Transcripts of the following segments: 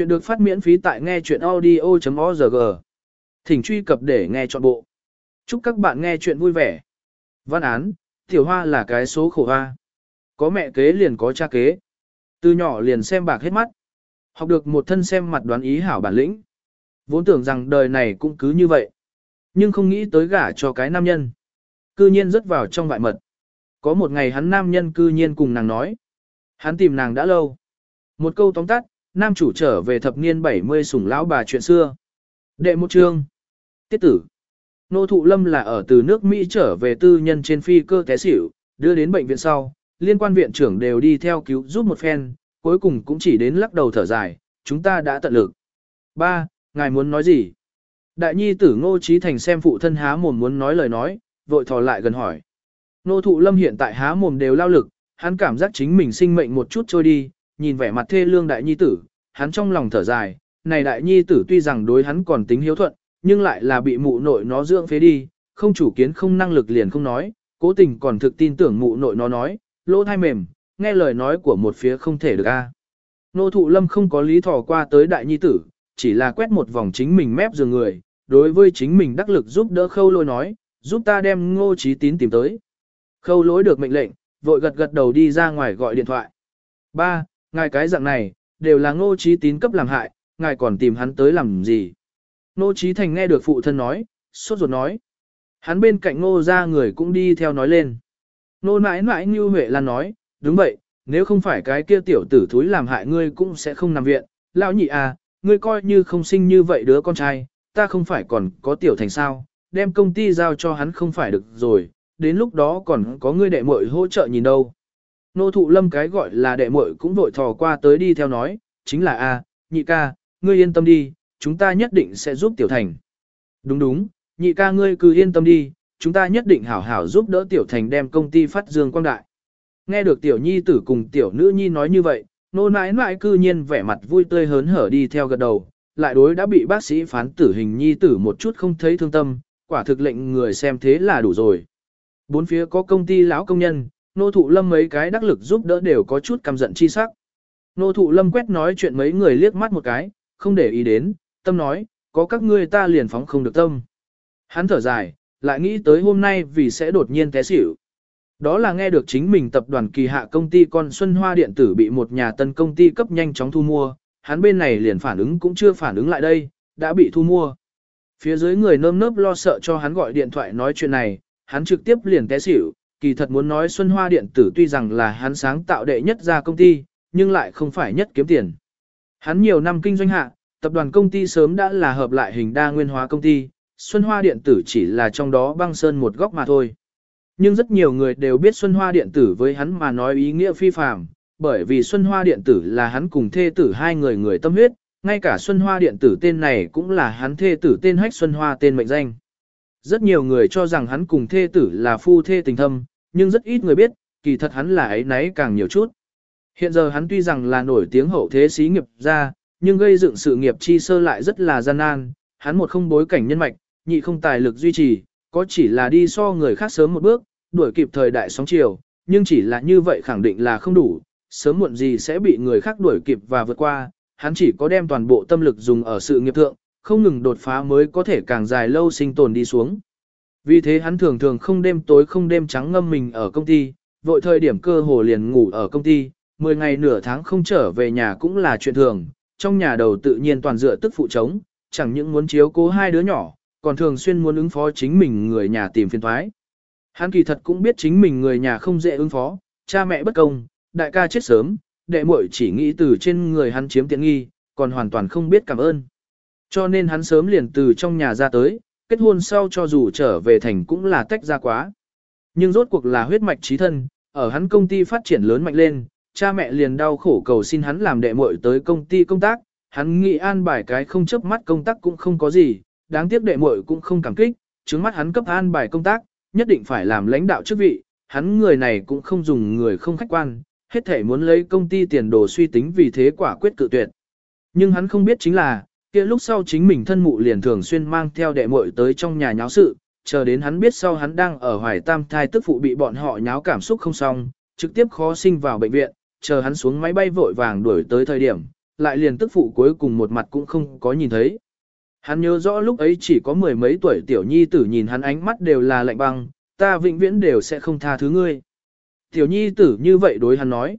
Chuyện được phát miễn phí tại nghe chuyện audio.org. Thỉnh truy cập để nghe trọn bộ. Chúc các bạn nghe chuyện vui vẻ. Văn án, tiểu hoa là cái số khổ hoa. Có mẹ kế liền có cha kế. Từ nhỏ liền xem bạc hết mắt. Học được một thân xem mặt đoán ý hảo bản lĩnh. Vốn tưởng rằng đời này cũng cứ như vậy. Nhưng không nghĩ tới gả cho cái nam nhân. Cư nhiên rất vào trong vại mật. Có một ngày hắn nam nhân cư nhiên cùng nàng nói. Hắn tìm nàng đã lâu. Một câu tóm tắt, nam chủ trở về thập niên 70 sủng lão bà chuyện xưa. Đệ một chương. Tiết tử. Nô thụ lâm là ở từ nước Mỹ trở về tư nhân trên phi cơ té xỉu, đưa đến bệnh viện sau, liên quan viện trưởng đều đi theo cứu giúp một phen, cuối cùng cũng chỉ đến lắc đầu thở dài, chúng ta đã tận lực. Ba, Ngài muốn nói gì? Đại nhi tử ngô trí thành xem phụ thân há mồm muốn nói lời nói, vội thò lại gần hỏi. Nô thụ lâm hiện tại há mồm đều lao lực, hắn cảm giác chính mình sinh mệnh một chút trôi đi, nhìn vẻ mặt thê lương đại nhi tử, hắn trong lòng thở dài, này đại nhi tử tuy rằng đối hắn còn tính hiếu thuận, nhưng lại là bị mụ nội nó dưỡng phế đi, không chủ kiến không năng lực liền không nói, cố tình còn thực tin tưởng mụ nội nó nói, lỗ thai mềm, nghe lời nói của một phía không thể được a. Nô thụ lâm không có lý thò qua tới đại nhi tử, chỉ là quét một vòng chính mình mép giường người, đối với chính mình đắc lực giúp đỡ khâu lôi nói, giúp ta đem ngô trí tín tìm tới. Khâu lỗi được mệnh lệnh, vội gật gật đầu đi ra ngoài gọi điện thoại. Ba, ngài cái dạng này, đều là ngô trí tín cấp làm hại, ngài còn tìm hắn tới làm gì. Ngô trí thành nghe được phụ thân nói, sốt ruột nói. Hắn bên cạnh ngô ra người cũng đi theo nói lên. Ngô mãi mãi như Huệ Lan nói, đúng vậy, nếu không phải cái kia tiểu tử thúi làm hại ngươi cũng sẽ không nằm viện. Lão nhị à, ngươi coi như không sinh như vậy đứa con trai, ta không phải còn có tiểu thành sao, đem công ty giao cho hắn không phải được rồi, đến lúc đó còn có ngươi đệ muội hỗ trợ nhìn đâu. Nô thụ lâm cái gọi là đệ muội cũng vội thò qua tới đi theo nói, chính là a, nhị ca, ngươi yên tâm đi, chúng ta nhất định sẽ giúp tiểu thành. Đúng đúng, nhị ca ngươi cứ yên tâm đi, chúng ta nhất định hảo hảo giúp đỡ tiểu thành đem công ty phát dương quang đại. Nghe được tiểu nhi tử cùng tiểu nữ nhi nói như vậy, nô nãi nãi cư nhiên vẻ mặt vui tươi hớn hở đi theo gật đầu, lại đối đã bị bác sĩ phán tử hình nhi tử một chút không thấy thương tâm, quả thực lệnh người xem thế là đủ rồi. Bốn phía có công ty lão công nhân, nô thụ lâm mấy cái đắc lực giúp đỡ đều có chút căm giận chi sắc. Nô thụ lâm quét nói chuyện mấy người liếc mắt một cái, không để ý đến, tâm nói, có các ngươi ta liền phóng không được tâm. Hắn thở dài, lại nghĩ tới hôm nay vì sẽ đột nhiên té xỉu. Đó là nghe được chính mình tập đoàn kỳ hạ công ty con Xuân Hoa Điện tử bị một nhà tân công ty cấp nhanh chóng thu mua, hắn bên này liền phản ứng cũng chưa phản ứng lại đây, đã bị thu mua. Phía dưới người nơm nớp lo sợ cho hắn gọi điện thoại nói chuyện này, hắn trực tiếp liền té xỉu, kỳ thật muốn nói Xuân Hoa Điện tử tuy rằng là hắn sáng tạo đệ nhất ra công ty, nhưng lại không phải nhất kiếm tiền. Hắn nhiều năm kinh doanh hạ, tập đoàn công ty sớm đã là hợp lại hình đa nguyên hóa công ty, Xuân Hoa Điện tử chỉ là trong đó băng sơn một góc mà thôi. Nhưng rất nhiều người đều biết Xuân Hoa Điện tử với hắn mà nói ý nghĩa phi phàm, bởi vì Xuân Hoa Điện tử là hắn cùng thê tử hai người người tâm huyết, ngay cả Xuân Hoa Điện tử tên này cũng là hắn thê tử tên hách Xuân Hoa tên mệnh danh. Rất nhiều người cho rằng hắn cùng thê tử là phu thê tình thâm, nhưng rất ít người biết, kỳ thật hắn là ấy nấy càng nhiều chút. Hiện giờ hắn tuy rằng là nổi tiếng hậu thế xí nghiệp ra, nhưng gây dựng sự nghiệp chi sơ lại rất là gian nan, hắn một không bối cảnh nhân mạch, nhị không tài lực duy trì, có chỉ là đi so người khác sớm một bước, đuổi kịp thời đại sóng chiều, nhưng chỉ là như vậy khẳng định là không đủ, sớm muộn gì sẽ bị người khác đuổi kịp và vượt qua, hắn chỉ có đem toàn bộ tâm lực dùng ở sự nghiệp thượng, không ngừng đột phá mới có thể càng dài lâu sinh tồn đi xuống. Vì thế hắn thường thường không đêm tối không đêm trắng ngâm mình ở công ty, vội thời điểm cơ hồ liền ngủ ở công ty, 10 ngày nửa tháng không trở về nhà cũng là chuyện thường, trong nhà đầu tự nhiên toàn dựa tức phụ chống, chẳng những muốn chiếu cố hai đứa nhỏ, còn thường xuyên muốn ứng phó chính mình người nhà tìm phiền thoái. Hắn kỳ thật cũng biết chính mình người nhà không dễ ứng phó, cha mẹ bất công, đại ca chết sớm, đệ muội chỉ nghĩ từ trên người hắn chiếm tiện nghi, còn hoàn toàn không biết cảm ơn. Cho nên hắn sớm liền từ trong nhà ra tới, kết hôn sau cho dù trở về thành cũng là tách ra quá. Nhưng rốt cuộc là huyết mạch trí thân, ở hắn công ty phát triển lớn mạnh lên, cha mẹ liền đau khổ cầu xin hắn làm đệ muội tới công ty công tác, hắn nghĩ an bài cái không chấp mắt công tác cũng không có gì, đáng tiếc đệ muội cũng không cảm kích, chứng mắt hắn cấp an bài công tác, nhất định phải làm lãnh đạo chức vị, hắn người này cũng không dùng người không khách quan, hết thể muốn lấy công ty tiền đồ suy tính vì thế quả quyết cự tuyệt. Nhưng hắn không biết chính là, kia lúc sau chính mình thân mụ liền thường xuyên mang theo đệ muội tới trong nhà nháo sự, chờ đến hắn biết sau hắn đang ở hoài tam thai tức phụ bị bọn họ nháo cảm xúc không xong, trực tiếp khó sinh vào bệnh viện, chờ hắn xuống máy bay vội vàng đuổi tới thời điểm, lại liền tức phụ cuối cùng một mặt cũng không có nhìn thấy. Hắn nhớ rõ lúc ấy chỉ có mười mấy tuổi tiểu nhi tử nhìn hắn ánh mắt đều là lạnh băng, ta vĩnh viễn đều sẽ không tha thứ ngươi. Tiểu nhi tử như vậy đối hắn nói.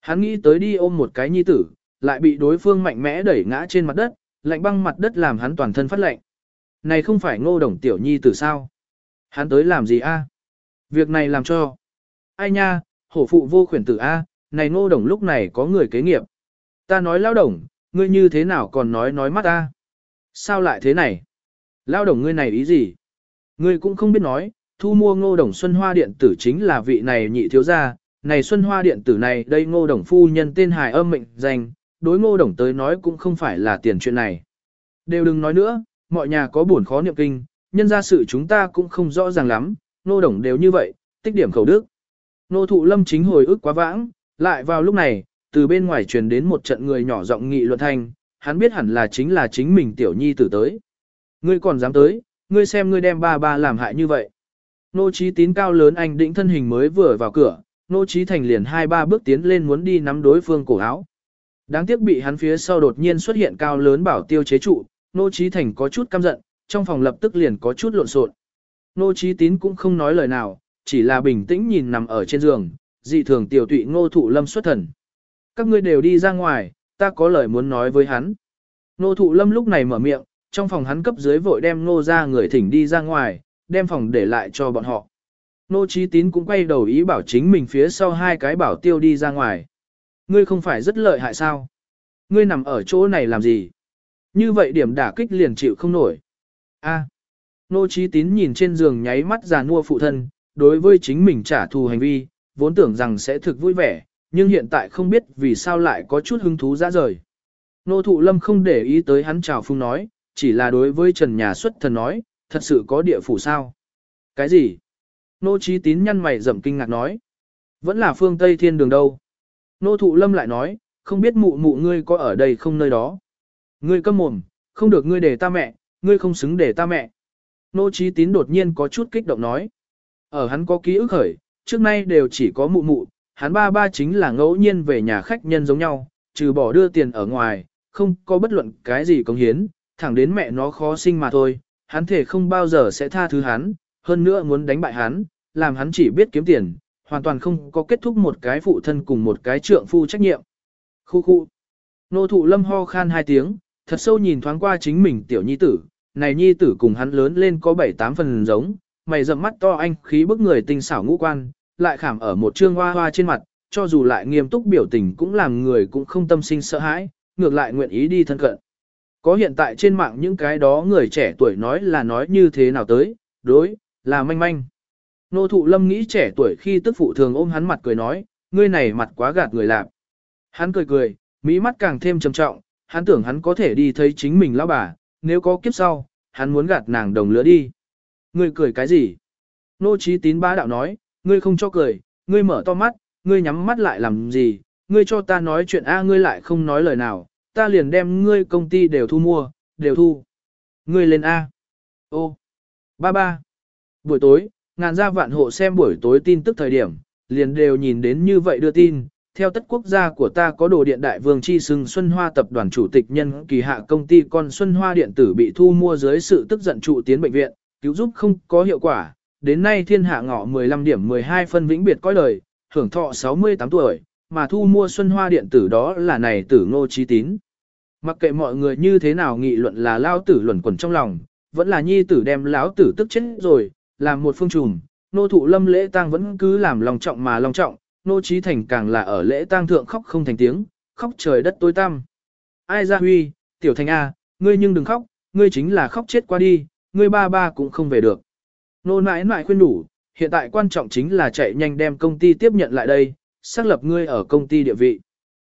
Hắn nghĩ tới đi ôm một cái nhi tử, lại bị đối phương mạnh mẽ đẩy ngã trên mặt đất, lạnh băng mặt đất làm hắn toàn thân phát lạnh. Này không phải ngô đồng tiểu nhi tử sao? Hắn tới làm gì a? Việc này làm cho. Ai nha, hổ phụ vô khuyển tử a, này ngô đồng lúc này có người kế nghiệp. Ta nói lao đồng, ngươi như thế nào còn nói nói mắt ta? Sao lại thế này? Lao đồng ngươi này ý gì? Ngươi cũng không biết nói, thu mua ngô đồng Xuân Hoa Điện tử chính là vị này nhị thiếu gia, này Xuân Hoa Điện tử này đây ngô đồng phu nhân tên hài âm mệnh danh, đối ngô đồng tới nói cũng không phải là tiền chuyện này. Đều đừng nói nữa, mọi nhà có buồn khó niệm kinh, nhân ra sự chúng ta cũng không rõ ràng lắm, ngô đồng đều như vậy, tích điểm khẩu đức. Nô thụ lâm chính hồi ức quá vãng, lại vào lúc này, từ bên ngoài truyền đến một trận người nhỏ giọng nghị luận thanh, hắn biết hẳn là chính là chính mình tiểu nhi tử tới. Ngươi còn dám tới, ngươi xem ngươi đem ba ba làm hại như vậy. Nô trí tín cao lớn anh định thân hình mới vừa vào cửa, nô trí thành liền hai ba bước tiến lên muốn đi nắm đối phương cổ áo. Đáng tiếc bị hắn phía sau đột nhiên xuất hiện cao lớn bảo tiêu chế trụ, nô trí thành có chút căm giận, trong phòng lập tức liền có chút lộn xộn. Nô trí tín cũng không nói lời nào, chỉ là bình tĩnh nhìn nằm ở trên giường, dị thường tiểu tụy ngô thụ lâm xuất thần. Các ngươi đều đi ra ngoài, ta có lời muốn nói với hắn. Nô thụ lâm lúc này mở miệng, trong phòng hắn cấp dưới vội đem nô ra người thỉnh đi ra ngoài, đem phòng để lại cho bọn họ. Nô trí tín cũng quay đầu ý bảo chính mình phía sau hai cái bảo tiêu đi ra ngoài. Ngươi không phải rất lợi hại sao? Ngươi nằm ở chỗ này làm gì? Như vậy điểm đả kích liền chịu không nổi. A. Nô trí tín nhìn trên giường nháy mắt già nua phụ thân, đối với chính mình trả thù hành vi, vốn tưởng rằng sẽ thực vui vẻ, nhưng hiện tại không biết vì sao lại có chút hứng thú ra rời. Nô thụ lâm không để ý tới hắn chào phung nói, chỉ là đối với Trần Nhà xuất thần nói, thật sự có địa phủ sao? Cái gì? Nô trí tín nhăn mày rậm kinh ngạc nói. Vẫn là phương Tây thiên đường đâu? Nô thụ lâm lại nói, không biết mụ mụ ngươi có ở đây không nơi đó. Ngươi câm mồm, không được ngươi để ta mẹ, ngươi không xứng để ta mẹ. Nô trí tín đột nhiên có chút kích động nói. Ở hắn có ký ức khởi, trước nay đều chỉ có mụ mụ, hắn ba ba chính là ngẫu nhiên về nhà khách nhân giống nhau, trừ bỏ đưa tiền ở ngoài, không có bất luận cái gì công hiến, thẳng đến mẹ nó khó sinh mà thôi, hắn thể không bao giờ sẽ tha thứ hắn, hơn nữa muốn đánh bại hắn, làm hắn chỉ biết kiếm tiền, hoàn toàn không có kết thúc một cái phụ thân cùng một cái trượng phu trách nhiệm. Khu khu. Nô thụ lâm ho khan hai tiếng, thật sâu nhìn thoáng qua chính mình tiểu nhi tử, này nhi tử cùng hắn lớn lên có bảy tám phần giống, mày rậm mắt to anh khí bức người tinh xảo ngũ quan, lại khảm ở một trương hoa hoa trên mặt, cho dù lại nghiêm túc biểu tình cũng làm người cũng không tâm sinh sợ hãi, ngược lại nguyện ý đi thân cận. Có hiện tại trên mạng những cái đó người trẻ tuổi nói là nói như thế nào tới, đối, là manh manh. Nô thụ lâm nghĩ trẻ tuổi khi tức phụ thường ôm hắn mặt cười nói, ngươi này mặt quá gạt người lạc. Hắn cười cười, mỹ mắt càng thêm trầm trọng, hắn tưởng hắn có thể đi thấy chính mình lão bà, nếu có kiếp sau, hắn muốn gạt nàng đồng lứa đi. Ngươi cười cái gì? Nô trí tín bá đạo nói, ngươi không cho cười, ngươi mở to mắt, ngươi nhắm mắt lại làm gì, ngươi cho ta nói chuyện A ngươi lại không nói lời nào, ta liền đem ngươi công ty đều thu mua, đều thu. Ngươi lên A. Ô. Ba ba. Buổi tối, ngàn gia vạn hộ xem buổi tối tin tức thời điểm, liền đều nhìn đến như vậy đưa tin. Theo tất quốc gia của ta có đồ điện đại vương chi xưng Xuân Hoa tập đoàn chủ tịch nhân kỳ hạ công ty con Xuân Hoa điện tử bị thu mua dưới sự tức giận trụ tiến bệnh viện, cứu giúp không có hiệu quả, đến nay thiên hạ ngọ 15 điểm 12 phân vĩnh biệt coi đời, hưởng thọ 68 tuổi, mà thu mua xuân hoa điện tử đó là này tử ngô trí tín. Mặc kệ mọi người như thế nào nghị luận là lao tử luẩn quẩn trong lòng, vẫn là nhi tử đem lão tử tức chết rồi, làm một phương trùm, nô thụ lâm lễ tang vẫn cứ làm lòng trọng mà lòng trọng, nô trí thành càng là ở lễ tang thượng khóc không thành tiếng, khóc trời đất tối tăm. Ai ra huy, tiểu thành A, ngươi nhưng đừng khóc, ngươi chính là khóc chết qua đi, ngươi ba ba cũng không về được. Nô nãi nãi khuyên đủ, hiện tại quan trọng chính là chạy nhanh đem công ty tiếp nhận lại đây, xác lập ngươi ở công ty địa vị.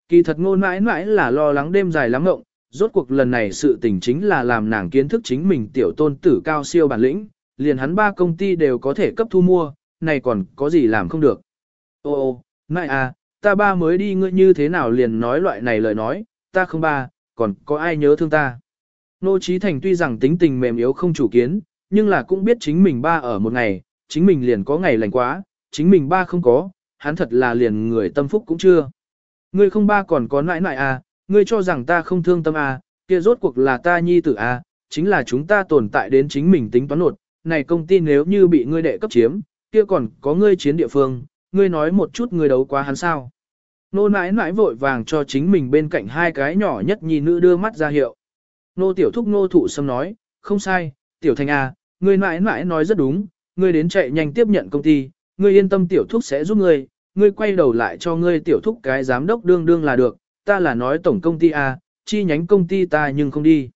Kỳ thật ngô nãi nãi là lo lắng đêm dài lắm ngộng, rốt cuộc lần này sự tình chính là làm nàng kiến thức chính mình tiểu tôn tử cao siêu bản lĩnh, liền hắn ba công ty đều có thể cấp thu mua, này còn có gì làm không được. Ô ô, nãi à, ta ba mới đi ngươi như thế nào liền nói loại này lời nói, ta không ba, còn có ai nhớ thương ta. Nô Chí Thành tuy rằng tính tình mềm yếu không chủ kiến, nhưng là cũng biết chính mình ba ở một ngày, chính mình liền có ngày lành quá, chính mình ba không có, hắn thật là liền người tâm phúc cũng chưa. Ngươi không ba còn có nãi nãi à, ngươi cho rằng ta không thương tâm à, kia rốt cuộc là ta nhi tử à, chính là chúng ta tồn tại đến chính mình tính toán nột, này công ty nếu như bị ngươi đệ cấp chiếm, kia còn có ngươi chiến địa phương, ngươi nói một chút ngươi đấu quá hắn sao. Nô nãi nãi vội vàng cho chính mình bên cạnh hai cái nhỏ nhất nhi nữ đưa mắt ra hiệu. Nô tiểu thúc nô thụ sâm nói, không sai, tiểu thành à, ngươi nãi nãi nói rất đúng, ngươi đến chạy nhanh tiếp nhận công ty, ngươi yên tâm tiểu thúc sẽ giúp ngươi, ngươi quay đầu lại cho ngươi tiểu thúc cái giám đốc đương đương là được, ta là nói tổng công ty à, chi nhánh công ty ta nhưng không đi.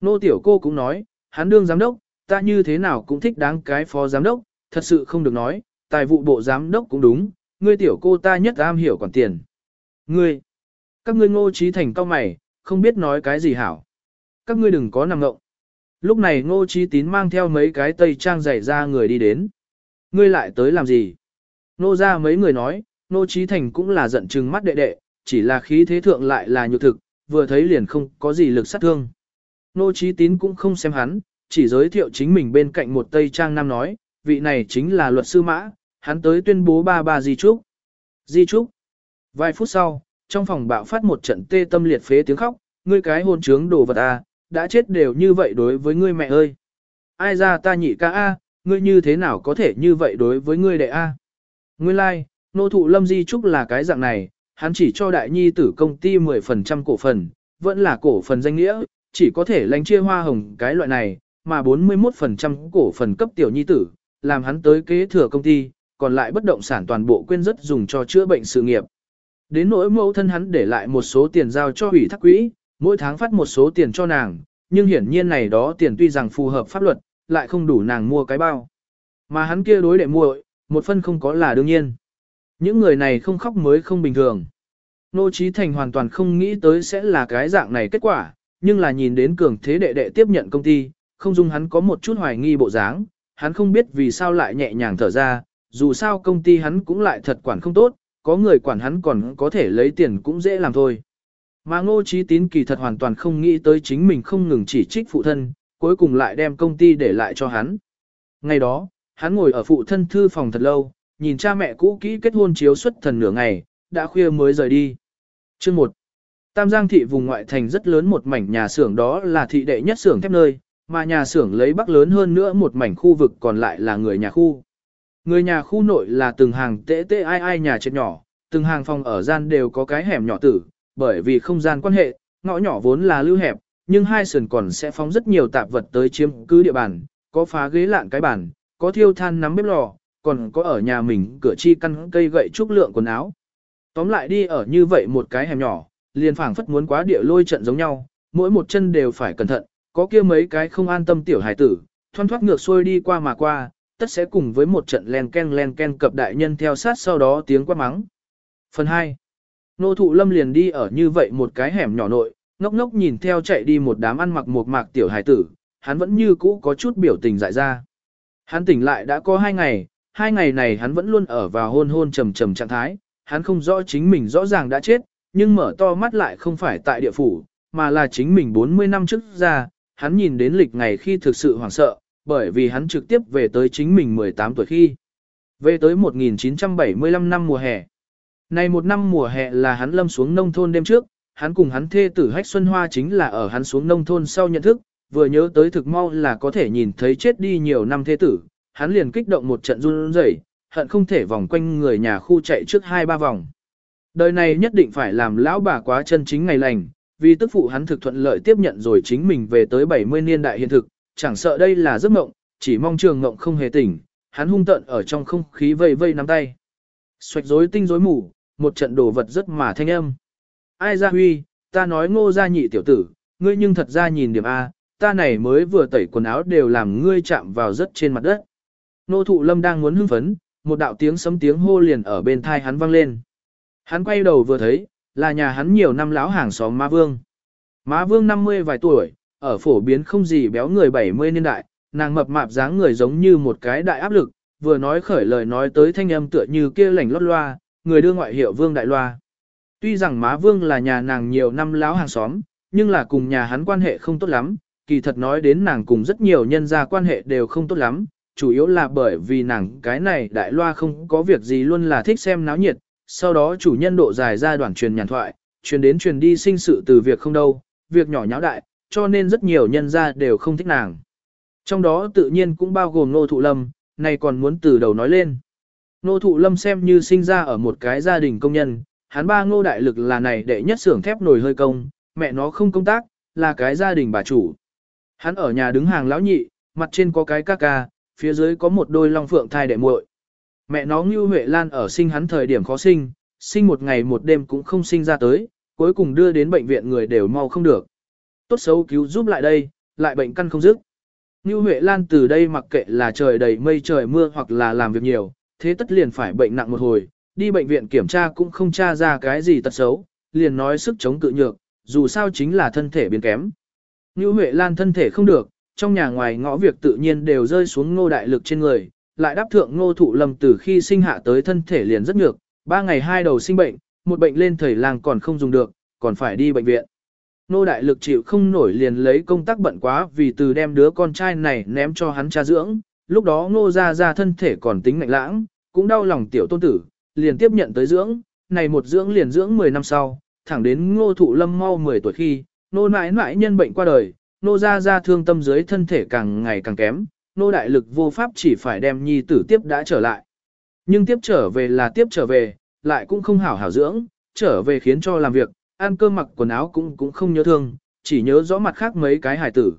Nô tiểu cô cũng nói, hắn đương giám đốc, ta như thế nào cũng thích đáng cái phó giám đốc, thật sự không được nói, tài vụ bộ giám đốc cũng đúng, ngươi tiểu cô ta nhất am hiểu quản tiền. Ngươi, các ngươi ngô trí thành cao mày, không biết nói cái gì hảo. Các ngươi đừng có nằm ngộng. Lúc này ngô trí tín mang theo mấy cái tây trang dày ra người đi đến. Ngươi lại tới làm gì? Nô ra mấy người nói, nô trí thành cũng là giận chừng mắt đệ đệ, chỉ là khí thế thượng lại là nhược thực, vừa thấy liền không có gì lực sát thương. Nô trí tín cũng không xem hắn, chỉ giới thiệu chính mình bên cạnh một tây trang nam nói, vị này chính là luật sư mã, hắn tới tuyên bố ba ba di trúc. Di trúc. Vài phút sau, trong phòng bạo phát một trận tê tâm liệt phế tiếng khóc, ngươi cái hôn trướng đồ vật à, đã chết đều như vậy đối với ngươi mẹ ơi. Ai ra ta nhị ca a, ngươi như thế nào có thể như vậy đối với ngươi đệ a? Nguyên lai, like, nô thụ lâm di trúc là cái dạng này, hắn chỉ cho đại nhi tử công ty 10% cổ phần, vẫn là cổ phần danh nghĩa, chỉ có thể lãnh chia hoa hồng cái loại này, mà 41% cổ phần cấp tiểu nhi tử, làm hắn tới kế thừa công ty, còn lại bất động sản toàn bộ quên rất dùng cho chữa bệnh sự nghiệp. Đến nỗi mẫu thân hắn để lại một số tiền giao cho ủy thác quỹ, mỗi tháng phát một số tiền cho nàng, nhưng hiển nhiên này đó tiền tuy rằng phù hợp pháp luật, lại không đủ nàng mua cái bao. Mà hắn kia đối đệ mua, một phân không có là đương nhiên. Những người này không khóc mới không bình thường. Nô Chí Thành hoàn toàn không nghĩ tới sẽ là cái dạng này kết quả, nhưng là nhìn đến cường thế đệ đệ tiếp nhận công ty, không dung hắn có một chút hoài nghi bộ dáng, hắn không biết vì sao lại nhẹ nhàng thở ra, dù sao công ty hắn cũng lại thật quản không tốt, có người quản hắn còn có thể lấy tiền cũng dễ làm thôi. Mà ngô trí tín kỳ thật hoàn toàn không nghĩ tới chính mình không ngừng chỉ trích phụ thân, cuối cùng lại đem công ty để lại cho hắn. Ngày đó, hắn ngồi ở phụ thân thư phòng thật lâu, nhìn cha mẹ cũ kỹ kết hôn chiếu xuất thần nửa ngày, đã khuya mới rời đi. Chương 1 Tam Giang thị vùng ngoại thành rất lớn một mảnh nhà xưởng đó là thị đệ nhất xưởng thép nơi, mà nhà xưởng lấy bắc lớn hơn nữa một mảnh khu vực còn lại là người nhà khu. Người nhà khu nội là từng hàng tễ tễ ai ai nhà chết nhỏ, từng hàng phòng ở gian đều có cái hẻm nhỏ tử, bởi vì không gian quan hệ, ngõ nhỏ vốn là lưu hẹp, nhưng hai sườn còn sẽ phóng rất nhiều tạp vật tới chiếm cứ địa bàn, có phá ghế lạn cái bàn, có thiêu than nắm bếp lò, còn có ở nhà mình cửa chi căn cây gậy trúc lượng quần áo. Tóm lại đi ở như vậy một cái hẻm nhỏ, liền phảng phất muốn quá địa lôi trận giống nhau, mỗi một chân đều phải cẩn thận, có kia mấy cái không an tâm tiểu hải tử, thoăn thoát ngược xuôi đi qua mà qua, tất sẽ cùng với một trận len ken len ken cập đại nhân theo sát sau đó tiếng quát mắng. Phần 2. Nô thụ lâm liền đi ở như vậy một cái hẻm nhỏ nội, ngốc ngốc nhìn theo chạy đi một đám ăn mặc một mạc tiểu hải tử, hắn vẫn như cũ có chút biểu tình dại ra. Hắn tỉnh lại đã có hai ngày, hai ngày này hắn vẫn luôn ở vào hôn hôn trầm trầm trạng thái, hắn không rõ chính mình rõ ràng đã chết, nhưng mở to mắt lại không phải tại địa phủ, mà là chính mình 40 năm trước ra, hắn nhìn đến lịch ngày khi thực sự hoảng sợ, bởi vì hắn trực tiếp về tới chính mình 18 tuổi khi. Về tới 1975 năm mùa hè. Này một năm mùa hè là hắn lâm xuống nông thôn đêm trước, hắn cùng hắn thê tử Hách Xuân Hoa chính là ở hắn xuống nông thôn sau nhận thức, vừa nhớ tới thực mau là có thể nhìn thấy chết đi nhiều năm thê tử, hắn liền kích động một trận run rẩy, hận không thể vòng quanh người nhà khu chạy trước hai ba vòng. Đời này nhất định phải làm lão bà quá chân chính ngày lành, vì tức phụ hắn thực thuận lợi tiếp nhận rồi chính mình về tới 70 niên đại hiện thực, chẳng sợ đây là giấc mộng, chỉ mong trường mộng không hề tỉnh, hắn hung tận ở trong không khí vây vây nắm tay. Xoạch rối tinh rối mù, một trận đồ vật rất mà thanh âm. Ai ra huy, ta nói ngô ra nhị tiểu tử, ngươi nhưng thật ra nhìn điểm A, ta này mới vừa tẩy quần áo đều làm ngươi chạm vào rất trên mặt đất. Nô thụ lâm đang muốn hưng phấn, một đạo tiếng sấm tiếng hô liền ở bên thai hắn vang lên. Hắn quay đầu vừa thấy, là nhà hắn nhiều năm láo hàng xóm má vương. Má vương 50 vài tuổi, ở phổ biến không gì béo người 70 niên đại, nàng mập mạp dáng người giống như một cái đại áp lực, vừa nói khởi lời nói tới thanh âm tựa như kia lảnh lót loa, người đưa ngoại hiệu vương đại loa. Tuy rằng má vương là nhà nàng nhiều năm láo hàng xóm, nhưng là cùng nhà hắn quan hệ không tốt lắm, kỳ thật nói đến nàng cùng rất nhiều nhân gia quan hệ đều không tốt lắm, chủ yếu là bởi vì nàng cái này đại loa không có việc gì luôn là thích xem náo nhiệt, sau đó chủ nhân độ dài ra đoạn truyền nhàn thoại, truyền đến truyền đi sinh sự từ việc không đâu, việc nhỏ nháo đại, cho nên rất nhiều nhân gia đều không thích nàng. Trong đó tự nhiên cũng bao gồm Nô Thụ Lâm, này còn muốn từ đầu nói lên. Nô Thụ Lâm xem như sinh ra ở một cái gia đình công nhân, hắn ba ngô đại lực là này đệ nhất xưởng thép nồi hơi công, mẹ nó không công tác, là cái gia đình bà chủ. Hắn ở nhà đứng hàng lão nhị, mặt trên có cái ca ca, phía dưới có một đôi long phượng thai đệ muội. Mẹ nó Ngưu Huệ Lan ở sinh hắn thời điểm khó sinh, sinh một ngày một đêm cũng không sinh ra tới, cuối cùng đưa đến bệnh viện người đều mau không được. Tốt xấu cứu giúp lại đây, lại bệnh căn không dứt. Ngưu Huệ Lan từ đây mặc kệ là trời đầy mây trời mưa hoặc là làm việc nhiều, thế tất liền phải bệnh nặng một hồi, đi bệnh viện kiểm tra cũng không tra ra cái gì tật xấu, liền nói sức chống cự nhược, dù sao chính là thân thể biến kém. Ngưu Huệ Lan thân thể không được, trong nhà ngoài ngõ việc tự nhiên đều rơi xuống ngô đại lực trên người, lại đáp thượng ngô thụ lâm từ khi sinh hạ tới thân thể liền rất nhược, ba ngày hai đầu sinh bệnh, một bệnh lên thầy làng còn không dùng được, còn phải đi bệnh viện. Ngô đại lực chịu không nổi liền lấy công tác bận quá vì từ đem đứa con trai này ném cho hắn cha dưỡng, lúc đó ngô ra ra thân thể còn tính mạnh lãng, cũng đau lòng tiểu tôn tử, liền tiếp nhận tới dưỡng, này một dưỡng liền dưỡng 10 năm sau, thẳng đến ngô thụ lâm mau 10 tuổi khi, nô mãi mãi nhân bệnh qua đời, nô ra ra thương tâm dưới thân thể càng ngày càng kém, nô đại lực vô pháp chỉ phải đem nhi tử tiếp đã trở lại. Nhưng tiếp trở về là tiếp trở về, lại cũng không hảo hảo dưỡng, trở về khiến cho làm việc, ăn cơm mặc quần áo cũng cũng không nhớ thương, chỉ nhớ rõ mặt khác mấy cái hải tử.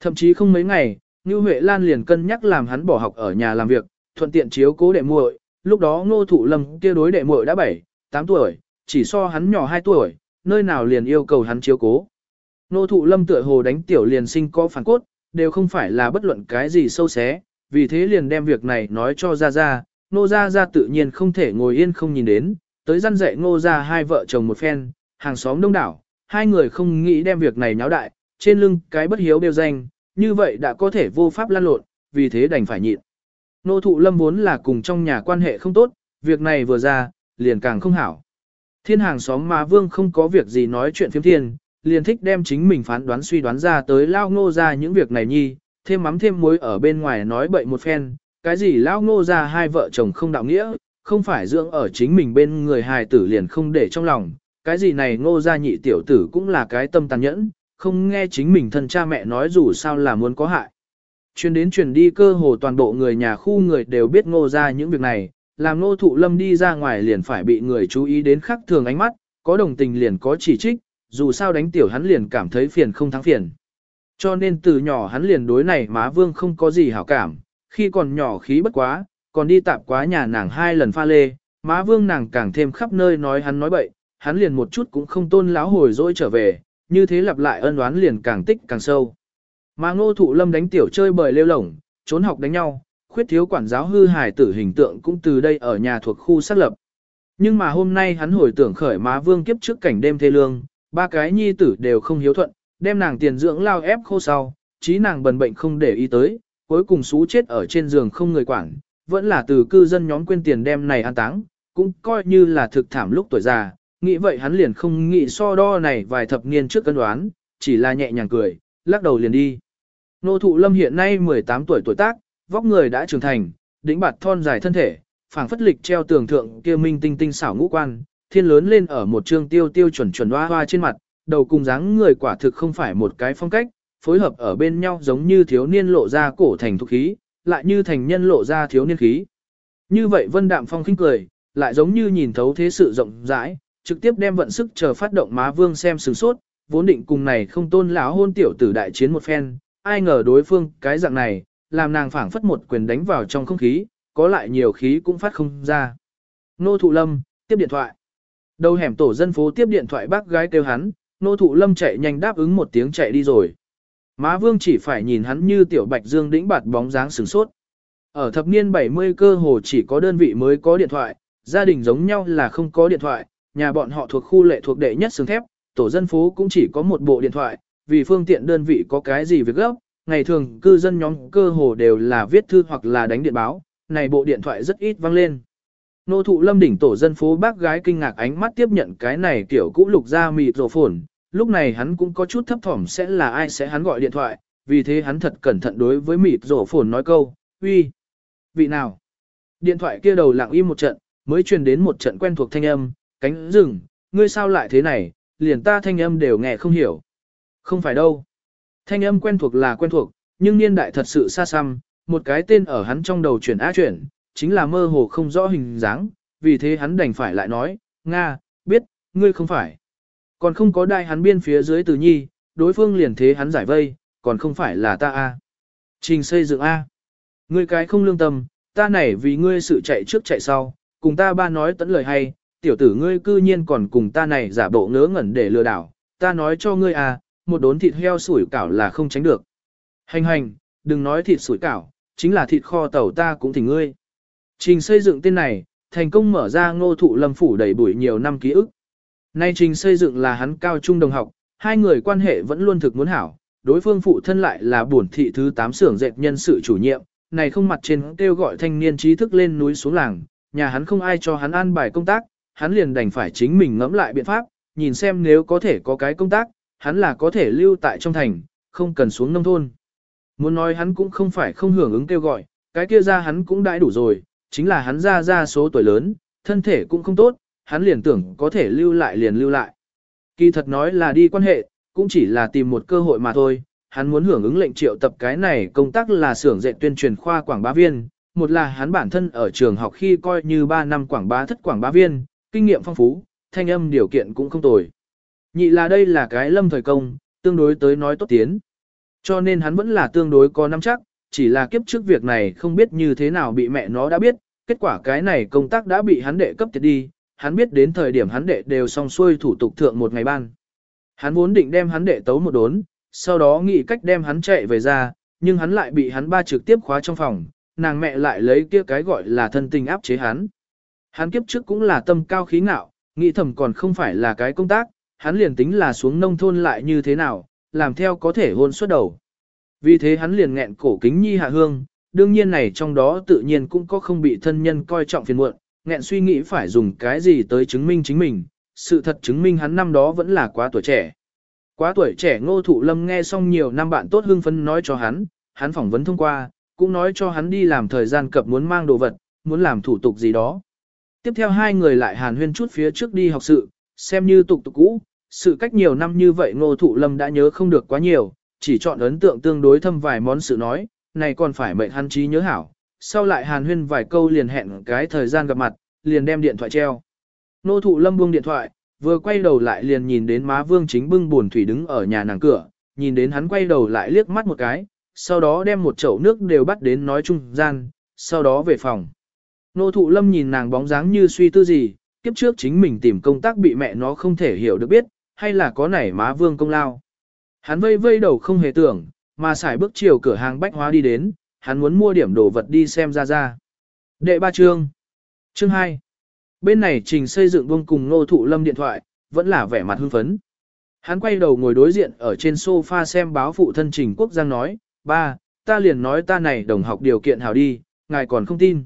Thậm chí không mấy ngày, Như Huệ Lan liền cân nhắc làm hắn bỏ học ở nhà làm việc, thuận tiện chiếu cố đệ muội. Lúc đó Ngô Thụ Lâm kia đối đệ muội đã 7, 8 tuổi, chỉ so hắn nhỏ 2 tuổi, nơi nào liền yêu cầu hắn chiếu cố. Nô thụ lâm tựa hồ đánh tiểu liền sinh có phản cốt, đều không phải là bất luận cái gì sâu xé, vì thế liền đem việc này nói cho ra ra, nô ra ra tự nhiên không thể ngồi yên không nhìn đến, tới răn dạy ngô gia hai vợ chồng một phen, hàng xóm đông đảo, hai người không nghĩ đem việc này nháo đại, trên lưng cái bất hiếu đều danh, như vậy đã có thể vô pháp lan lộn, vì thế đành phải nhịn. Nô thụ lâm vốn là cùng trong nhà quan hệ không tốt, việc này vừa ra, liền càng không hảo. Thiên hàng xóm mà vương không có việc gì nói chuyện phiếm thiên, liền thích đem chính mình phán đoán suy đoán ra tới lao ngô ra những việc này nhi, thêm mắm thêm muối ở bên ngoài nói bậy một phen, cái gì lao ngô ra hai vợ chồng không đạo nghĩa, không phải dưỡng ở chính mình bên người hài tử liền không để trong lòng, cái gì này ngô ra nhị tiểu tử cũng là cái tâm tàn nhẫn, không nghe chính mình thân cha mẹ nói dù sao là muốn có hại. Chuyên đến truyền đi cơ hồ toàn bộ người nhà khu người đều biết ngô ra những việc này, làm ngô thụ lâm đi ra ngoài liền phải bị người chú ý đến khắc thường ánh mắt, có đồng tình liền có chỉ trích, dù sao đánh tiểu hắn liền cảm thấy phiền không thắng phiền. Cho nên từ nhỏ hắn liền đối này má vương không có gì hảo cảm, khi còn nhỏ khí bất quá, còn đi tạp quá nhà nàng hai lần pha lê, má vương nàng càng thêm khắp nơi nói hắn nói bậy, hắn liền một chút cũng không tôn láo hồi dỗi trở về, như thế lặp lại ân oán liền càng tích càng sâu. Mà ngô thụ lâm đánh tiểu chơi bời lêu lổng, trốn học đánh nhau, khuyết thiếu quản giáo hư hài tử hình tượng cũng từ đây ở nhà thuộc khu xác lập. Nhưng mà hôm nay hắn hồi tưởng khởi má vương kiếp trước cảnh đêm thê lương, ba cái nhi tử đều không hiếu thuận, đem nàng tiền dưỡng lao ép khô sau, trí nàng bần bệnh không để ý tới, cuối cùng xú chết ở trên giường không người quản, vẫn là từ cư dân nhóm quên tiền đem này an táng, cũng coi như là thực thảm lúc tuổi già, nghĩ vậy hắn liền không nghĩ so đo này vài thập niên trước cân đoán, chỉ là nhẹ nhàng cười, lắc đầu liền đi. Nô thụ lâm hiện nay 18 tuổi tuổi tác, vóc người đã trưởng thành, đỉnh bạt thon dài thân thể, phảng phất lịch treo tường thượng kia minh tinh tinh xảo ngũ quan, thiên lớn lên ở một trương tiêu tiêu chuẩn chuẩn hoa hoa trên mặt, đầu cùng dáng người quả thực không phải một cái phong cách, phối hợp ở bên nhau giống như thiếu niên lộ ra cổ thành thuộc khí, lại như thành nhân lộ ra thiếu niên khí. Như vậy vân đạm phong khinh cười, lại giống như nhìn thấu thế sự rộng rãi, trực tiếp đem vận sức chờ phát động má vương xem sử sốt, vốn định cùng này không tôn lão hôn tiểu tử đại chiến một phen, ai ngờ đối phương cái dạng này, làm nàng phảng phất một quyền đánh vào trong không khí, có lại nhiều khí cũng phát không ra. Nô thụ lâm, tiếp điện thoại. Đầu hẻm tổ dân phố tiếp điện thoại bác gái kêu hắn, nô thụ lâm chạy nhanh đáp ứng một tiếng chạy đi rồi. Má vương chỉ phải nhìn hắn như tiểu bạch dương đĩnh bạt bóng dáng sừng sốt. Ở thập niên 70 cơ hồ chỉ có đơn vị mới có điện thoại, gia đình giống nhau là không có điện thoại, nhà bọn họ thuộc khu lệ thuộc đệ nhất xương thép, tổ dân phố cũng chỉ có một bộ điện thoại, vì phương tiện đơn vị có cái gì việc gấp, ngày thường cư dân nhóm cơ hồ đều là viết thư hoặc là đánh điện báo, này bộ điện thoại rất ít vang lên. Nô thụ lâm đỉnh tổ dân phố bác gái kinh ngạc ánh mắt tiếp nhận cái này kiểu cũ lục ra mịt rổ phồn, lúc này hắn cũng có chút thấp thỏm sẽ là ai sẽ hắn gọi điện thoại, vì thế hắn thật cẩn thận đối với mịt rổ phồn nói câu, uy, vị nào? Điện thoại kia đầu lặng im một trận, mới truyền đến một trận quen thuộc thanh âm, cánh rừng, ngươi sao lại thế này, liền ta thanh âm đều nghe không hiểu. Không phải đâu. Thanh âm quen thuộc là quen thuộc, nhưng niên đại thật sự xa xăm, một cái tên ở hắn trong đầu chuyển á chuyển, chính là mơ hồ không rõ hình dáng, vì thế hắn đành phải lại nói, Nga, biết, ngươi không phải. Còn không có đai hắn biên phía dưới từ nhi, đối phương liền thế hắn giải vây, còn không phải là ta a. Trình xây dựng a. Ngươi cái không lương tâm, ta này vì ngươi sự chạy trước chạy sau, cùng ta ba nói tẫn lời hay, tiểu tử ngươi cư nhiên còn cùng ta này giả bộ ngớ ngẩn để lừa đảo, ta nói cho ngươi à, một đốn thịt heo sủi cảo là không tránh được. Hành hành, đừng nói thịt sủi cảo, chính là thịt kho tàu ta cũng thỉnh ngươi. Trình xây dựng tên này, thành công mở ra ngô thụ lâm phủ đầy bụi nhiều năm ký ức. Nay trình xây dựng là hắn cao trung đồng học, hai người quan hệ vẫn luôn thực muốn hảo, đối phương phụ thân lại là bổn thị thứ 8 xưởng dệt nhân sự chủ nhiệm, này không mặt trên kêu gọi thanh niên trí thức lên núi xuống làng, nhà hắn không ai cho hắn an bài công tác, hắn liền đành phải chính mình ngẫm lại biện pháp, nhìn xem nếu có thể có cái công tác, hắn là có thể lưu tại trong thành, không cần xuống nông thôn. Muốn nói hắn cũng không phải không hưởng ứng kêu gọi, cái kia ra hắn cũng đãi đủ rồi, chính là hắn ra ra số tuổi lớn, thân thể cũng không tốt, hắn liền tưởng có thể lưu lại liền lưu lại. Kỳ thật nói là đi quan hệ, cũng chỉ là tìm một cơ hội mà thôi, hắn muốn hưởng ứng lệnh triệu tập cái này công tác là xưởng dệt tuyên truyền khoa quảng bá viên, một là hắn bản thân ở trường học khi coi như 3 năm quảng bá thất quảng bá viên, kinh nghiệm phong phú, thanh âm điều kiện cũng không tồi. Nhị là đây là cái lâm thời công, tương đối tới nói tốt tiến. Cho nên hắn vẫn là tương đối có nắm chắc, chỉ là kiếp trước việc này không biết như thế nào bị mẹ nó đã biết, kết quả cái này công tác đã bị hắn đệ cấp tiệt đi, hắn biết đến thời điểm hắn đệ đều xong xuôi thủ tục thượng một ngày ban. Hắn vốn định đem hắn đệ tấu một đốn, sau đó nghĩ cách đem hắn chạy về ra, nhưng hắn lại bị hắn ba trực tiếp khóa trong phòng, nàng mẹ lại lấy kia cái gọi là thân tình áp chế hắn. Hắn kiếp trước cũng là tâm cao khí ngạo, nghĩ thầm còn không phải là cái công tác, hắn liền tính là xuống nông thôn lại như thế nào, làm theo có thể hôn suốt đầu. Vì thế hắn liền nghẹn cổ kính nhi hạ hương, đương nhiên này trong đó tự nhiên cũng có không bị thân nhân coi trọng phiền muộn, nghẹn suy nghĩ phải dùng cái gì tới chứng minh chính mình, sự thật chứng minh hắn năm đó vẫn là quá tuổi trẻ. Quá tuổi trẻ ngô thụ lâm nghe xong nhiều năm bạn tốt hương phấn nói cho hắn, hắn phỏng vấn thông qua, cũng nói cho hắn đi làm thời gian cập muốn mang đồ vật, muốn làm thủ tục gì đó. Tiếp theo hai người lại hàn huyên chút phía trước đi học sự, xem như tục tục cũ, sự cách nhiều năm như vậy ngô thụ lâm đã nhớ không được quá nhiều, chỉ chọn ấn tượng tương đối thâm vài món sự nói, này còn phải mệnh hắn trí nhớ hảo. Sau lại hàn huyên vài câu liền hẹn cái thời gian gặp mặt, liền đem điện thoại treo. nô thụ lâm buông điện thoại, vừa quay đầu lại liền nhìn đến má vương chính bưng buồn thủy đứng ở nhà nàng cửa, nhìn đến hắn quay đầu lại liếc mắt một cái, sau đó đem một chậu nước đều bắt đến nói chung gian, sau đó về phòng. Nô thụ lâm nhìn nàng bóng dáng như suy tư gì, kiếp trước chính mình tìm công tác bị mẹ nó không thể hiểu được biết, hay là có nảy má vương công lao. Hắn vây vây đầu không hề tưởng, mà xài bước chiều cửa hàng bách hóa đi đến, hắn muốn mua điểm đồ vật đi xem ra ra. Đệ ba chương. Chương 2. Bên này trình xây dựng vương cùng nô thụ lâm điện thoại, vẫn là vẻ mặt hưng phấn. Hắn quay đầu ngồi đối diện ở trên sofa xem báo phụ thân trình quốc giang nói, ba, ta liền nói ta này đồng học điều kiện hảo đi, ngài còn không tin.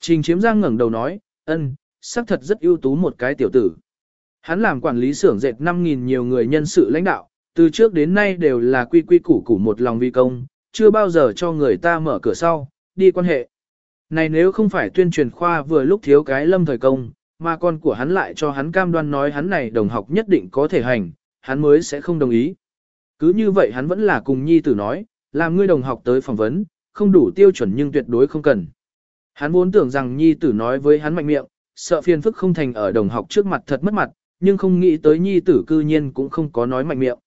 Trình chiếm giang ngẩng đầu nói, ân, xác thật rất ưu tú một cái tiểu tử. Hắn làm quản lý xưởng dệt 5.000 nhiều người nhân sự lãnh đạo, từ trước đến nay đều là quy quy củ củ một lòng vi công, chưa bao giờ cho người ta mở cửa sau, đi quan hệ. Này nếu không phải tuyên truyền khoa vừa lúc thiếu cái lâm thời công, mà con của hắn lại cho hắn cam đoan nói hắn này đồng học nhất định có thể hành, hắn mới sẽ không đồng ý. Cứ như vậy hắn vẫn là cùng nhi tử nói, làm ngươi đồng học tới phỏng vấn, không đủ tiêu chuẩn nhưng tuyệt đối không cần. Hắn vốn tưởng rằng nhi tử nói với hắn mạnh miệng, sợ phiền phức không thành ở đồng học trước mặt thật mất mặt, nhưng không nghĩ tới nhi tử cư nhiên cũng không có nói mạnh miệng.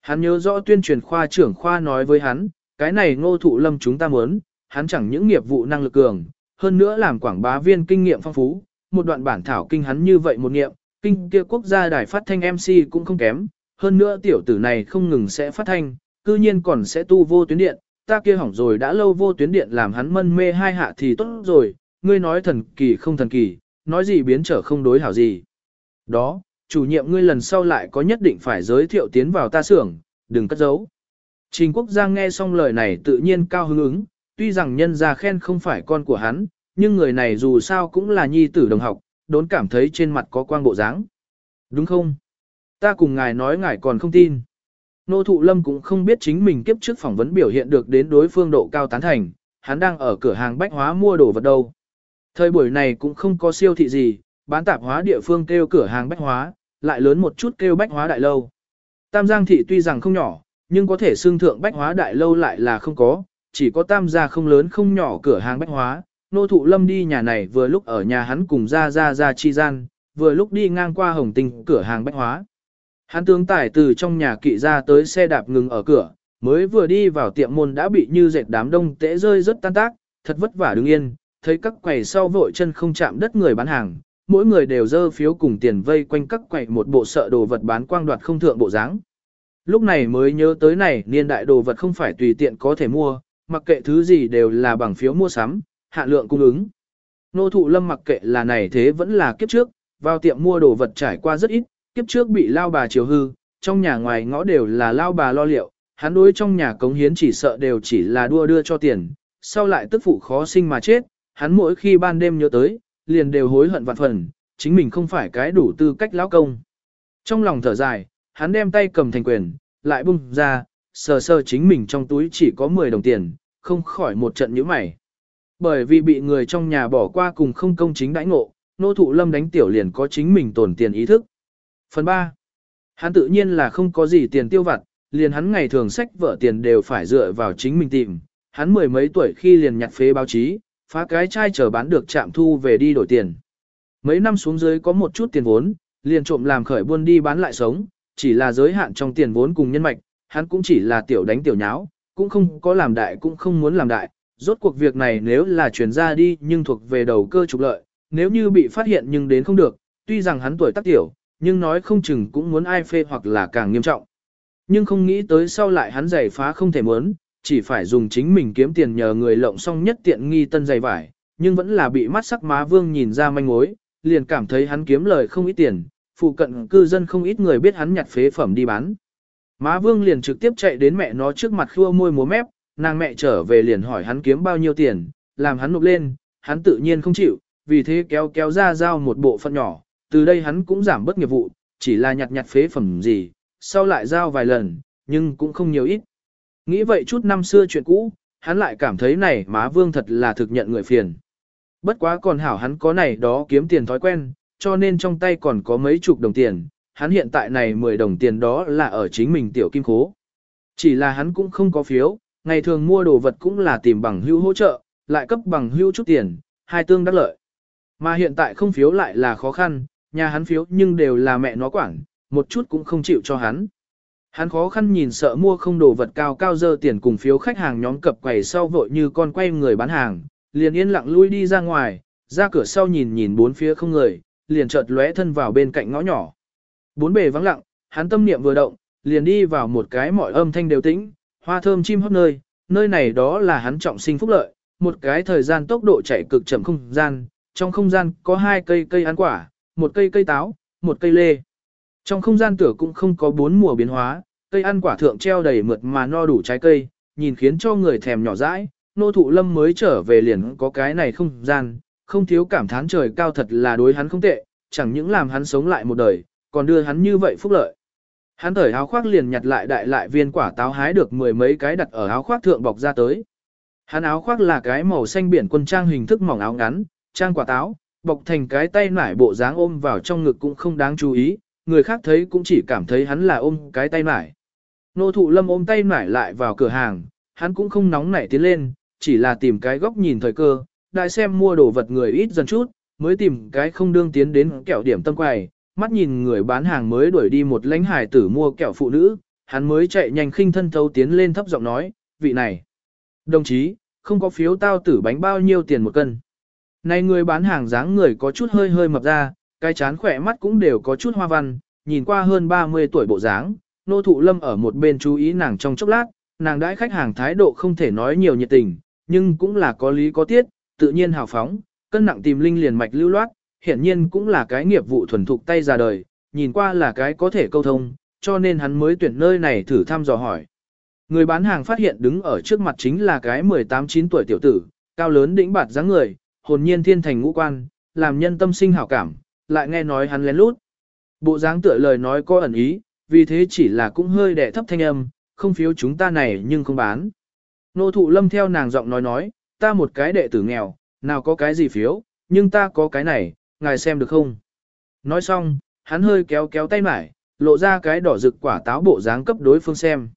Hắn nhớ rõ tuyên truyền khoa trưởng khoa nói với hắn, cái này ngô thụ lâm chúng ta muốn, hắn chẳng những nghiệp vụ năng lực cường, hơn nữa làm quảng bá viên kinh nghiệm phong phú, một đoạn bản thảo kinh hắn như vậy một nghiệm, kinh kia quốc gia đài phát thanh MC cũng không kém, hơn nữa tiểu tử này không ngừng sẽ phát thanh, cư nhiên còn sẽ tu vô tuyến điện, ta kia hỏng rồi đã lâu vô tuyến điện làm hắn mân mê hai hạ thì tốt rồi, ngươi nói thần kỳ không thần kỳ, nói gì biến trở không đối hảo gì. Đó, chủ nhiệm ngươi lần sau lại có nhất định phải giới thiệu tiến vào ta xưởng, đừng cất giấu. Trình Quốc Giang nghe xong lời này tự nhiên cao hứng ứng, tuy rằng nhân gia khen không phải con của hắn, nhưng người này dù sao cũng là nhi tử đồng học, đốn cảm thấy trên mặt có quang bộ dáng. Đúng không? Ta cùng ngài nói ngài còn không tin. Nô Thụ Lâm cũng không biết chính mình kiếp trước phỏng vấn biểu hiện được đến đối phương độ cao tán thành, hắn đang ở cửa hàng bách hóa mua đồ vật đâu. Thời buổi này cũng không có siêu thị gì, bán tạp hóa địa phương kêu cửa hàng bách hóa, lại lớn một chút kêu bách hóa đại lâu. Tam Giang thị tuy rằng không nhỏ, nhưng có thể xương thượng bách hóa đại lâu lại là không có, chỉ có tam gia không lớn không nhỏ cửa hàng bách hóa. Nô thụ lâm đi nhà này vừa lúc ở nhà hắn cùng ra ra ra chi gian, vừa lúc đi ngang qua hồng tinh cửa hàng bách hóa. Hắn tướng tải từ trong nhà kỵ ra tới xe đạp ngừng ở cửa, mới vừa đi vào tiệm môn đã bị như dệt đám đông tễ rơi rất tan tác, thật vất vả đứng yên, thấy các quầy sau vội chân không chạm đất người bán hàng, mỗi người đều dơ phiếu cùng tiền vây quanh các quầy một bộ sợ đồ vật bán quang đoạt không thượng bộ dáng. Lúc này mới nhớ tới này niên đại đồ vật không phải tùy tiện có thể mua, mặc kệ thứ gì đều là bằng phiếu mua sắm, hạn lượng cung ứng. Nô thụ lâm mặc kệ là này thế vẫn là kiếp trước, vào tiệm mua đồ vật trải qua rất ít, kiếp trước bị lao bà chiều hư, trong nhà ngoài ngõ đều là lao bà lo liệu, hắn đối trong nhà cống hiến chỉ sợ đều chỉ là đua đưa cho tiền, sau lại tức phụ khó sinh mà chết, hắn mỗi khi ban đêm nhớ tới, liền đều hối hận vạn phần, chính mình không phải cái đủ tư cách lão công. Trong lòng thở dài, hắn đem tay cầm thành quyền, lại bung ra, sờ sờ chính mình trong túi chỉ có 10 đồng tiền, không khỏi một trận nhíu mày. Bởi vì bị người trong nhà bỏ qua cùng không công chính đãi ngộ, nô thụ lâm đánh tiểu liền có chính mình tổn tiền ý thức. Phần 3. Hắn tự nhiên là không có gì tiền tiêu vặt, liền hắn ngày thường sách vợ tiền đều phải dựa vào chính mình tìm. Hắn mười mấy tuổi khi liền nhặt phế báo chí, phá cái chai chờ bán được chạm thu về đi đổi tiền. Mấy năm xuống dưới có một chút tiền vốn, liền trộm làm khởi buôn đi bán lại sống, chỉ là giới hạn trong tiền vốn cùng nhân mạch, hắn cũng chỉ là tiểu đánh tiểu nháo, cũng không có làm đại cũng không muốn làm đại. Rốt cuộc việc này nếu là chuyển ra đi nhưng thuộc về đầu cơ trục lợi, nếu như bị phát hiện nhưng đến không được, tuy rằng hắn tuổi tác tiểu, nhưng nói không chừng cũng muốn ai phê hoặc là càng nghiêm trọng. Nhưng không nghĩ tới sau lại hắn giày phá không thể muốn, chỉ phải dùng chính mình kiếm tiền nhờ người lộng xong nhất tiện nghi tân dày vải, nhưng vẫn là bị mắt sắc má vương nhìn ra manh mối, liền cảm thấy hắn kiếm lời không ít tiền, phụ cận cư dân không ít người biết hắn nhặt phế phẩm đi bán. Má vương liền trực tiếp chạy đến mẹ nó trước mặt khua môi múa mép, nàng mẹ trở về liền hỏi hắn kiếm bao nhiêu tiền, làm hắn nộp lên, hắn tự nhiên không chịu, vì thế kéo kéo ra giao một bộ phận nhỏ, từ đây hắn cũng giảm bớt nghiệp vụ, chỉ là nhặt nhặt phế phẩm gì, sau lại giao vài lần, nhưng cũng không nhiều ít. Nghĩ vậy chút năm xưa chuyện cũ, hắn lại cảm thấy này má vương thật là thực nhận người phiền. Bất quá còn hảo hắn có này đó kiếm tiền thói quen, cho nên trong tay còn có mấy chục đồng tiền, hắn hiện tại này 10 đồng tiền đó là ở chính mình tiểu kim khố. Chỉ là hắn cũng không có phiếu, ngày thường mua đồ vật cũng là tìm bằng hưu hỗ trợ, lại cấp bằng hưu chút tiền, hai tương đắc lợi. Mà hiện tại không phiếu lại là khó khăn, nhà hắn phiếu nhưng đều là mẹ nó quản, một chút cũng không chịu cho hắn. Hắn khó khăn nhìn sợ mua không đồ vật cao cao dơ tiền cùng phiếu khách hàng nhóm cập quầy sau vội như con quay người bán hàng, liền yên lặng lui đi ra ngoài, ra cửa sau nhìn nhìn bốn phía không người, liền chợt lóe thân vào bên cạnh ngõ nhỏ. Bốn bề vắng lặng, hắn tâm niệm vừa động, liền đi vào một cái mọi âm thanh đều tĩnh, hoa thơm chim hót nơi, nơi này đó là hắn trọng sinh phúc lợi, một cái thời gian tốc độ chạy cực chậm không gian, trong không gian có hai cây cây ăn quả, một cây cây táo, một cây lê. Trong không gian tửa cũng không có bốn mùa biến hóa, cây ăn quả thượng treo đầy mượt mà no đủ trái cây, nhìn khiến cho người thèm nhỏ dãi, nô thụ lâm mới trở về liền có cái này không gian, không thiếu cảm thán trời cao thật là đối hắn không tệ, chẳng những làm hắn sống lại một đời, còn đưa hắn như vậy phúc lợi. Hắn thởi áo khoác liền nhặt lại đại lại viên quả táo hái được mười mấy cái đặt ở áo khoác thượng bọc ra tới. Hắn áo khoác là cái màu xanh biển quân trang hình thức mỏng áo ngắn, trang quả táo, bọc thành cái tay nải bộ dáng ôm vào trong ngực cũng không đáng chú ý, người khác thấy cũng chỉ cảm thấy hắn là ôm cái tay nải. Nô thụ lâm ôm tay nải lại vào cửa hàng, hắn cũng không nóng nảy tiến lên, chỉ là tìm cái góc nhìn thời cơ, đại xem mua đồ vật người ít dần chút, mới tìm cái không đương tiến đến kẹo điểm tâm quầy, mắt nhìn người bán hàng mới đuổi đi một lãnh hải tử mua kẹo phụ nữ, hắn mới chạy nhanh khinh thân thấu tiến lên thấp giọng nói, vị này. Đồng chí, không có phiếu tao tử bánh bao nhiêu tiền một cân. Này người bán hàng dáng người có chút hơi hơi mập ra, cái chán khỏe mắt cũng đều có chút hoa văn, nhìn qua hơn 30 tuổi bộ dáng, nô thụ lâm ở một bên chú ý nàng trong chốc lát, nàng đãi khách hàng thái độ không thể nói nhiều nhiệt tình, nhưng cũng là có lý có tiết, tự nhiên hào phóng, cân nặng tìm linh liền mạch lưu loát, hiển nhiên cũng là cái nghiệp vụ thuần thục tay ra đời, nhìn qua là cái có thể câu thông, cho nên hắn mới tuyển nơi này thử thăm dò hỏi. Người bán hàng phát hiện đứng ở trước mặt chính là cái 18-9 tuổi tiểu tử, cao lớn đĩnh bạt dáng người, hồn nhiên thiên thành ngũ quan, làm nhân tâm sinh hảo cảm, lại nghe nói hắn lén lút. Bộ dáng tựa lời nói có ẩn ý, vì thế chỉ là cũng hơi đẻ thấp thanh âm, không phiếu chúng ta này nhưng không bán. Nô thụ lâm theo nàng giọng nói nói, ta một cái đệ tử nghèo, nào có cái gì phiếu, nhưng ta có cái này, ngài xem được không? Nói xong, hắn hơi kéo kéo tay mải, lộ ra cái đỏ rực quả táo bộ dáng cấp đối phương xem.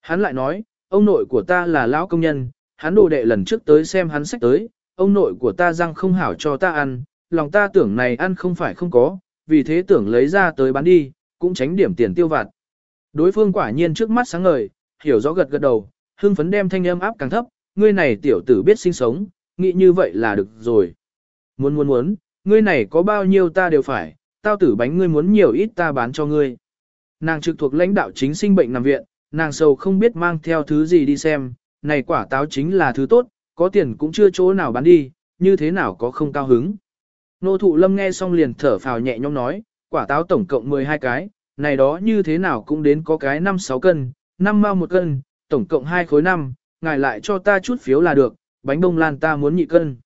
Hắn lại nói, ông nội của ta là lão công nhân, hắn đồ đệ lần trước tới xem hắn sách tới, ông nội của ta răng không hảo cho ta ăn, lòng ta tưởng này ăn không phải không có, vì thế tưởng lấy ra tới bán đi, cũng tránh điểm tiền tiêu vặt. Đối phương quả nhiên trước mắt sáng ngời, hiểu rõ gật gật đầu, hưng phấn đem thanh âm áp càng thấp, ngươi này tiểu tử biết sinh sống, nghĩ như vậy là được rồi. Muốn muốn muốn, ngươi này có bao nhiêu ta đều phải, tao tử bánh ngươi muốn nhiều ít ta bán cho ngươi. Nàng trực thuộc lãnh đạo chính sinh bệnh nằm viện, nàng sầu không biết mang theo thứ gì đi xem, này quả táo chính là thứ tốt, có tiền cũng chưa chỗ nào bán đi, như thế nào có không cao hứng. Nô thụ lâm nghe xong liền thở phào nhẹ nhõm nói, quả táo tổng cộng 12 cái, này đó như thế nào cũng đến có cái 5-6 cân, 5 mao một cân, tổng cộng 2 khối 5, ngài lại cho ta chút phiếu là được, bánh bông lan ta muốn nhị cân.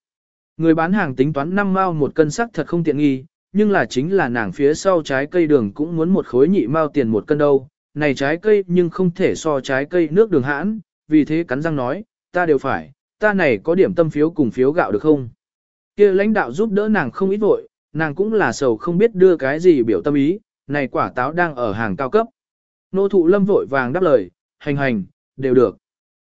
Người bán hàng tính toán 5 mao một cân sắc thật không tiện nghi, nhưng là chính là nàng phía sau trái cây đường cũng muốn một khối nhị mao tiền một cân đâu. Này trái cây nhưng không thể so trái cây nước đường hãn, vì thế cắn răng nói, ta đều phải, ta này có điểm tâm phiếu cùng phiếu gạo được không? kia lãnh đạo giúp đỡ nàng không ít vội, nàng cũng là sầu không biết đưa cái gì biểu tâm ý, này quả táo đang ở hàng cao cấp. Nô thụ lâm vội vàng đáp lời, hành hành, đều được.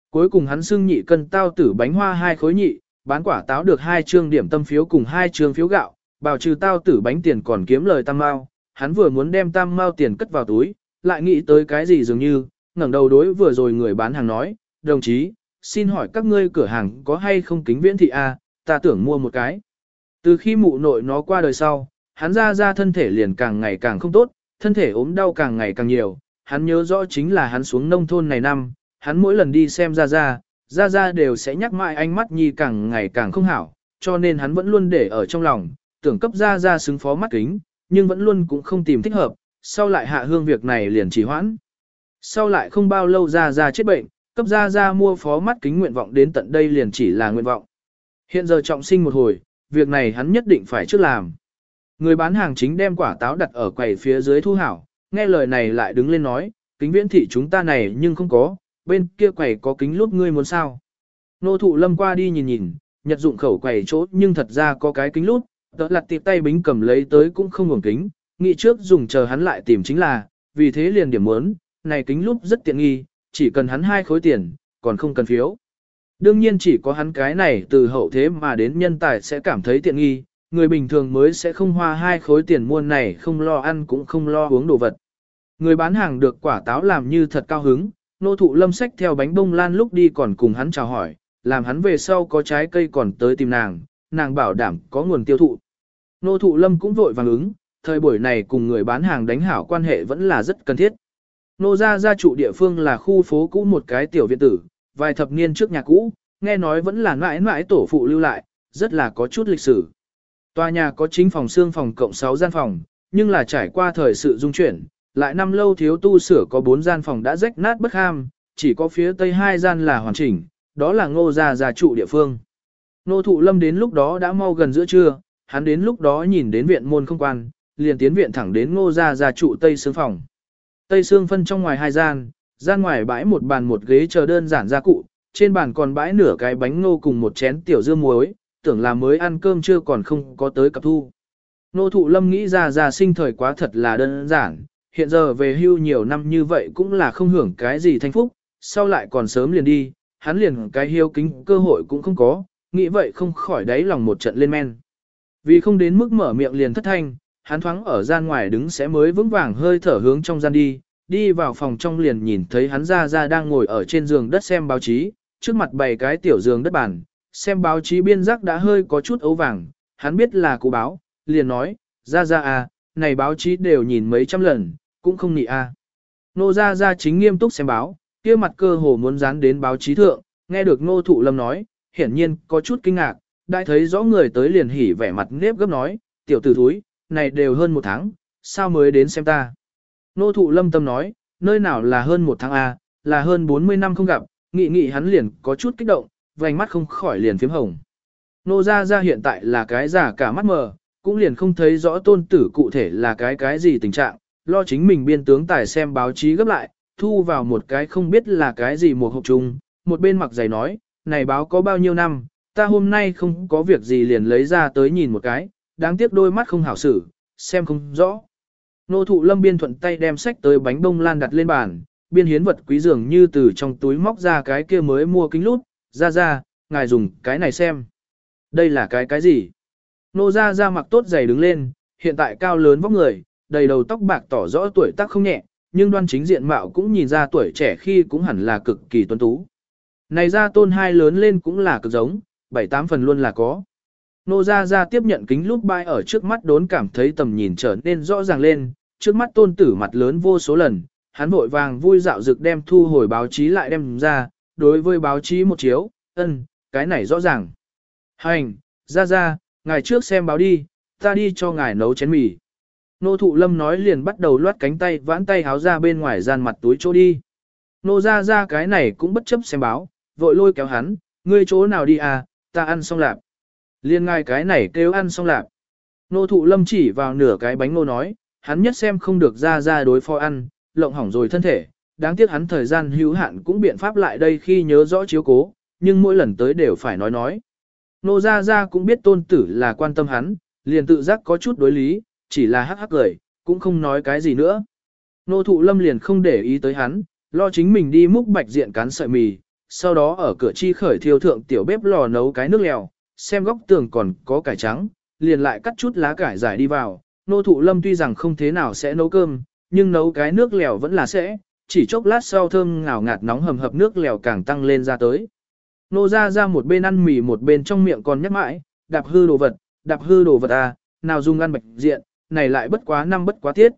Cuối cùng hắn xưng nhị cân tao tử bánh hoa hai khối nhị, bán quả táo được hai trương điểm tâm phiếu cùng hai trương phiếu gạo, bảo trừ tao tử bánh tiền còn kiếm lời tam mao. Hắn vừa muốn đem tam mao tiền cất vào túi, lại nghĩ tới cái gì dường như, ngẩng đầu đối vừa rồi người bán hàng nói, đồng chí, xin hỏi các ngươi cửa hàng có hay không kính viễn thị A, ta tưởng mua một cái. Từ khi mụ nội nó qua đời sau, hắn ra ra thân thể liền càng ngày càng không tốt, thân thể ốm đau càng ngày càng nhiều, hắn nhớ rõ chính là hắn xuống nông thôn này năm, hắn mỗi lần đi xem ra ra, ra ra đều sẽ nhắc mãi ánh mắt nhi càng ngày càng không hảo, cho nên hắn vẫn luôn để ở trong lòng, tưởng cấp ra ra xứng phó mắt kính, nhưng vẫn luôn cũng không tìm thích hợp, sau lại hạ hương việc này liền trì hoãn. Sau lại không bao lâu ra ra chết bệnh, cấp ra ra mua phó mắt kính nguyện vọng đến tận đây liền chỉ là nguyện vọng. Hiện giờ trọng sinh một hồi, việc này hắn nhất định phải trước làm. Người bán hàng chính đem quả táo đặt ở quầy phía dưới thu hảo, nghe lời này lại đứng lên nói, kính viễn thị chúng ta này nhưng không có, bên kia quầy có kính lúc ngươi muốn sao. Nô thụ lâm qua đi nhìn nhìn, nhật dụng khẩu quầy chỗ nhưng thật ra có cái kính lút. tớ lặt tiệp tay bính cầm lấy tới cũng không ngủng kính, nghĩ trước dùng chờ hắn lại tìm chính là, vì thế liền điểm muốn, này kính lút rất tiện nghi, chỉ cần hắn hai khối tiền, còn không cần phiếu. Đương nhiên chỉ có hắn cái này từ hậu thế mà đến nhân tài sẽ cảm thấy tiện nghi, người bình thường mới sẽ không hoa hai khối tiền mua này không lo ăn cũng không lo uống đồ vật. Người bán hàng được quả táo làm như thật cao hứng, nô thụ lâm sách theo bánh bông lan lúc đi còn cùng hắn chào hỏi, làm hắn về sau có trái cây còn tới tìm nàng, nàng bảo đảm có nguồn tiêu thụ. Nô thụ lâm cũng vội vàng ứng, thời buổi này cùng người bán hàng đánh hảo quan hệ vẫn là rất cần thiết. Nô gia gia trụ địa phương là khu phố cũ một cái tiểu viện tử, vài thập niên trước nhà cũ, nghe nói vẫn là mãi mãi tổ phụ lưu lại, rất là có chút lịch sử. Tòa nhà có chính phòng xương phòng cộng 6 gian phòng, nhưng là trải qua thời sự dung chuyển, lại năm lâu thiếu tu sửa có 4 gian phòng đã rách nát bất ham, chỉ có phía tây hai gian là hoàn chỉnh, đó là ngô gia gia trụ địa phương. Nô thụ lâm đến lúc đó đã mau gần giữa trưa, hắn đến lúc đó nhìn đến viện môn không quan, liền tiến viện thẳng đến ngô gia gia trụ tây xương phòng. Tây xương phân trong ngoài hai gian, gian ngoài bãi một bàn một ghế chờ đơn giản gia cụ, trên bàn còn bãi nửa cái bánh ngô cùng một chén tiểu dưa muối, tưởng là mới ăn cơm chưa còn không có tới cặp thu. Nô thụ lâm nghĩ ra ra sinh thời quá thật là đơn giản, hiện giờ về hưu nhiều năm như vậy cũng là không hưởng cái gì thanh phúc, sau lại còn sớm liền đi, hắn liền cái hiếu kính cơ hội cũng không có, nghĩ vậy không khỏi đáy lòng một trận lên men. Vì không đến mức mở miệng liền thất thanh, hắn thoáng ở gian ngoài đứng sẽ mới vững vàng hơi thở hướng trong gian đi, đi vào phòng trong liền nhìn thấy hắn ra ra đang ngồi ở trên giường đất xem báo chí, trước mặt bày cái tiểu giường đất bàn, xem báo chí biên giác đã hơi có chút ấu vàng, hắn biết là cụ báo, liền nói, ra ra à, này báo chí đều nhìn mấy trăm lần, cũng không nị à. Nô ra ra chính nghiêm túc xem báo, kia mặt cơ hồ muốn dán đến báo chí thượng, nghe được nô thụ lâm nói, hiển nhiên có chút kinh ngạc, đại thấy rõ người tới liền hỉ vẻ mặt nếp gấp nói, tiểu tử thúi, này đều hơn một tháng, sao mới đến xem ta. Nô thụ lâm tâm nói, nơi nào là hơn một tháng A, à, là hơn 40 năm không gặp, nghị nghị hắn liền có chút kích động, vành mắt không khỏi liền phím hồng. Nô ra ra hiện tại là cái giả cả mắt mờ, cũng liền không thấy rõ tôn tử cụ thể là cái cái gì tình trạng, lo chính mình biên tướng tài xem báo chí gấp lại, thu vào một cái không biết là cái gì một hộp chung, một bên mặc giày nói, này báo có bao nhiêu năm, ta hôm nay không có việc gì liền lấy ra tới nhìn một cái, đáng tiếc đôi mắt không hảo xử, xem không rõ. Nô thụ lâm biên thuận tay đem sách tới bánh bông lan đặt lên bàn, biên hiến vật quý dường như từ trong túi móc ra cái kia mới mua kính lút, ra ra, ngài dùng cái này xem. Đây là cái cái gì? Nô ra ra mặc tốt giày đứng lên, hiện tại cao lớn vóc người, đầy đầu tóc bạc tỏ rõ tuổi tác không nhẹ, nhưng đoan chính diện mạo cũng nhìn ra tuổi trẻ khi cũng hẳn là cực kỳ tuấn tú. Này ra tôn hai lớn lên cũng là cực giống, bảy tám phần luôn là có. Nô ra ra tiếp nhận kính lúp bay ở trước mắt đốn cảm thấy tầm nhìn trở nên rõ ràng lên, trước mắt tôn tử mặt lớn vô số lần, hắn vội vàng vui dạo dực đem thu hồi báo chí lại đem ra, đối với báo chí một chiếu, ân, cái này rõ ràng. Hành, ra ra, ngài trước xem báo đi, ta đi cho ngài nấu chén mì. Nô thụ lâm nói liền bắt đầu loát cánh tay vãn tay háo ra bên ngoài gian mặt túi chỗ đi. Nô ra ra cái này cũng bất chấp xem báo, vội lôi kéo hắn, ngươi chỗ nào đi à, ta ăn xong lạp. Liên ngài cái này kêu ăn xong lạp. Nô thụ lâm chỉ vào nửa cái bánh nô nói, hắn nhất xem không được ra ra đối phó ăn, lộng hỏng rồi thân thể. Đáng tiếc hắn thời gian hữu hạn cũng biện pháp lại đây khi nhớ rõ chiếu cố, nhưng mỗi lần tới đều phải nói nói. Nô gia gia cũng biết tôn tử là quan tâm hắn, liền tự giác có chút đối lý, chỉ là hắc hắc cười, cũng không nói cái gì nữa. Nô thụ lâm liền không để ý tới hắn, lo chính mình đi múc bạch diện cán sợi mì, sau đó ở cửa chi khởi thiêu thượng tiểu bếp lò nấu cái nước lèo, xem góc tường còn có cải trắng, liền lại cắt chút lá cải giải đi vào. Nô thụ lâm tuy rằng không thế nào sẽ nấu cơm, nhưng nấu cái nước lèo vẫn là sẽ, chỉ chốc lát sau thơm ngào ngạt nóng hầm hập nước lèo càng tăng lên ra tới. Nô ra ra một bên ăn mì một bên trong miệng còn nhắc mãi, đạp hư đồ vật, đạp hư đồ vật à, nào dùng ăn bạch diện, này lại bất quá năm bất quá tiết.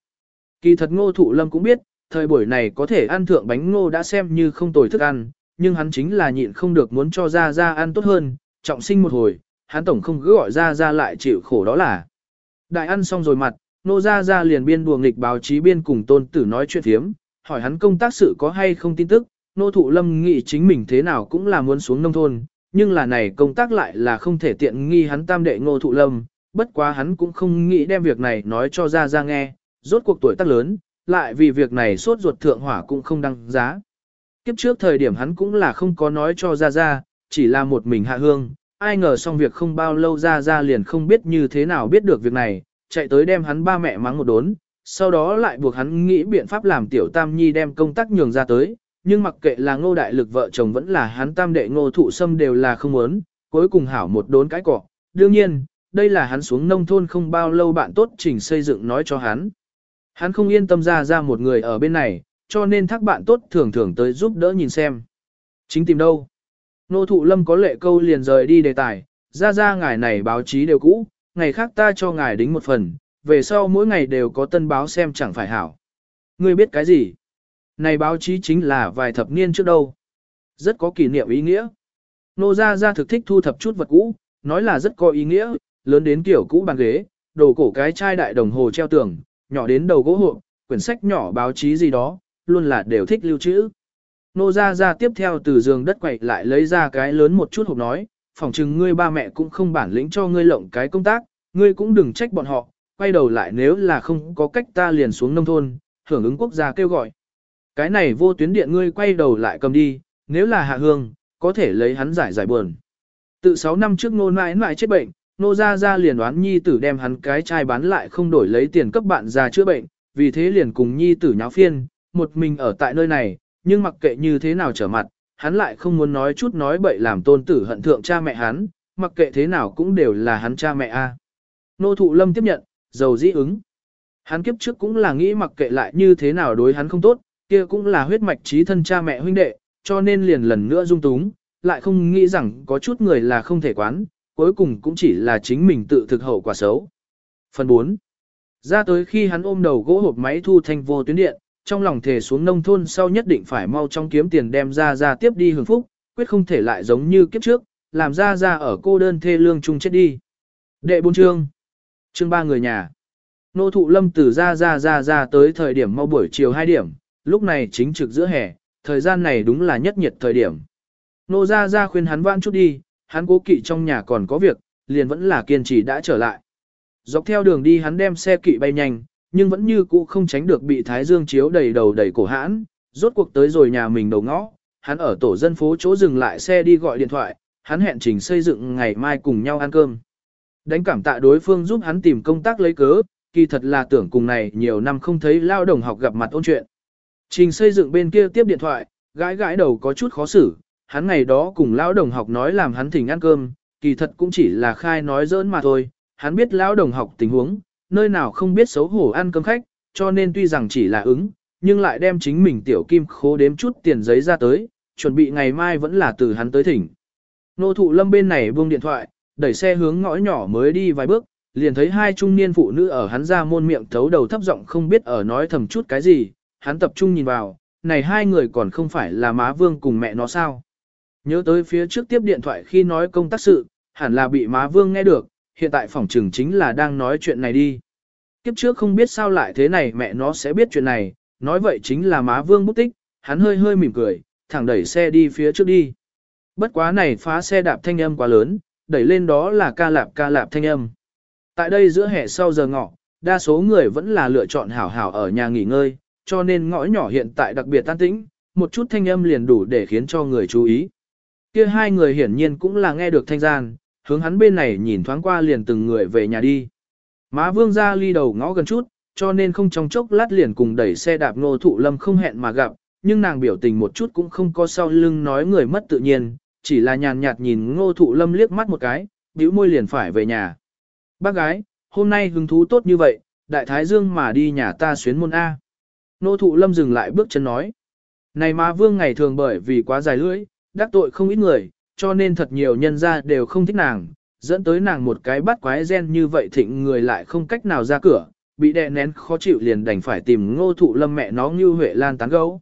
Kỳ thật ngô thụ lâm cũng biết, thời buổi này có thể ăn thượng bánh ngô đã xem như không tồi thức ăn, nhưng hắn chính là nhịn không được muốn cho ra ra ăn tốt hơn, trọng sinh một hồi, hắn tổng không cứ gọi ra ra lại chịu khổ đó là. Đại ăn xong rồi mặt, nô ra ra liền biên đùa nghịch báo chí biên cùng tôn tử nói chuyện thiếm, hỏi hắn công tác sự có hay không tin tức, nô thụ lâm nghĩ chính mình thế nào cũng là muốn xuống nông thôn, nhưng là này công tác lại là không thể tiện nghi hắn tam đệ ngô thụ lâm, bất quá hắn cũng không nghĩ đem việc này nói cho ra ra nghe, rốt cuộc tuổi tác lớn, lại vì việc này sốt ruột thượng hỏa cũng không đăng giá. Kiếp trước thời điểm hắn cũng là không có nói cho ra ra, chỉ là một mình hạ hương, ai ngờ xong việc không bao lâu ra ra liền không biết như thế nào biết được việc này, chạy tới đem hắn ba mẹ mắng một đốn, sau đó lại buộc hắn nghĩ biện pháp làm tiểu tam nhi đem công tác nhường ra tới, nhưng mặc kệ là ngô đại lực vợ chồng vẫn là hắn tam đệ ngô thụ sâm đều là không muốn, cuối cùng hảo một đốn cái cỏ. Đương nhiên, đây là hắn xuống nông thôn không bao lâu bạn tốt trình xây dựng nói cho hắn. Hắn không yên tâm ra ra một người ở bên này, cho nên thác bạn tốt thường thường tới giúp đỡ nhìn xem. Chính tìm đâu? Nô thụ lâm có lệ câu liền rời đi đề tài, ra ra ngài này báo chí đều cũ, ngày khác ta cho ngài đính một phần, về sau mỗi ngày đều có tân báo xem chẳng phải hảo. Ngươi biết cái gì? Này báo chí chính là vài thập niên trước đâu. Rất có kỷ niệm ý nghĩa. Nô gia gia thực thích thu thập chút vật cũ, nói là rất có ý nghĩa, lớn đến kiểu cũ bàn ghế, đồ cổ cái chai đại đồng hồ treo tường, nhỏ đến đầu gỗ hộp, quyển sách nhỏ báo chí gì đó, luôn là đều thích lưu trữ. Nô gia gia tiếp theo từ giường đất quậy lại lấy ra cái lớn một chút hộp nói, phỏng chừng ngươi ba mẹ cũng không bản lĩnh cho ngươi lộng cái công tác, ngươi cũng đừng trách bọn họ, quay đầu lại nếu là không có cách ta liền xuống nông thôn, hưởng ứng quốc gia kêu gọi. Cái này vô tuyến điện ngươi quay đầu lại cầm đi, nếu là hạ hương, có thể lấy hắn giải giải buồn. Tự 6 năm trước nô mãi mãi chết bệnh, nô ra ra liền đoán nhi tử đem hắn cái chai bán lại không đổi lấy tiền cấp bạn già chữa bệnh, vì thế liền cùng nhi tử nháo phiên, một mình ở tại nơi này, nhưng mặc kệ như thế nào trở mặt, hắn lại không muốn nói chút nói bậy làm tôn tử hận thượng cha mẹ hắn, mặc kệ thế nào cũng đều là hắn cha mẹ a. Nô thụ lâm tiếp nhận, dầu dĩ ứng. Hắn kiếp trước cũng là nghĩ mặc kệ lại như thế nào đối hắn không tốt, kia cũng là huyết mạch trí thân cha mẹ huynh đệ, cho nên liền lần nữa dung túng, lại không nghĩ rằng có chút người là không thể quán, cuối cùng cũng chỉ là chính mình tự thực hậu quả xấu. Phần 4. Ra tới khi hắn ôm đầu gỗ hộp máy thu thanh vô tuyến điện, trong lòng thề xuống nông thôn sau nhất định phải mau trong kiếm tiền đem ra ra tiếp đi hưởng phúc, quyết không thể lại giống như kiếp trước, làm ra ra ở cô đơn thê lương chung chết đi. Đệ bốn chương. Chương ba người nhà. Nô thụ lâm từ ra ra ra ra tới thời điểm mau buổi chiều 2 điểm, lúc này chính trực giữa hè, thời gian này đúng là nhất nhiệt thời điểm. Nô ra ra khuyên hắn vãn chút đi, hắn cố kỵ trong nhà còn có việc, liền vẫn là kiên trì đã trở lại. Dọc theo đường đi hắn đem xe kỵ bay nhanh, nhưng vẫn như cũ không tránh được bị thái dương chiếu đầy đầu đầy cổ hãn, rốt cuộc tới rồi nhà mình đầu ngõ, hắn ở tổ dân phố chỗ dừng lại xe đi gọi điện thoại, hắn hẹn trình xây dựng ngày mai cùng nhau ăn cơm. Đánh cảm tạ đối phương giúp hắn tìm công tác lấy cớ, kỳ thật là tưởng cùng này nhiều năm không thấy lao đồng học gặp mặt ôn chuyện. Trình xây dựng bên kia tiếp điện thoại, gãi gãi đầu có chút khó xử, hắn ngày đó cùng lão đồng học nói làm hắn thỉnh ăn cơm, kỳ thật cũng chỉ là khai nói giỡn mà thôi, hắn biết lão đồng học tình huống, nơi nào không biết xấu hổ ăn cơm khách, cho nên tuy rằng chỉ là ứng, nhưng lại đem chính mình tiểu kim khố đếm chút tiền giấy ra tới, chuẩn bị ngày mai vẫn là từ hắn tới thỉnh. Nô thụ lâm bên này buông điện thoại, đẩy xe hướng ngõ nhỏ mới đi vài bước, liền thấy hai trung niên phụ nữ ở hắn ra môn miệng thấu đầu thấp giọng không biết ở nói thầm chút cái gì, hắn tập trung nhìn vào, này hai người còn không phải là má vương cùng mẹ nó sao. Nhớ tới phía trước tiếp điện thoại khi nói công tác sự, hẳn là bị má vương nghe được, hiện tại phòng trừng chính là đang nói chuyện này đi. Kiếp trước không biết sao lại thế này mẹ nó sẽ biết chuyện này, nói vậy chính là má vương bút tích, hắn hơi hơi mỉm cười, thẳng đẩy xe đi phía trước đi. Bất quá này phá xe đạp thanh âm quá lớn, đẩy lên đó là ca lạp ca lạp thanh âm. Tại đây giữa hè sau giờ ngọ, đa số người vẫn là lựa chọn hảo hảo ở nhà nghỉ ngơi, cho nên ngõ nhỏ hiện tại đặc biệt tan tĩnh, một chút thanh âm liền đủ để khiến cho người chú ý. Kia hai người hiển nhiên cũng là nghe được thanh gian, hướng hắn bên này nhìn thoáng qua liền từng người về nhà đi. Má vương ra ly đầu ngõ gần chút, cho nên không trong chốc lát liền cùng đẩy xe đạp ngô thụ lâm không hẹn mà gặp, nhưng nàng biểu tình một chút cũng không có sau lưng nói người mất tự nhiên, chỉ là nhàn nhạt nhìn ngô thụ lâm liếc mắt một cái, bĩu môi liền phải về nhà. Bác gái, hôm nay hứng thú tốt như vậy, đại thái dương mà đi nhà ta xuyến môn A. Ngô thụ lâm dừng lại bước chân nói. Này mà vương ngày thường bởi vì quá dài lưỡi, đắc tội không ít người, cho nên thật nhiều nhân gia đều không thích nàng, dẫn tới nàng một cái bắt quái gen như vậy thịnh người lại không cách nào ra cửa, bị đè nén khó chịu liền đành phải tìm ngô thụ lâm mẹ nó như Huệ Lan tán gấu.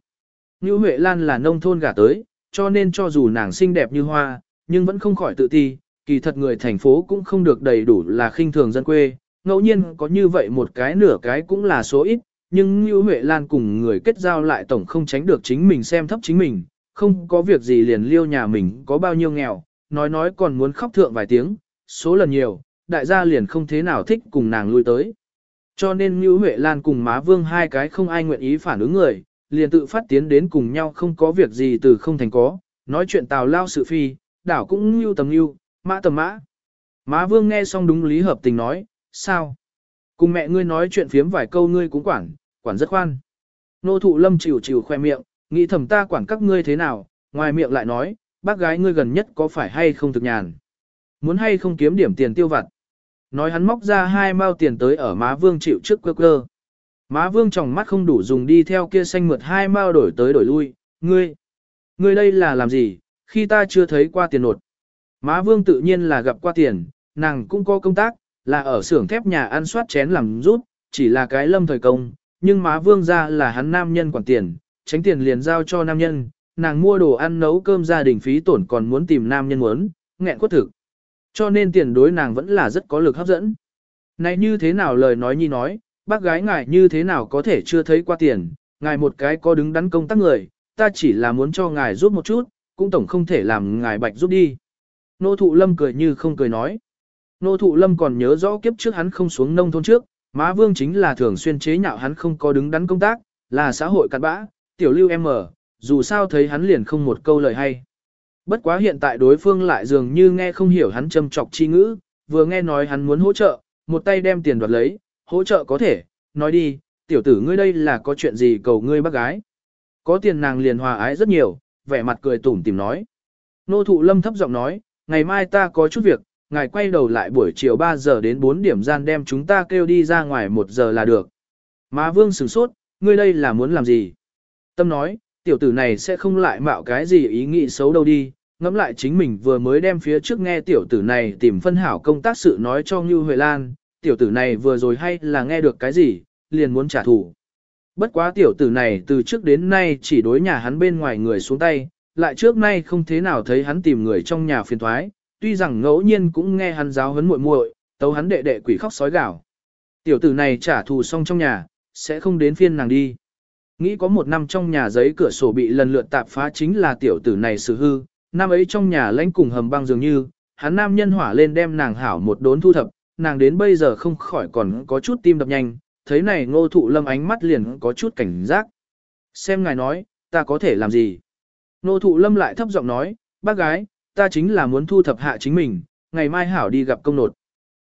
Như Huệ Lan là nông thôn gả tới, cho nên cho dù nàng xinh đẹp như hoa, nhưng vẫn không khỏi tự ti, kỳ thật người thành phố cũng không được đầy đủ là khinh thường dân quê, ngẫu nhiên có như vậy một cái nửa cái cũng là số ít, nhưng Như Huệ Lan cùng người kết giao lại tổng không tránh được chính mình xem thấp chính mình, không có việc gì liền liêu nhà mình có bao nhiêu nghèo, nói nói còn muốn khóc thượng vài tiếng, số lần nhiều, đại gia liền không thế nào thích cùng nàng lui tới. Cho nên Như Huệ Lan cùng má vương hai cái không ai nguyện ý phản ứng người, liền tự phát tiến đến cùng nhau không có việc gì từ không thành có, nói chuyện tào lao sự phi, đảo cũng như tầm như, mã tầm mã. Má vương nghe xong đúng lý hợp tình nói, sao? Cùng mẹ ngươi nói chuyện phiếm vài câu ngươi cũng quản, quản rất khoan. Nô thụ lâm chịu chịu khoe miệng, nghĩ thầm ta quản các ngươi thế nào, ngoài miệng lại nói, bác gái ngươi gần nhất có phải hay không thực nhàn. Muốn hay không kiếm điểm tiền tiêu vặt. Nói hắn móc ra hai mao tiền tới ở má vương chịu trước cơ cơ. Má vương trong mắt không đủ dùng đi theo kia xanh mượt hai mao đổi tới đổi lui, ngươi, ngươi đây là làm gì, khi ta chưa thấy qua tiền nột. Má vương tự nhiên là gặp qua tiền, nàng cũng có công tác, là ở xưởng thép nhà ăn soát chén làm rút, chỉ là cái lâm thời công, nhưng má vương ra là hắn nam nhân quản tiền, tránh tiền liền giao cho nam nhân, nàng mua đồ ăn nấu cơm gia đình phí tổn còn muốn tìm nam nhân muốn, nghẹn quất thực. Cho nên tiền đối nàng vẫn là rất có lực hấp dẫn. Này như thế nào lời nói nhi nói, bác gái ngài như thế nào có thể chưa thấy qua tiền, ngài một cái có đứng đắn công tác người, ta chỉ là muốn cho ngài giúp một chút, cũng tổng không thể làm ngài bạch giúp đi. Nô thụ lâm cười như không cười nói. Nô thụ lâm còn nhớ rõ kiếp trước hắn không xuống nông thôn trước, má vương chính là thường xuyên chế nhạo hắn không có đứng đắn công tác, là xã hội cặn bã, tiểu lưu em ở, dù sao thấy hắn liền không một câu lời hay. Bất quá hiện tại đối phương lại dường như nghe không hiểu hắn châm trọc chi ngữ, vừa nghe nói hắn muốn hỗ trợ, một tay đem tiền đoạt lấy, hỗ trợ có thể, nói đi, tiểu tử ngươi đây là có chuyện gì cầu ngươi bác gái. Có tiền nàng liền hòa ái rất nhiều, vẻ mặt cười tủm tìm nói. Nô thụ lâm thấp giọng nói, ngày mai ta có chút việc, ngài quay đầu lại buổi chiều 3 giờ đến 4 điểm gian đem chúng ta kêu đi ra ngoài 1 giờ là được. Má vương sửng sốt, ngươi đây là muốn làm gì? Tâm nói, tiểu tử này sẽ không lại mạo cái gì ý nghĩ xấu đâu đi, ngẫm lại chính mình vừa mới đem phía trước nghe tiểu tử này tìm phân hảo công tác sự nói cho Như Huệ Lan, tiểu tử này vừa rồi hay là nghe được cái gì, liền muốn trả thù. Bất quá tiểu tử này từ trước đến nay chỉ đối nhà hắn bên ngoài người xuống tay, lại trước nay không thế nào thấy hắn tìm người trong nhà phiền thoái, tuy rằng ngẫu nhiên cũng nghe hắn giáo huấn muội muội, tấu hắn đệ đệ quỷ khóc sói gào. Tiểu tử này trả thù xong trong nhà, sẽ không đến phiên nàng đi. Nghĩ có một năm trong nhà giấy cửa sổ bị lần lượt tạp phá chính là tiểu tử này sự hư, năm ấy trong nhà lãnh cùng hầm băng dường như, hắn nam nhân hỏa lên đem nàng hảo một đốn thu thập, nàng đến bây giờ không khỏi còn có chút tim đập nhanh, thấy này ngô thụ lâm ánh mắt liền có chút cảnh giác. Xem ngài nói, ta có thể làm gì? Ngô thụ lâm lại thấp giọng nói, bác gái, ta chính là muốn thu thập hạ chính mình, ngày mai hảo đi gặp công nột.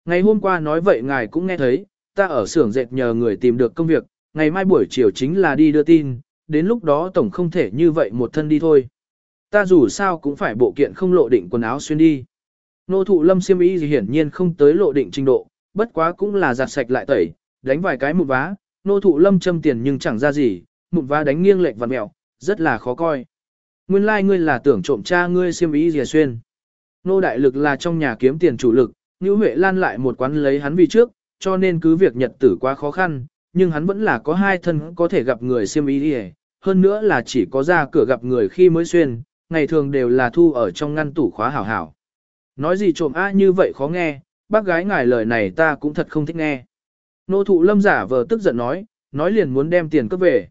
Ngày hôm qua nói vậy ngài cũng nghe thấy, ta ở xưởng dệt nhờ người tìm được công việc, ngày mai buổi chiều chính là đi đưa tin, đến lúc đó tổng không thể như vậy một thân đi thôi. Ta dù sao cũng phải bộ kiện không lộ định quần áo xuyên đi. Nô thụ lâm siêm ý gì hiển nhiên không tới lộ định trình độ, bất quá cũng là giặt sạch lại tẩy, đánh vài cái một vá, nô thụ lâm châm tiền nhưng chẳng ra gì, một vá đánh nghiêng lệch vặt mẹo, rất là khó coi. Nguyên lai like ngươi là tưởng trộm cha ngươi siêm ý gì xuyên. Nô đại lực là trong nhà kiếm tiền chủ lực, Ngữ Huệ Lan lại một quán lấy hắn vì trước, cho nên cứ việc nhật tử quá khó khăn, nhưng hắn vẫn là có hai thân có thể gặp người siêm ý đi hơn nữa là chỉ có ra cửa gặp người khi mới xuyên, ngày thường đều là thu ở trong ngăn tủ khóa hảo hảo. Nói gì trộm a như vậy khó nghe, bác gái ngài lời này ta cũng thật không thích nghe. Nô thụ lâm giả vờ tức giận nói, nói liền muốn đem tiền cướp về.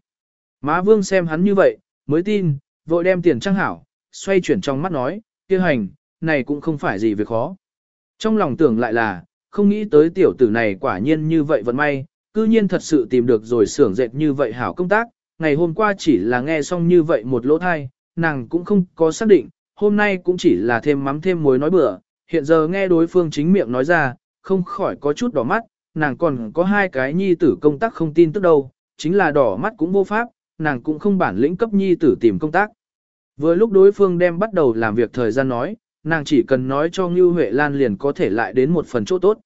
Má vương xem hắn như vậy, mới tin, vội đem tiền trang hảo, xoay chuyển trong mắt nói, kia hành, này cũng không phải gì việc khó. Trong lòng tưởng lại là, không nghĩ tới tiểu tử này quả nhiên như vậy vẫn may, cư nhiên thật sự tìm được rồi xưởng dệt như vậy hảo công tác, ngày hôm qua chỉ là nghe xong như vậy một lỗ thai, nàng cũng không có xác định, hôm nay cũng chỉ là thêm mắm thêm muối nói bừa, hiện giờ nghe đối phương chính miệng nói ra, không khỏi có chút đỏ mắt, nàng còn có hai cái nhi tử công tác không tin tức đâu, chính là đỏ mắt cũng vô pháp, nàng cũng không bản lĩnh cấp nhi tử tìm công tác. Vừa lúc đối phương đem bắt đầu làm việc thời gian nói, nàng chỉ cần nói cho Ngưu Huệ Lan liền có thể lại đến một phần chỗ tốt.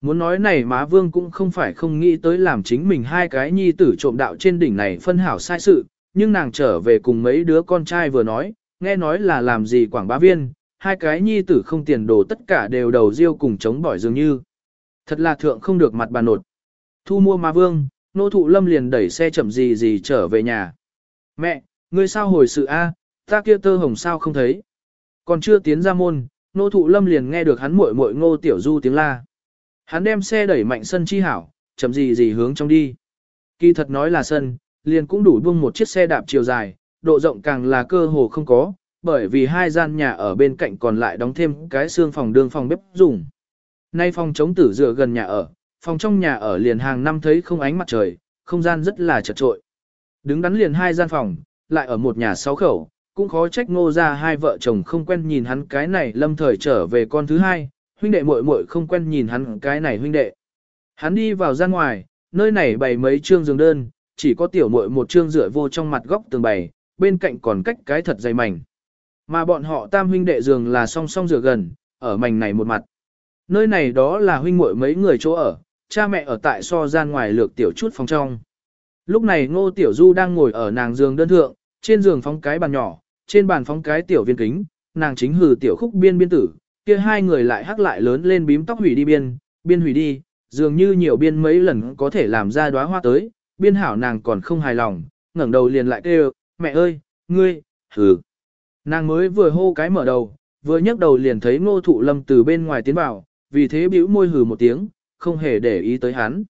Muốn nói này má vương cũng không phải không nghĩ tới làm chính mình hai cái nhi tử trộm đạo trên đỉnh này phân hảo sai sự, nhưng nàng trở về cùng mấy đứa con trai vừa nói, nghe nói là làm gì quảng bá viên, hai cái nhi tử không tiền đồ tất cả đều đầu riêu cùng chống bỏi dường như. Thật là thượng không được mặt bà nột. Thu mua ma vương, nô thụ lâm liền đẩy xe chậm gì gì trở về nhà. Mẹ, ngươi sao hồi sự a? ta kia tơ hồng sao không thấy. Còn chưa tiến ra môn, nô thụ lâm liền nghe được hắn muội muội ngô tiểu du tiếng la. Hắn đem xe đẩy mạnh sân chi hảo, chậm gì gì hướng trong đi. Kỳ thật nói là sân, liền cũng đủ buông một chiếc xe đạp chiều dài, độ rộng càng là cơ hồ không có, bởi vì hai gian nhà ở bên cạnh còn lại đóng thêm cái xương phòng đương phòng bếp dùng. Nay phòng chống tử dựa gần nhà ở, phòng trong nhà ở liền hàng năm thấy không ánh mặt trời, không gian rất là chật trội. Đứng đắn liền hai gian phòng, lại ở một nhà sáu khẩu, cũng khó trách ngô ra hai vợ chồng không quen nhìn hắn cái này lâm thời trở về con thứ hai, huynh đệ muội muội không quen nhìn hắn cái này huynh đệ. Hắn đi vào ra ngoài, nơi này bày mấy trương giường đơn, chỉ có tiểu muội một trương rửa vô trong mặt góc tường bày, bên cạnh còn cách cái thật dày mảnh. Mà bọn họ tam huynh đệ giường là song song rửa gần, ở mảnh này một mặt. Nơi này đó là huynh muội mấy người chỗ ở, cha mẹ ở tại so gian ngoài lược tiểu chút phòng trong. Lúc này ngô tiểu du đang ngồi ở nàng giường đơn thượng, trên giường phóng cái bàn nhỏ, trên bàn phóng cái tiểu viên kính, nàng chính hừ tiểu khúc biên biên tử, kia hai người lại hắc lại lớn lên bím tóc hủy đi biên, biên hủy đi, dường như nhiều biên mấy lần có thể làm ra đóa hoa tới, biên hảo nàng còn không hài lòng, ngẩng đầu liền lại kêu, mẹ ơi, ngươi, hừ. Nàng mới vừa hô cái mở đầu, vừa nhấc đầu liền thấy ngô thụ lâm từ bên ngoài tiến vào, vì thế bĩu môi hừ một tiếng, không hề để ý tới hắn.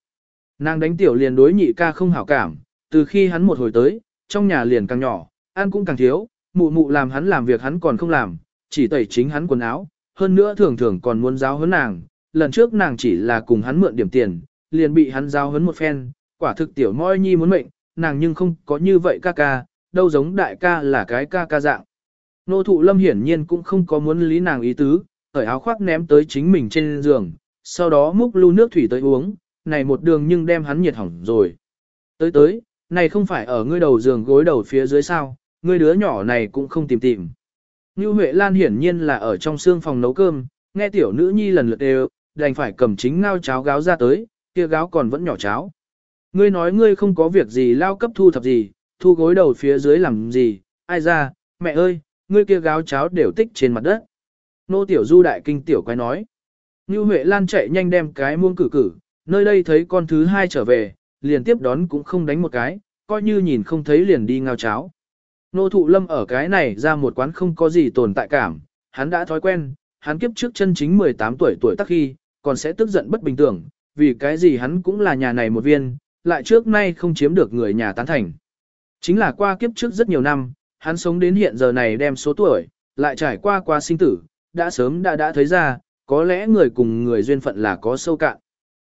Nàng đánh tiểu liền đối nhị ca không hảo cảm, từ khi hắn một hồi tới, trong nhà liền càng nhỏ, ăn cũng càng thiếu, mụ mụ làm hắn làm việc hắn còn không làm, chỉ tẩy chính hắn quần áo, hơn nữa thường thường còn muốn giáo huấn nàng, lần trước nàng chỉ là cùng hắn mượn điểm tiền, liền bị hắn giáo huấn một phen, quả thực tiểu moi nhi muốn mệnh, nàng nhưng không có như vậy ca ca, đâu giống đại ca là cái ca ca dạng. Nô thụ lâm hiển nhiên cũng không có muốn lý nàng ý tứ, cởi áo khoác ném tới chính mình trên giường, sau đó múc lưu nước thủy tới uống, này một đường nhưng đem hắn nhiệt hỏng rồi. Tới tới, này không phải ở ngươi đầu giường gối đầu phía dưới sao, ngươi đứa nhỏ này cũng không tìm tìm. Như Huệ Lan hiển nhiên là ở trong xương phòng nấu cơm, nghe tiểu nữ nhi lần lượt đều, đành phải cầm chính ngao cháo gáo ra tới, kia gáo còn vẫn nhỏ cháo. Ngươi nói ngươi không có việc gì lao cấp thu thập gì, thu gối đầu phía dưới làm gì, ai ra, mẹ ơi, ngươi kia gáo cháo đều tích trên mặt đất. Nô tiểu du đại kinh tiểu quay nói. Như Huệ Lan chạy nhanh đem cái muông cử cử, nơi đây thấy con thứ hai trở về, liền tiếp đón cũng không đánh một cái, coi như nhìn không thấy liền đi ngao cháo. Nô thụ lâm ở cái này ra một quán không có gì tồn tại cảm, hắn đã thói quen, hắn kiếp trước chân chính 18 tuổi tuổi tắc khi, còn sẽ tức giận bất bình thường, vì cái gì hắn cũng là nhà này một viên, lại trước nay không chiếm được người nhà tán thành. Chính là qua kiếp trước rất nhiều năm, hắn sống đến hiện giờ này đem số tuổi, lại trải qua qua sinh tử, đã sớm đã đã thấy ra, có lẽ người cùng người duyên phận là có sâu cạn.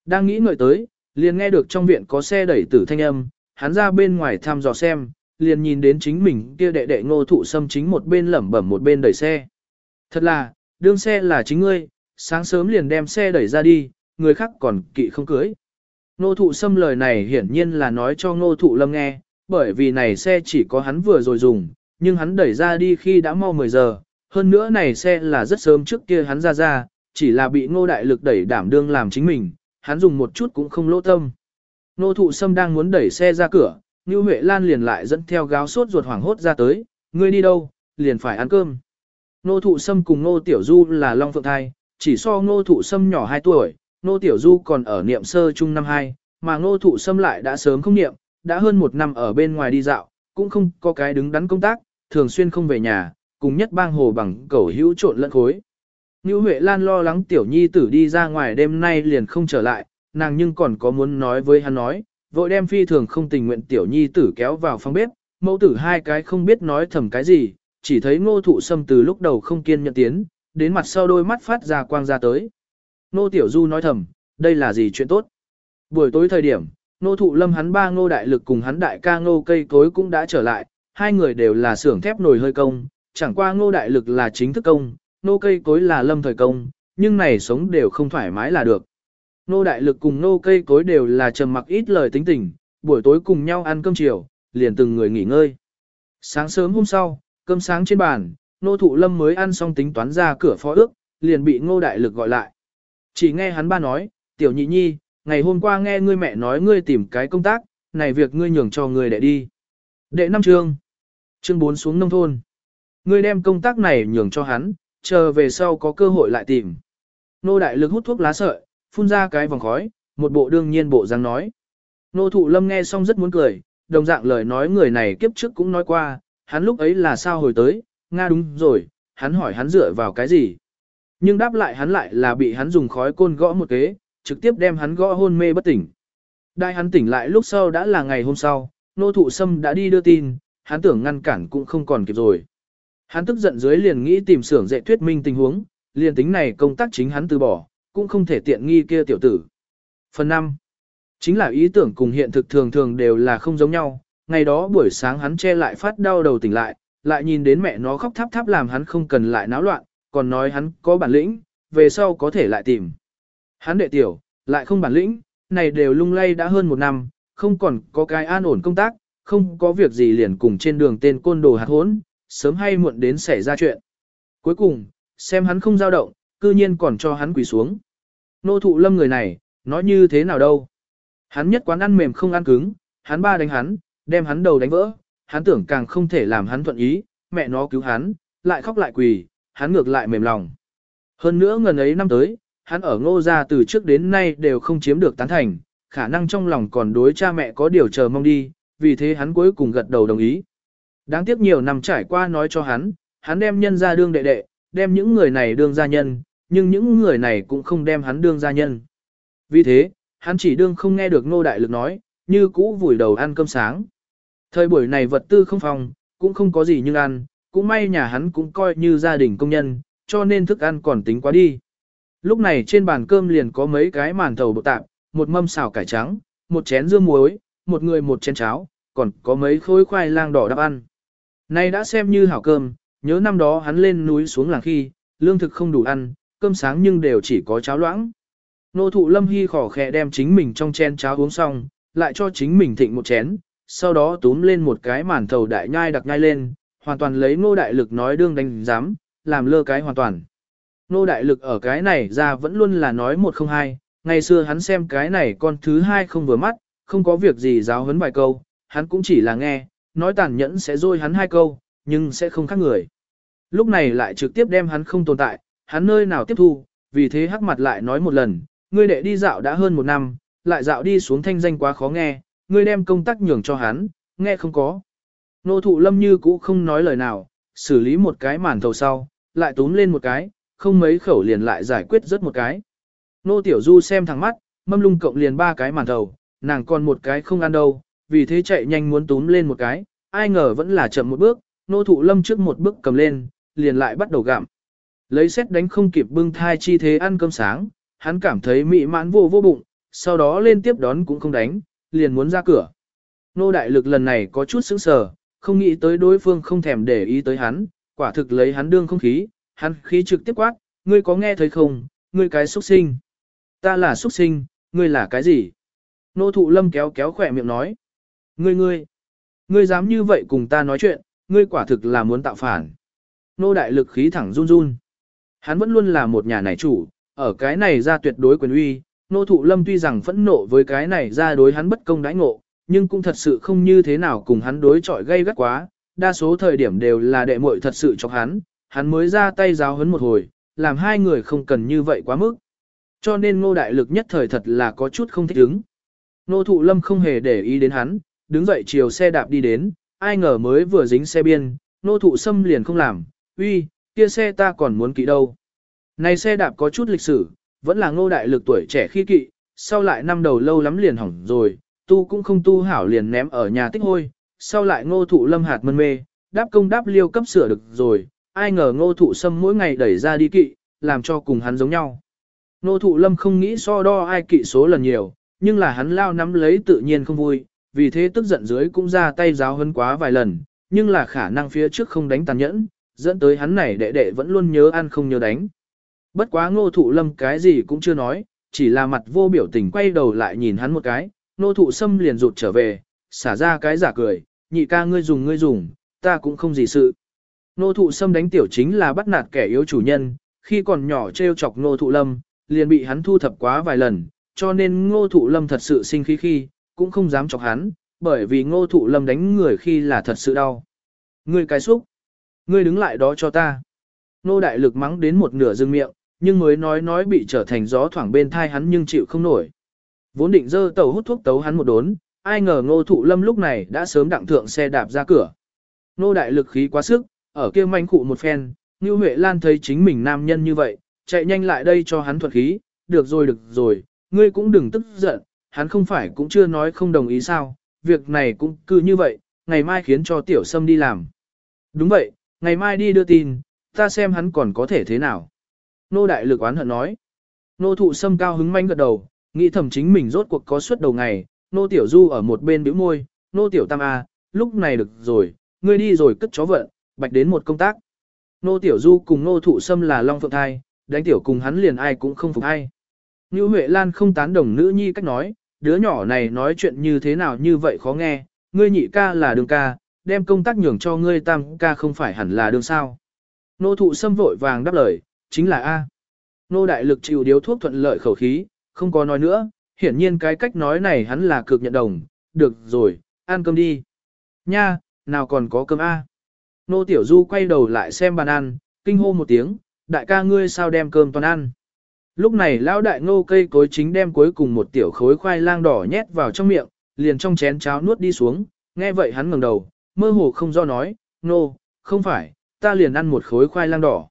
Đang nghĩ ngợi tới, liền nghe được trong viện có xe đẩy tử thanh âm, hắn ra bên ngoài thăm dò xem, liền nhìn đến chính mình kia đệ đệ ngô thụ sâm chính một bên lẩm bẩm một bên đẩy xe. Thật là, đương xe là chính ngươi, sáng sớm liền đem xe đẩy ra đi, người khác còn kỵ không cưới. Nô thụ xâm lời này hiển nhiên là nói cho nô thụ lâm nghe, bởi vì này xe chỉ có hắn vừa rồi dùng, nhưng hắn đẩy ra đi khi đã mau 10 giờ, hơn nữa này xe là rất sớm trước kia hắn ra ra, chỉ là bị ngô đại lực đẩy đảm đương làm chính mình, hắn dùng một chút cũng không lỗ tâm. Nô thụ sâm đang muốn đẩy xe ra cửa, Như Huệ Lan liền lại dẫn theo gáo sốt ruột hoảng hốt ra tới, ngươi đi đâu, liền phải ăn cơm. Nô thụ sâm cùng nô tiểu du là Long Phượng Thai, chỉ so nô thụ sâm nhỏ 2 tuổi, nô tiểu du còn ở niệm sơ trung năm 2, mà nô thụ sâm lại đã sớm không niệm, đã hơn một năm ở bên ngoài đi dạo, cũng không có cái đứng đắn công tác, thường xuyên không về nhà, cùng nhất bang hồ bằng cẩu hữu trộn lẫn khối. Như Huệ Lan lo lắng tiểu nhi tử đi ra ngoài đêm nay liền không trở lại, nàng nhưng còn có muốn nói với hắn nói, vội đem phi thường không tình nguyện tiểu nhi tử kéo vào phòng bếp, mẫu tử hai cái không biết nói thầm cái gì, chỉ thấy ngô thụ sâm từ lúc đầu không kiên nhận tiến, đến mặt sau đôi mắt phát ra quang ra tới. Nô tiểu du nói thầm, đây là gì chuyện tốt. Buổi tối thời điểm, nô thụ lâm hắn ba ngô đại lực cùng hắn đại ca ngô cây cối cũng đã trở lại, hai người đều là xưởng thép nồi hơi công, chẳng qua ngô đại lực là chính thức công, nô cây cối là lâm thời công, nhưng này sống đều không thoải mái là được. Nô đại lực cùng nô cây cối đều là trầm mặc ít lời tính tình, buổi tối cùng nhau ăn cơm chiều, liền từng người nghỉ ngơi. Sáng sớm hôm sau, cơm sáng trên bàn, nô thụ lâm mới ăn xong tính toán ra cửa phó ước, liền bị ngô đại lực gọi lại. Chỉ nghe hắn ba nói, tiểu nhị nhi, ngày hôm qua nghe ngươi mẹ nói ngươi tìm cái công tác, này việc ngươi nhường cho người đệ đi. Đệ năm chương. Chương 4 xuống nông thôn. Ngươi đem công tác này nhường cho hắn, chờ về sau có cơ hội lại tìm. Nô đại lực hút thuốc lá sợi, phun ra cái vòng khói, một bộ đương nhiên bộ dáng nói. Nô thụ lâm nghe xong rất muốn cười, đồng dạng lời nói người này kiếp trước cũng nói qua, hắn lúc ấy là sao hồi tới, Nga đúng rồi, hắn hỏi hắn dựa vào cái gì. Nhưng đáp lại hắn lại là bị hắn dùng khói côn gõ một kế, trực tiếp đem hắn gõ hôn mê bất tỉnh. Đại hắn tỉnh lại lúc sau đã là ngày hôm sau, nô thụ sâm đã đi đưa tin, hắn tưởng ngăn cản cũng không còn kịp rồi. Hắn tức giận dưới liền nghĩ tìm xưởng dạy thuyết minh tình huống, liền tính này công tác chính hắn từ bỏ, cũng không thể tiện nghi kia tiểu tử. Phần 5. Chính là ý tưởng cùng hiện thực thường thường đều là không giống nhau, ngày đó buổi sáng hắn che lại phát đau đầu tỉnh lại, lại nhìn đến mẹ nó khóc thắp thắp làm hắn không cần lại náo loạn, còn nói hắn có bản lĩnh, về sau có thể lại tìm. Hắn đệ tiểu, lại không bản lĩnh, này đều lung lay đã hơn một năm, không còn có cái an ổn công tác, không có việc gì liền cùng trên đường tên côn đồ hạt hốn, sớm hay muộn đến xảy ra chuyện. Cuối cùng, xem hắn không dao động, cư nhiên còn cho hắn quỳ xuống. Nô thụ lâm người này, nói như thế nào đâu. Hắn nhất quán ăn mềm không ăn cứng, hắn ba đánh hắn, đem hắn đầu đánh vỡ, hắn tưởng càng không thể làm hắn thuận ý, mẹ nó cứu hắn, lại khóc lại quỳ, hắn ngược lại mềm lòng. Hơn nữa ngần ấy năm tới, hắn ở ngô gia từ trước đến nay đều không chiếm được tán thành, khả năng trong lòng còn đối cha mẹ có điều chờ mong đi, vì thế hắn cuối cùng gật đầu đồng ý. Đáng tiếc nhiều năm trải qua nói cho hắn, hắn đem nhân ra đương đệ đệ, đem những người này đương gia nhân, nhưng những người này cũng không đem hắn đương gia nhân. Vì thế, hắn chỉ đương không nghe được Ngô đại lực nói, như cũ vùi đầu ăn cơm sáng. Thời buổi này vật tư không phòng, cũng không có gì nhưng ăn, cũng may nhà hắn cũng coi như gia đình công nhân, cho nên thức ăn còn tính quá đi. Lúc này trên bàn cơm liền có mấy cái màn thầu bột tạp, một mâm xào cải trắng, một chén dưa muối, một người một chén cháo, còn có mấy khối khoai lang đỏ đắp ăn. Nay đã xem như hảo cơm, nhớ năm đó hắn lên núi xuống làng khi, lương thực không đủ ăn, cơm sáng nhưng đều chỉ có cháo loãng. Nô thụ lâm hy khỏ khẽ đem chính mình trong chén cháo uống xong, lại cho chính mình thịnh một chén, sau đó túm lên một cái màn thầu đại nhai đặc nhai lên, hoàn toàn lấy Ngô đại lực nói đương đánh giám, làm lơ cái hoàn toàn. Nô đại lực ở cái này ra vẫn luôn là nói một không hai, ngày xưa hắn xem cái này con thứ hai không vừa mắt, không có việc gì giáo huấn vài câu, hắn cũng chỉ là nghe, nói tàn nhẫn sẽ dôi hắn hai câu, nhưng sẽ không khác người. Lúc này lại trực tiếp đem hắn không tồn tại, hắn nơi nào tiếp thu, vì thế hắc mặt lại nói một lần, ngươi đệ đi dạo đã hơn một năm, lại dạo đi xuống thanh danh quá khó nghe, ngươi đem công tác nhường cho hắn, nghe không có. Nô thụ lâm như cũ không nói lời nào, xử lý một cái màn thầu sau, lại túm lên một cái, không mấy khẩu liền lại giải quyết rất một cái. Nô tiểu du xem thẳng mắt, mâm lung cộng liền ba cái màn đầu, nàng còn một cái không ăn đâu, vì thế chạy nhanh muốn túm lên một cái, ai ngờ vẫn là chậm một bước, nô thụ lâm trước một bước cầm lên, liền lại bắt đầu gặm. Lấy xét đánh không kịp bưng thai chi thế ăn cơm sáng, hắn cảm thấy mị mãn vô vô bụng, sau đó lên tiếp đón cũng không đánh, liền muốn ra cửa. Nô đại lực lần này có chút sững sờ, không nghĩ tới đối phương không thèm để ý tới hắn, quả thực lấy hắn đương không khí, hắn khí trực tiếp quát, ngươi có nghe thấy không, ngươi cái xuất sinh. Ta là xuất sinh, ngươi là cái gì? Nô thụ lâm kéo kéo khỏe miệng nói. Ngươi ngươi, ngươi dám như vậy cùng ta nói chuyện, ngươi quả thực là muốn tạo phản. Nô đại lực khí thẳng run run. Hắn vẫn luôn là một nhà này chủ, ở cái này ra tuyệt đối quyền uy, nô thụ lâm tuy rằng phẫn nộ với cái này ra đối hắn bất công đãi ngộ, nhưng cũng thật sự không như thế nào cùng hắn đối chọi gây gắt quá, đa số thời điểm đều là đệ muội thật sự cho hắn, hắn mới ra tay giáo hấn một hồi, làm hai người không cần như vậy quá mức. Cho nên ngô đại lực nhất thời thật là có chút không thích ứng. Nô thụ lâm không hề để ý đến hắn, đứng dậy chiều xe đạp đi đến, ai ngờ mới vừa dính xe biên, nô thụ xâm liền không làm, uy, kia xe ta còn muốn kỵ đâu. Này xe đạp có chút lịch sử, vẫn là ngô đại lực tuổi trẻ khi kỵ, sau lại năm đầu lâu lắm liền hỏng rồi, tu cũng không tu hảo liền ném ở nhà tích hôi, sau lại ngô thụ lâm hạt mân mê, đáp công đáp liêu cấp sửa được rồi, ai ngờ ngô thụ sâm mỗi ngày đẩy ra đi kỵ, làm cho cùng hắn giống nhau. Ngô thụ lâm không nghĩ so đo ai kỵ số lần nhiều, nhưng là hắn lao nắm lấy tự nhiên không vui, vì thế tức giận dưới cũng ra tay giáo hơn quá vài lần, nhưng là khả năng phía trước không đánh tàn nhẫn, dẫn tới hắn này đệ đệ vẫn luôn nhớ ăn không nhớ đánh. Bất quá ngô thụ lâm cái gì cũng chưa nói, chỉ là mặt vô biểu tình quay đầu lại nhìn hắn một cái, ngô thụ sâm liền rụt trở về, xả ra cái giả cười, nhị ca ngươi dùng ngươi dùng, ta cũng không gì sự. Nô thụ sâm đánh tiểu chính là bắt nạt kẻ yếu chủ nhân, khi còn nhỏ trêu chọc nô thụ lâm, liền bị hắn thu thập quá vài lần, cho nên ngô thụ lâm thật sự sinh khí khi, cũng không dám chọc hắn, bởi vì ngô thụ lâm đánh người khi là thật sự đau. Ngươi cái xúc, ngươi đứng lại đó cho ta. Nô đại lực mắng đến một nửa dương miệng, nhưng mới nói nói bị trở thành gió thoảng bên thai hắn nhưng chịu không nổi. Vốn định dơ tàu hút thuốc tấu hắn một đốn, ai ngờ ngô thụ lâm lúc này đã sớm đặng thượng xe đạp ra cửa. Nô đại lực khí quá sức, ở kia manh cụ một phen, Ngưu Huệ Lan thấy chính mình nam nhân như vậy, chạy nhanh lại đây cho hắn thuật khí, được rồi được rồi, ngươi cũng đừng tức giận, hắn không phải cũng chưa nói không đồng ý sao, việc này cũng cứ như vậy, ngày mai khiến cho tiểu sâm đi làm. Đúng vậy, ngày mai đi đưa tin, ta xem hắn còn có thể thế nào. Nô đại lực oán hận nói. Nô thụ sâm cao hứng manh gật đầu, nghĩ thầm chính mình rốt cuộc có suất đầu ngày, nô tiểu du ở một bên bĩu môi, nô tiểu tam a, lúc này được rồi, ngươi đi rồi cất chó vận, bạch đến một công tác. Nô tiểu du cùng nô thụ sâm là long phượng thai, đánh tiểu cùng hắn liền ai cũng không phục ai. Như Huệ Lan không tán đồng nữ nhi cách nói, đứa nhỏ này nói chuyện như thế nào như vậy khó nghe, ngươi nhị ca là đường ca, đem công tác nhường cho ngươi tam ca không phải hẳn là đường sao. Nô thụ sâm vội vàng đáp lời, chính là A. Nô đại lực chịu điếu thuốc thuận lợi khẩu khí, không có nói nữa, hiển nhiên cái cách nói này hắn là cực nhận đồng, được rồi, ăn cơm đi. Nha, nào còn có cơm A. Nô tiểu du quay đầu lại xem bàn ăn, kinh hô một tiếng, đại ca ngươi sao đem cơm toàn ăn. Lúc này lão đại ngô cây cối chính đem cuối cùng một tiểu khối khoai lang đỏ nhét vào trong miệng, liền trong chén cháo nuốt đi xuống, nghe vậy hắn ngẩng đầu, mơ hồ không do nói, nô, không phải, ta liền ăn một khối khoai lang đỏ.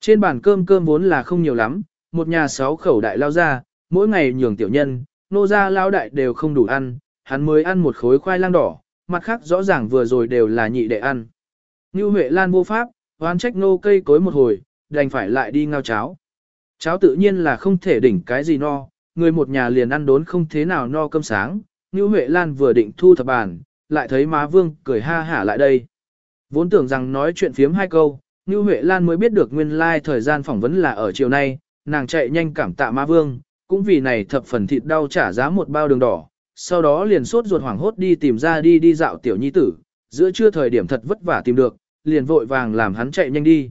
Trên bàn cơm cơm vốn là không nhiều lắm, một nhà sáu khẩu đại lao ra, mỗi ngày nhường tiểu nhân, nô ra lao đại đều không đủ ăn, hắn mới ăn một khối khoai lang đỏ, mặt khác rõ ràng vừa rồi đều là nhị để ăn. Như Huệ Lan vô pháp, oan trách nô cây cối một hồi, đành phải lại đi ngao cháo. Cháo tự nhiên là không thể đỉnh cái gì no, người một nhà liền ăn đốn không thế nào no cơm sáng, Như Huệ Lan vừa định thu thập bàn, lại thấy má vương cười ha hả lại đây. Vốn tưởng rằng nói chuyện phiếm hai câu, Như Huệ Lan mới biết được nguyên lai like thời gian phỏng vấn là ở chiều nay, nàng chạy nhanh cảm tạ má vương, cũng vì này thập phần thịt đau trả giá một bao đường đỏ, sau đó liền sốt ruột hoảng hốt đi tìm ra đi đi dạo tiểu nhi tử, giữa trưa thời điểm thật vất vả tìm được, liền vội vàng làm hắn chạy nhanh đi.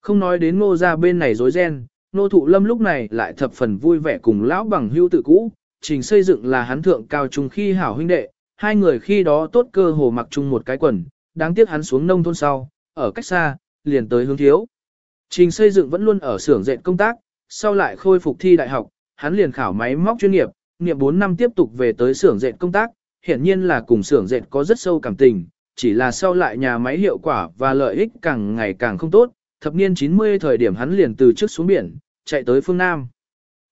Không nói đến ngô ra bên này rối ren, nô thụ lâm lúc này lại thập phần vui vẻ cùng lão bằng hưu tự cũ, trình xây dựng là hắn thượng cao trung khi hảo huynh đệ, hai người khi đó tốt cơ hồ mặc chung một cái quần, đáng tiếc hắn xuống nông thôn sau, ở cách xa, liền tới hướng thiếu. Trình xây dựng vẫn luôn ở xưởng dệt công tác, sau lại khôi phục thi đại học, hắn liền khảo máy móc chuyên nghiệp, niệm 4 năm tiếp tục về tới xưởng dệt công tác, hiển nhiên là cùng xưởng dệt có rất sâu cảm tình, chỉ là sau lại nhà máy hiệu quả và lợi ích càng ngày càng không tốt, thập niên 90 thời điểm hắn liền từ trước xuống biển, chạy tới phương Nam.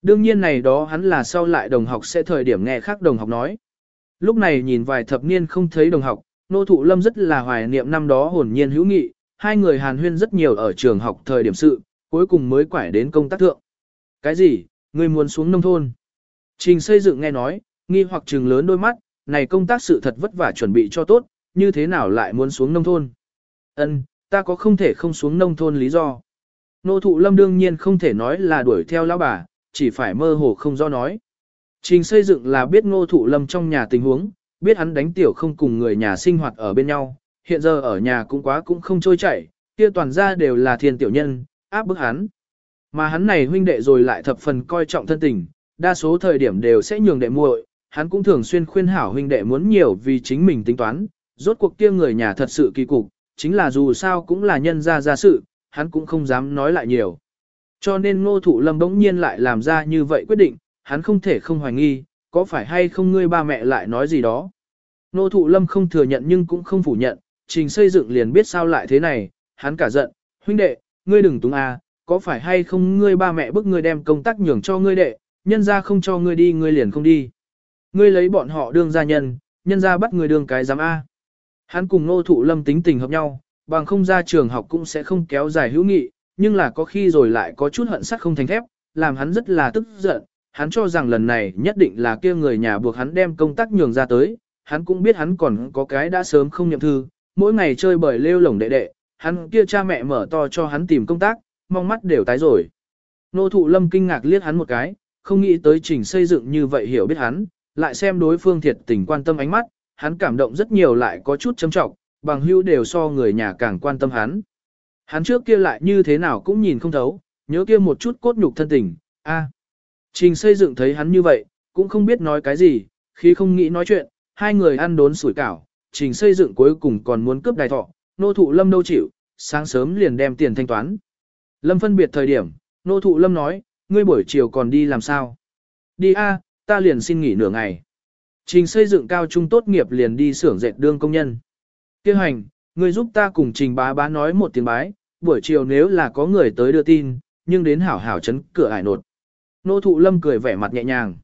Đương nhiên này đó hắn là sau lại đồng học sẽ thời điểm nghe khác đồng học nói. Lúc này nhìn vài thập niên không thấy đồng học, nô thụ lâm rất là hoài niệm năm đó hồn nhiên hữu nghị, hai người hàn huyên rất nhiều ở trường học thời điểm sự, cuối cùng mới quải đến công tác thượng. Cái gì, người muốn xuống nông thôn? Trình xây dựng nghe nói, nghi hoặc trừng lớn đôi mắt, này công tác sự thật vất vả chuẩn bị cho tốt, như thế nào lại muốn xuống nông thôn? Ân, ta có không thể không xuống nông thôn lý do. Nô thụ lâm đương nhiên không thể nói là đuổi theo lão bà, chỉ phải mơ hồ không do nói. Trình xây dựng là biết ngô thụ lâm trong nhà tình huống, biết hắn đánh tiểu không cùng người nhà sinh hoạt ở bên nhau, hiện giờ ở nhà cũng quá cũng không trôi chảy, kia toàn ra đều là thiên tiểu nhân, áp bức hắn. Mà hắn này huynh đệ rồi lại thập phần coi trọng thân tình, đa số thời điểm đều sẽ nhường đệ muội, hắn cũng thường xuyên khuyên hảo huynh đệ muốn nhiều vì chính mình tính toán, rốt cuộc kia người nhà thật sự kỳ cục, chính là dù sao cũng là nhân ra ra sự, hắn cũng không dám nói lại nhiều. Cho nên ngô thụ lâm bỗng nhiên lại làm ra như vậy quyết định, hắn không thể không hoài nghi, có phải hay không ngươi ba mẹ lại nói gì đó. Ngô thụ lâm không thừa nhận nhưng cũng không phủ nhận, trình xây dựng liền biết sao lại thế này, hắn cả giận, huynh đệ, ngươi đừng túng a, có phải hay không ngươi ba mẹ bức ngươi đem công tác nhường cho ngươi đệ, nhân ra không cho ngươi đi ngươi liền không đi. Ngươi lấy bọn họ đương gia nhân, nhân ra bắt ngươi đương cái giám A. Hắn cùng ngô thụ lâm tính tình hợp nhau, bằng không ra trường học cũng sẽ không kéo dài hữu nghị, nhưng là có khi rồi lại có chút hận sắt không thành thép, làm hắn rất là tức giận, hắn cho rằng lần này nhất định là kia người nhà buộc hắn đem công tác nhường ra tới, hắn cũng biết hắn còn có cái đã sớm không nhậm thư, mỗi ngày chơi bời lêu lổng đệ đệ, hắn kia cha mẹ mở to cho hắn tìm công tác, mong mắt đều tái rồi. Nô thụ lâm kinh ngạc liếc hắn một cái, không nghĩ tới trình xây dựng như vậy hiểu biết hắn, lại xem đối phương thiệt tình quan tâm ánh mắt, hắn cảm động rất nhiều lại có chút châm trọng, bằng hữu đều so người nhà càng quan tâm hắn. Hắn trước kia lại như thế nào cũng nhìn không thấu, nhớ kia một chút cốt nhục thân tình, a. À, trình xây dựng thấy hắn như vậy, cũng không biết nói cái gì, khi không nghĩ nói chuyện, hai người ăn đốn sủi cảo, trình xây dựng cuối cùng còn muốn cướp đài thọ, nô thụ lâm đâu chịu, sáng sớm liền đem tiền thanh toán. Lâm phân biệt thời điểm, nô thụ lâm nói, ngươi buổi chiều còn đi làm sao? Đi a, ta liền xin nghỉ nửa ngày. Trình xây dựng cao trung tốt nghiệp liền đi xưởng dệt đương công nhân. Kêu hành, người giúp ta cùng trình bá bá nói một tiếng bái, buổi chiều nếu là có người tới đưa tin, nhưng đến hảo hảo chấn cửa ải nột. Nô thụ lâm cười vẻ mặt nhẹ nhàng.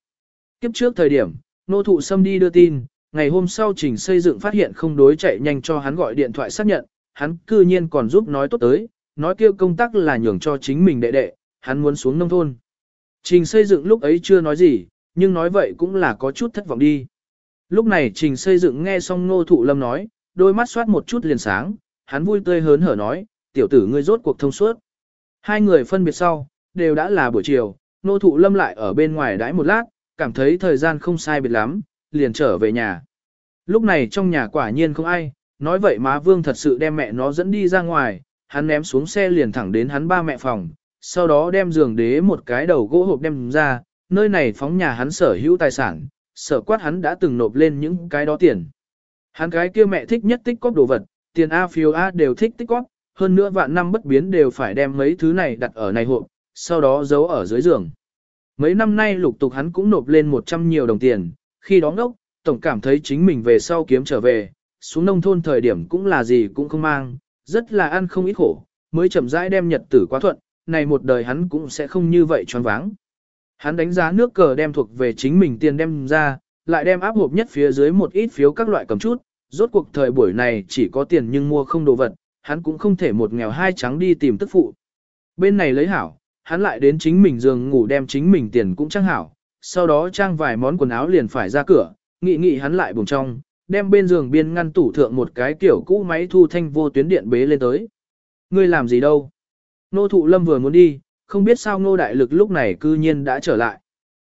Kiếp trước thời điểm, nô thụ xâm đi đưa tin, ngày hôm sau trình xây dựng phát hiện không đối chạy nhanh cho hắn gọi điện thoại xác nhận, hắn cư nhiên còn giúp nói tốt tới, nói kêu công tác là nhường cho chính mình đệ đệ, hắn muốn xuống nông thôn. Trình xây dựng lúc ấy chưa nói gì, nhưng nói vậy cũng là có chút thất vọng đi. Lúc này trình xây dựng nghe xong nô thụ lâm nói, đôi mắt xoát một chút liền sáng, hắn vui tươi hớn hở nói, tiểu tử ngươi rốt cuộc thông suốt. Hai người phân biệt sau, đều đã là buổi chiều, nô thụ lâm lại ở bên ngoài đãi một lát, cảm thấy thời gian không sai biệt lắm, liền trở về nhà. Lúc này trong nhà quả nhiên không ai, nói vậy má vương thật sự đem mẹ nó dẫn đi ra ngoài, hắn ném xuống xe liền thẳng đến hắn ba mẹ phòng, sau đó đem giường đế một cái đầu gỗ hộp đem ra, nơi này phóng nhà hắn sở hữu tài sản, sở quát hắn đã từng nộp lên những cái đó tiền. Hắn cái kia mẹ thích nhất tích cóp đồ vật, tiền A phiếu A đều thích tích cóp, hơn nữa vạn năm bất biến đều phải đem mấy thứ này đặt ở này hộp, sau đó giấu ở dưới giường. Mấy năm nay lục tục hắn cũng nộp lên 100 nhiều đồng tiền, khi đó ngốc, tổng cảm thấy chính mình về sau kiếm trở về, xuống nông thôn thời điểm cũng là gì cũng không mang, rất là ăn không ít khổ, mới chậm rãi đem nhật tử quá thuận, này một đời hắn cũng sẽ không như vậy choáng váng. Hắn đánh giá nước cờ đem thuộc về chính mình tiền đem ra, lại đem áp hộp nhất phía dưới một ít phiếu các loại cầm chút, rốt cuộc thời buổi này chỉ có tiền nhưng mua không đồ vật, hắn cũng không thể một nghèo hai trắng đi tìm tức phụ. Bên này lấy hảo, hắn lại đến chính mình giường ngủ đem chính mình tiền cũng trang hảo, sau đó trang vài món quần áo liền phải ra cửa, nghị nghị hắn lại bùng trong, đem bên giường biên ngăn tủ thượng một cái kiểu cũ máy thu thanh vô tuyến điện bế lên tới. Ngươi làm gì đâu? Nô thụ lâm vừa muốn đi, không biết sao Ngô đại lực lúc này cư nhiên đã trở lại.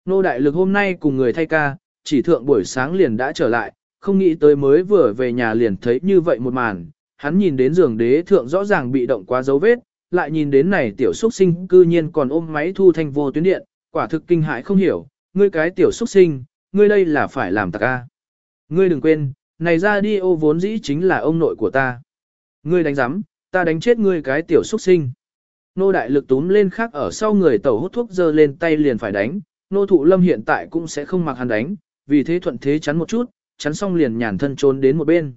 Ngô đại lực hôm nay cùng người thay ca, chỉ thượng buổi sáng liền đã trở lại, không nghĩ tới mới vừa về nhà liền thấy như vậy một màn. Hắn nhìn đến giường đế thượng rõ ràng bị động quá dấu vết, lại nhìn đến này tiểu xuất sinh cư nhiên còn ôm máy thu thanh vô tuyến điện, quả thực kinh hãi không hiểu, ngươi cái tiểu xuất sinh, ngươi đây là phải làm tạc a. Ngươi đừng quên, này ra đi ô vốn dĩ chính là ông nội của ta. Ngươi đánh giám, ta đánh chết ngươi cái tiểu xuất sinh. Nô đại lực túm lên khác ở sau người tẩu hút thuốc giơ lên tay liền phải đánh, nô thụ lâm hiện tại cũng sẽ không mặc hắn đánh, vì thế thuận thế chắn một chút, chắn xong liền nhàn thân trốn đến một bên.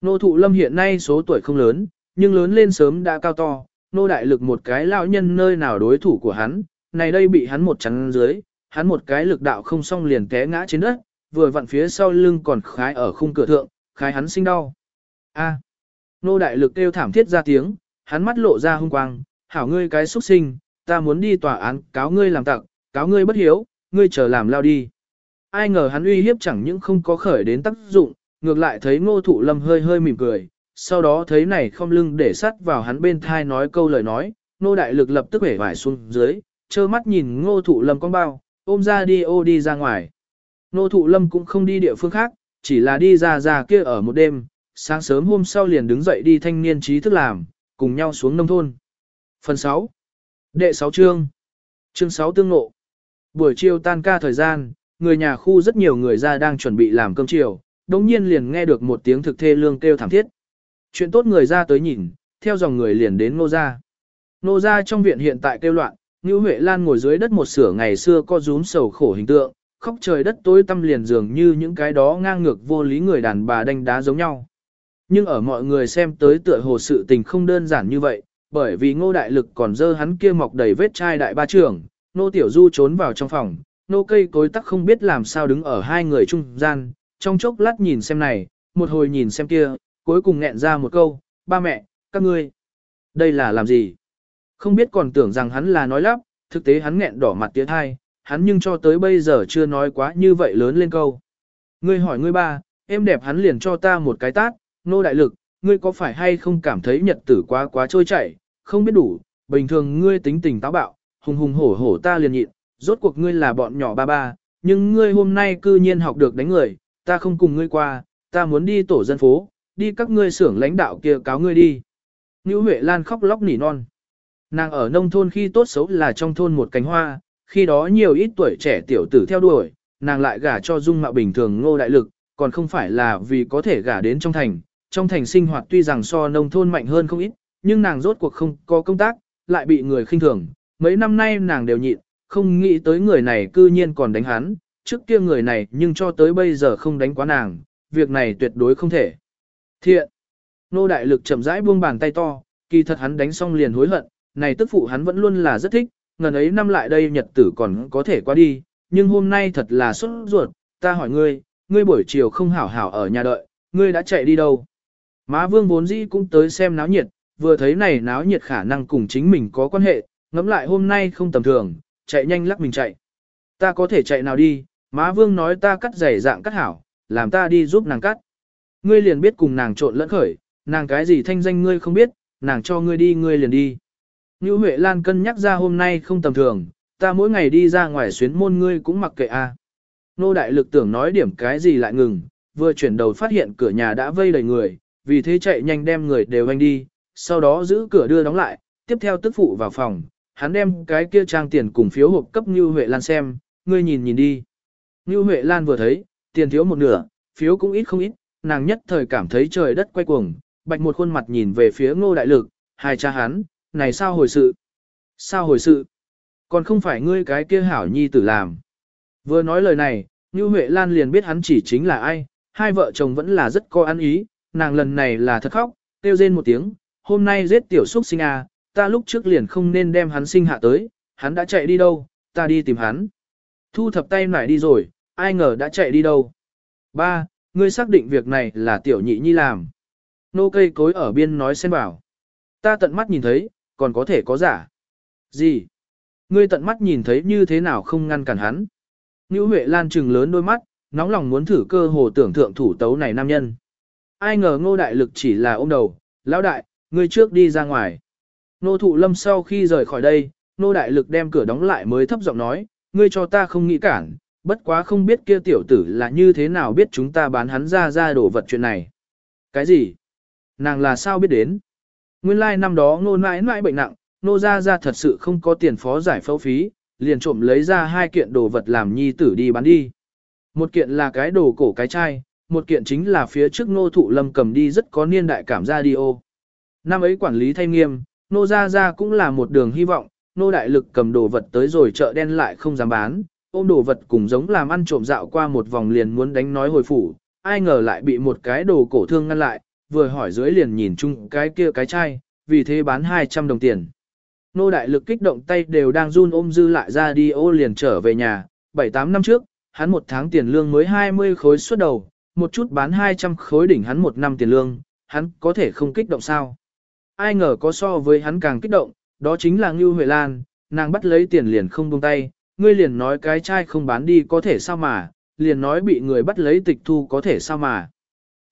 Nô thụ lâm hiện nay số tuổi không lớn, nhưng lớn lên sớm đã cao to, nô đại lực một cái lão nhân nơi nào đối thủ của hắn, này đây bị hắn một chắn dưới, hắn một cái lực đạo không xong liền té ngã trên đất, vừa vặn phía sau lưng còn khái ở khung cửa thượng, khái hắn sinh đau. A. Nô đại lực kêu thảm thiết ra tiếng, hắn mắt lộ ra hung quang, hảo ngươi cái xuất sinh, ta muốn đi tòa án, cáo ngươi làm tặc, cáo ngươi bất hiếu, ngươi chờ làm lao đi. Ai ngờ hắn uy hiếp chẳng những không có khởi đến tác dụng, ngược lại thấy ngô thụ lâm hơi hơi mỉm cười, sau đó thấy này không lưng để sắt vào hắn bên thai nói câu lời nói, nô đại lực lập tức hể vải xuống dưới, trơ mắt nhìn ngô thụ lâm con bao, ôm ra đi ô đi ra ngoài. Ngô thụ lâm cũng không đi địa phương khác, chỉ là đi ra ra kia ở một đêm, sáng sớm hôm sau liền đứng dậy đi thanh niên trí thức làm, cùng nhau xuống nông thôn. Phần 6. Đệ 6 chương. Chương 6 tương ngộ. Buổi chiều tan ca thời gian, người nhà khu rất nhiều người ra đang chuẩn bị làm cơm chiều, đồng nhiên liền nghe được một tiếng thực thê lương kêu thảm thiết. Chuyện tốt người ra tới nhìn, theo dòng người liền đến nô gia. Nô gia trong viện hiện tại kêu loạn, Ngưu Huệ Lan ngồi dưới đất một sửa ngày xưa có rúm sầu khổ hình tượng, khóc trời đất tối tâm liền dường như những cái đó ngang ngược vô lý người đàn bà đánh đá giống nhau. Nhưng ở mọi người xem tới tựa hồ sự tình không đơn giản như vậy, bởi vì ngô đại lực còn dơ hắn kia mọc đầy vết chai đại ba trưởng, nô tiểu du trốn vào trong phòng, nô cây cối tắc không biết làm sao đứng ở hai người trung gian, trong chốc lát nhìn xem này, một hồi nhìn xem kia, cuối cùng nghẹn ra một câu, ba mẹ, các ngươi, đây là làm gì? Không biết còn tưởng rằng hắn là nói lắp, thực tế hắn nghẹn đỏ mặt tiếng hai, hắn nhưng cho tới bây giờ chưa nói quá như vậy lớn lên câu. Ngươi hỏi ngươi ba, em đẹp hắn liền cho ta một cái tát, nô đại lực, ngươi có phải hay không cảm thấy nhật tử quá quá trôi chảy, không biết đủ, bình thường ngươi tính tình táo bạo, hùng hùng hổ hổ ta liền nhịn, rốt cuộc ngươi là bọn nhỏ ba ba, nhưng ngươi hôm nay cư nhiên học được đánh người, ta không cùng ngươi qua, ta muốn đi tổ dân phố, đi các ngươi xưởng lãnh đạo kia cáo ngươi đi. Ngữ Huệ Lan khóc lóc nỉ non. Nàng ở nông thôn khi tốt xấu là trong thôn một cánh hoa, khi đó nhiều ít tuổi trẻ tiểu tử theo đuổi, nàng lại gả cho dung mạo bình thường ngô đại lực, còn không phải là vì có thể gả đến trong thành. Trong thành sinh hoạt tuy rằng so nông thôn mạnh hơn không ít, nhưng nàng rốt cuộc không có công tác, lại bị người khinh thường. Mấy năm nay nàng đều nhịn, không nghĩ tới người này cư nhiên còn đánh hắn, trước kia người này nhưng cho tới bây giờ không đánh quá nàng, việc này tuyệt đối không thể. Thiện! Nô đại lực chậm rãi buông bàn tay to, kỳ thật hắn đánh xong liền hối hận, này tức phụ hắn vẫn luôn là rất thích, ngần ấy năm lại đây nhật tử còn có thể qua đi, nhưng hôm nay thật là sốt ruột, ta hỏi ngươi, ngươi buổi chiều không hảo hảo ở nhà đợi, ngươi đã chạy đi đâu? Má vương vốn dĩ cũng tới xem náo nhiệt, vừa thấy này náo nhiệt khả năng cùng chính mình có quan hệ, ngẫm lại hôm nay không tầm thường, chạy nhanh lắc mình chạy. Ta có thể chạy nào đi, má vương nói ta cắt giày dạng cắt hảo, làm ta đi giúp nàng cắt. Ngươi liền biết cùng nàng trộn lẫn khởi, nàng cái gì thanh danh ngươi không biết, nàng cho ngươi đi ngươi liền đi. Như Huệ Lan cân nhắc ra hôm nay không tầm thường, ta mỗi ngày đi ra ngoài xuyến môn ngươi cũng mặc kệ a. Nô đại lực tưởng nói điểm cái gì lại ngừng, vừa chuyển đầu phát hiện cửa nhà đã vây đầy người, vì thế chạy nhanh đem người đều anh đi, sau đó giữ cửa đưa đóng lại, tiếp theo tức phụ vào phòng, hắn đem cái kia trang tiền cùng phiếu hộp cấp Như Huệ Lan xem, ngươi nhìn nhìn đi. Như Huệ Lan vừa thấy, tiền thiếu một nửa, phiếu cũng ít không ít, nàng nhất thời cảm thấy trời đất quay cuồng, bạch một khuôn mặt nhìn về phía ngô đại lực, hai cha hắn, này sao hồi sự? Sao hồi sự? Còn không phải ngươi cái kia hảo nhi tử làm. Vừa nói lời này, Như Huệ Lan liền biết hắn chỉ chính là ai, hai vợ chồng vẫn là rất có ăn ý, nàng lần này là thật khóc, kêu rên một tiếng, hôm nay giết tiểu xúc sinh à, ta lúc trước liền không nên đem hắn sinh hạ tới, hắn đã chạy đi đâu, ta đi tìm hắn. Thu thập tay nải đi rồi, ai ngờ đã chạy đi đâu. Ba, ngươi xác định việc này là tiểu nhị nhi làm. Nô cây cối ở biên nói xen bảo. Ta tận mắt nhìn thấy, còn có thể có giả. Gì? Ngươi tận mắt nhìn thấy như thế nào không ngăn cản hắn. Như Huệ Lan trừng lớn đôi mắt, nóng lòng muốn thử cơ hồ tưởng thượng thủ tấu này nam nhân. Ai ngờ ngô đại lực chỉ là ôm đầu, lão đại, ngươi trước đi ra ngoài. Nô thụ lâm sau khi rời khỏi đây, nô đại lực đem cửa đóng lại mới thấp giọng nói, ngươi cho ta không nghĩ cản, bất quá không biết kia tiểu tử là như thế nào biết chúng ta bán hắn ra ra đổ vật chuyện này. Cái gì? Nàng là sao biết đến? Nguyên lai like năm đó nô mãi mãi bệnh nặng, nô ra ra thật sự không có tiền phó giải phẫu phí, liền trộm lấy ra hai kiện đồ vật làm nhi tử đi bán đi. Một kiện là cái đồ cổ cái chai, một kiện chính là phía trước nô thụ lâm cầm đi rất có niên đại cảm ra đi ô. Năm ấy quản lý thay nghiêm, nô ra ra cũng là một đường hy vọng, nô đại lực cầm đồ vật tới rồi chợ đen lại không dám bán, ôm đồ vật cùng giống làm ăn trộm dạo qua một vòng liền muốn đánh nói hồi phủ, ai ngờ lại bị một cái đồ cổ thương ngăn lại, vừa hỏi dưới liền nhìn chung cái kia cái chai, vì thế bán 200 đồng tiền. Nô đại lực kích động tay đều đang run ôm dư lại ra đi ô liền trở về nhà, 7-8 năm trước, hắn một tháng tiền lương mới 20 khối suốt đầu, một chút bán 200 khối đỉnh hắn một năm tiền lương, hắn có thể không kích động sao. Ai ngờ có so với hắn càng kích động, đó chính là Ngưu Huệ Lan, nàng bắt lấy tiền liền không buông tay, ngươi liền nói cái chai không bán đi có thể sao mà, liền nói bị người bắt lấy tịch thu có thể sao mà.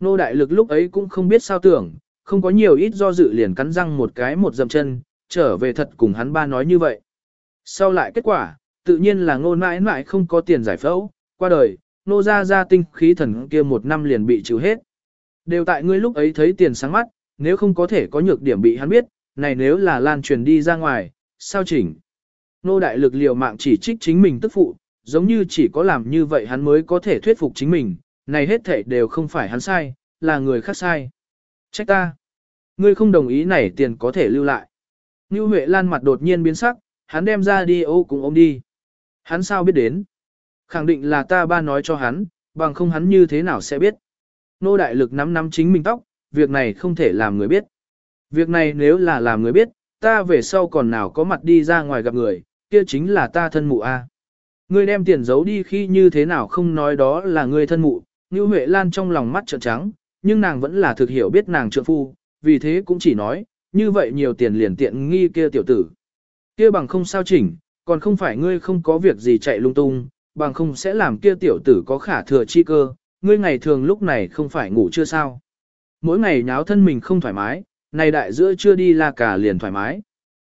Nô đại lực lúc ấy cũng không biết sao tưởng, không có nhiều ít do dự liền cắn răng một cái một dậm chân, trở về thật cùng hắn ba nói như vậy. Sau lại kết quả, tự nhiên là ngôn mãi mãi không có tiền giải phẫu, qua đời, nô ra ra tinh khí thần kia một năm liền bị trừ hết. Đều tại ngươi lúc ấy thấy tiền sáng mắt, nếu không có thể có nhược điểm bị hắn biết, này nếu là lan truyền đi ra ngoài, sao chỉnh. Nô đại lực liều mạng chỉ trích chính mình tức phụ, giống như chỉ có làm như vậy hắn mới có thể thuyết phục chính mình, này hết thảy đều không phải hắn sai, là người khác sai. Trách ta. Ngươi không đồng ý này tiền có thể lưu lại. Như Huệ Lan mặt đột nhiên biến sắc, hắn đem ra đi ô cùng ôm đi. Hắn sao biết đến? Khẳng định là ta ba nói cho hắn, bằng không hắn như thế nào sẽ biết. Nô đại lực nắm nắm chính mình tóc, việc này không thể làm người biết. Việc này nếu là làm người biết, ta về sau còn nào có mặt đi ra ngoài gặp người, kia chính là ta thân mụ a. Ngươi đem tiền giấu đi khi như thế nào không nói đó là ngươi thân mụ, Như Huệ Lan trong lòng mắt trợn trắng, nhưng nàng vẫn là thực hiểu biết nàng trượng phu, vì thế cũng chỉ nói, như vậy nhiều tiền liền tiện nghi kia tiểu tử. Kia bằng không sao chỉnh, còn không phải ngươi không có việc gì chạy lung tung, bằng không sẽ làm kia tiểu tử có khả thừa chi cơ, ngươi ngày thường lúc này không phải ngủ chưa sao. Mỗi ngày nháo thân mình không thoải mái, này đại giữa chưa đi là cả liền thoải mái.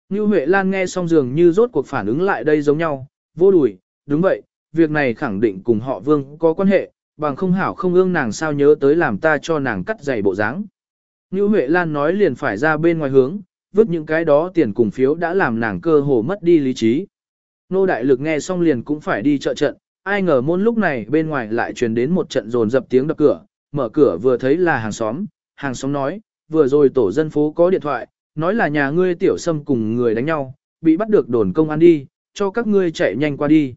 Như Huệ Lan nghe xong dường như rốt cuộc phản ứng lại đây giống nhau, vô đùi, đúng vậy, việc này khẳng định cùng họ vương có quan hệ, bằng không hảo không ương nàng sao nhớ tới làm ta cho nàng cắt giày bộ dáng. Như Huệ Lan nói liền phải ra bên ngoài hướng, vứt những cái đó tiền cùng phiếu đã làm nàng cơ hồ mất đi lý trí. Nô đại lực nghe xong liền cũng phải đi chợ trận, ai ngờ môn lúc này bên ngoài lại truyền đến một trận rồn dập tiếng đập cửa, mở cửa vừa thấy là hàng xóm, hàng xóm nói, vừa rồi tổ dân phố có điện thoại, nói là nhà ngươi tiểu sâm cùng người đánh nhau, bị bắt được đồn công an đi, cho các ngươi chạy nhanh qua đi.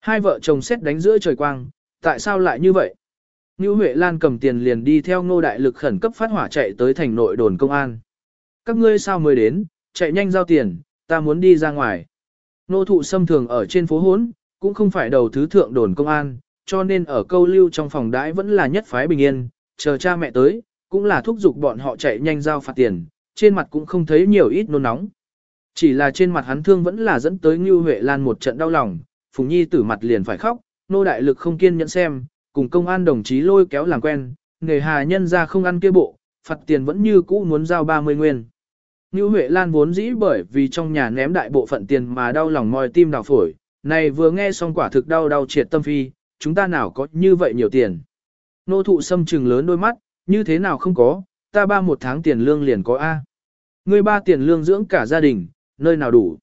Hai vợ chồng xét đánh giữa trời quang, tại sao lại như vậy? Như Huệ Lan cầm tiền liền đi theo ngô đại lực khẩn cấp phát hỏa chạy tới thành nội đồn công an. Các ngươi sao mới đến, chạy nhanh giao tiền, ta muốn đi ra ngoài. Nô thụ xâm thường ở trên phố hốn, cũng không phải đầu thứ thượng đồn công an, cho nên ở câu lưu trong phòng đãi vẫn là nhất phái bình yên, chờ cha mẹ tới, cũng là thúc giục bọn họ chạy nhanh giao phạt tiền, trên mặt cũng không thấy nhiều ít nôn nóng. Chỉ là trên mặt hắn thương vẫn là dẫn tới Ngưu Huệ Lan một trận đau lòng, Phùng Nhi tử mặt liền phải khóc, nô đại lực không kiên nhẫn xem, cùng công an đồng chí lôi kéo làm quen, nghề hà nhân ra không ăn kia bộ, phạt tiền vẫn như cũ muốn giao 30 nguyên. Ngưu Huệ Lan vốn dĩ bởi vì trong nhà ném đại bộ phận tiền mà đau lòng mòi tim đào phổi, này vừa nghe xong quả thực đau đau triệt tâm phi, chúng ta nào có như vậy nhiều tiền. Nô thụ xâm trừng lớn đôi mắt, như thế nào không có, ta ba một tháng tiền lương liền có A. Ngươi ba tiền lương dưỡng cả gia đình, nơi nào đủ.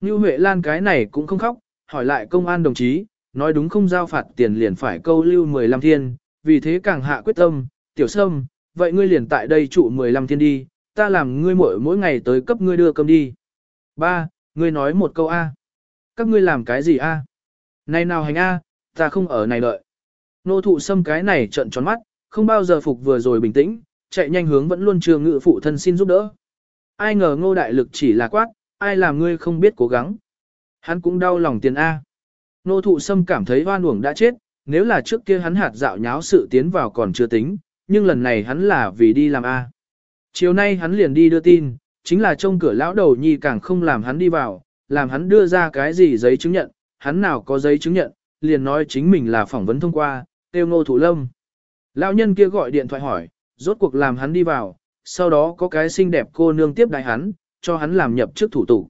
Ngưu Huệ Lan cái này cũng không khóc, hỏi lại công an đồng chí, nói đúng không giao phạt tiền liền phải câu lưu 15 thiên, vì thế càng hạ quyết tâm, tiểu sâm, vậy ngươi liền tại đây trụ 15 thiên đi, ta làm ngươi mỗi mỗi ngày tới cấp ngươi đưa cơm đi. Ba, ngươi nói một câu A. Các ngươi làm cái gì A? Này nào hành A, ta không ở này đợi. Nô thụ xâm cái này trận tròn mắt, không bao giờ phục vừa rồi bình tĩnh, chạy nhanh hướng vẫn luôn trường ngự phụ thân xin giúp đỡ. Ai ngờ ngô đại lực chỉ là quát, ai làm ngươi không biết cố gắng. Hắn cũng đau lòng tiền A. Nô thụ sâm cảm thấy hoan uổng đã chết, nếu là trước kia hắn hạt dạo nháo sự tiến vào còn chưa tính, nhưng lần này hắn là vì đi làm A. Chiều nay hắn liền đi đưa tin, chính là trông cửa lão đầu nhi càng không làm hắn đi vào, làm hắn đưa ra cái gì giấy chứng nhận, hắn nào có giấy chứng nhận, liền nói chính mình là phỏng vấn thông qua, tiêu ngô thủ lâm. Lão nhân kia gọi điện thoại hỏi, rốt cuộc làm hắn đi vào, sau đó có cái xinh đẹp cô nương tiếp đại hắn, cho hắn làm nhập chức thủ tục.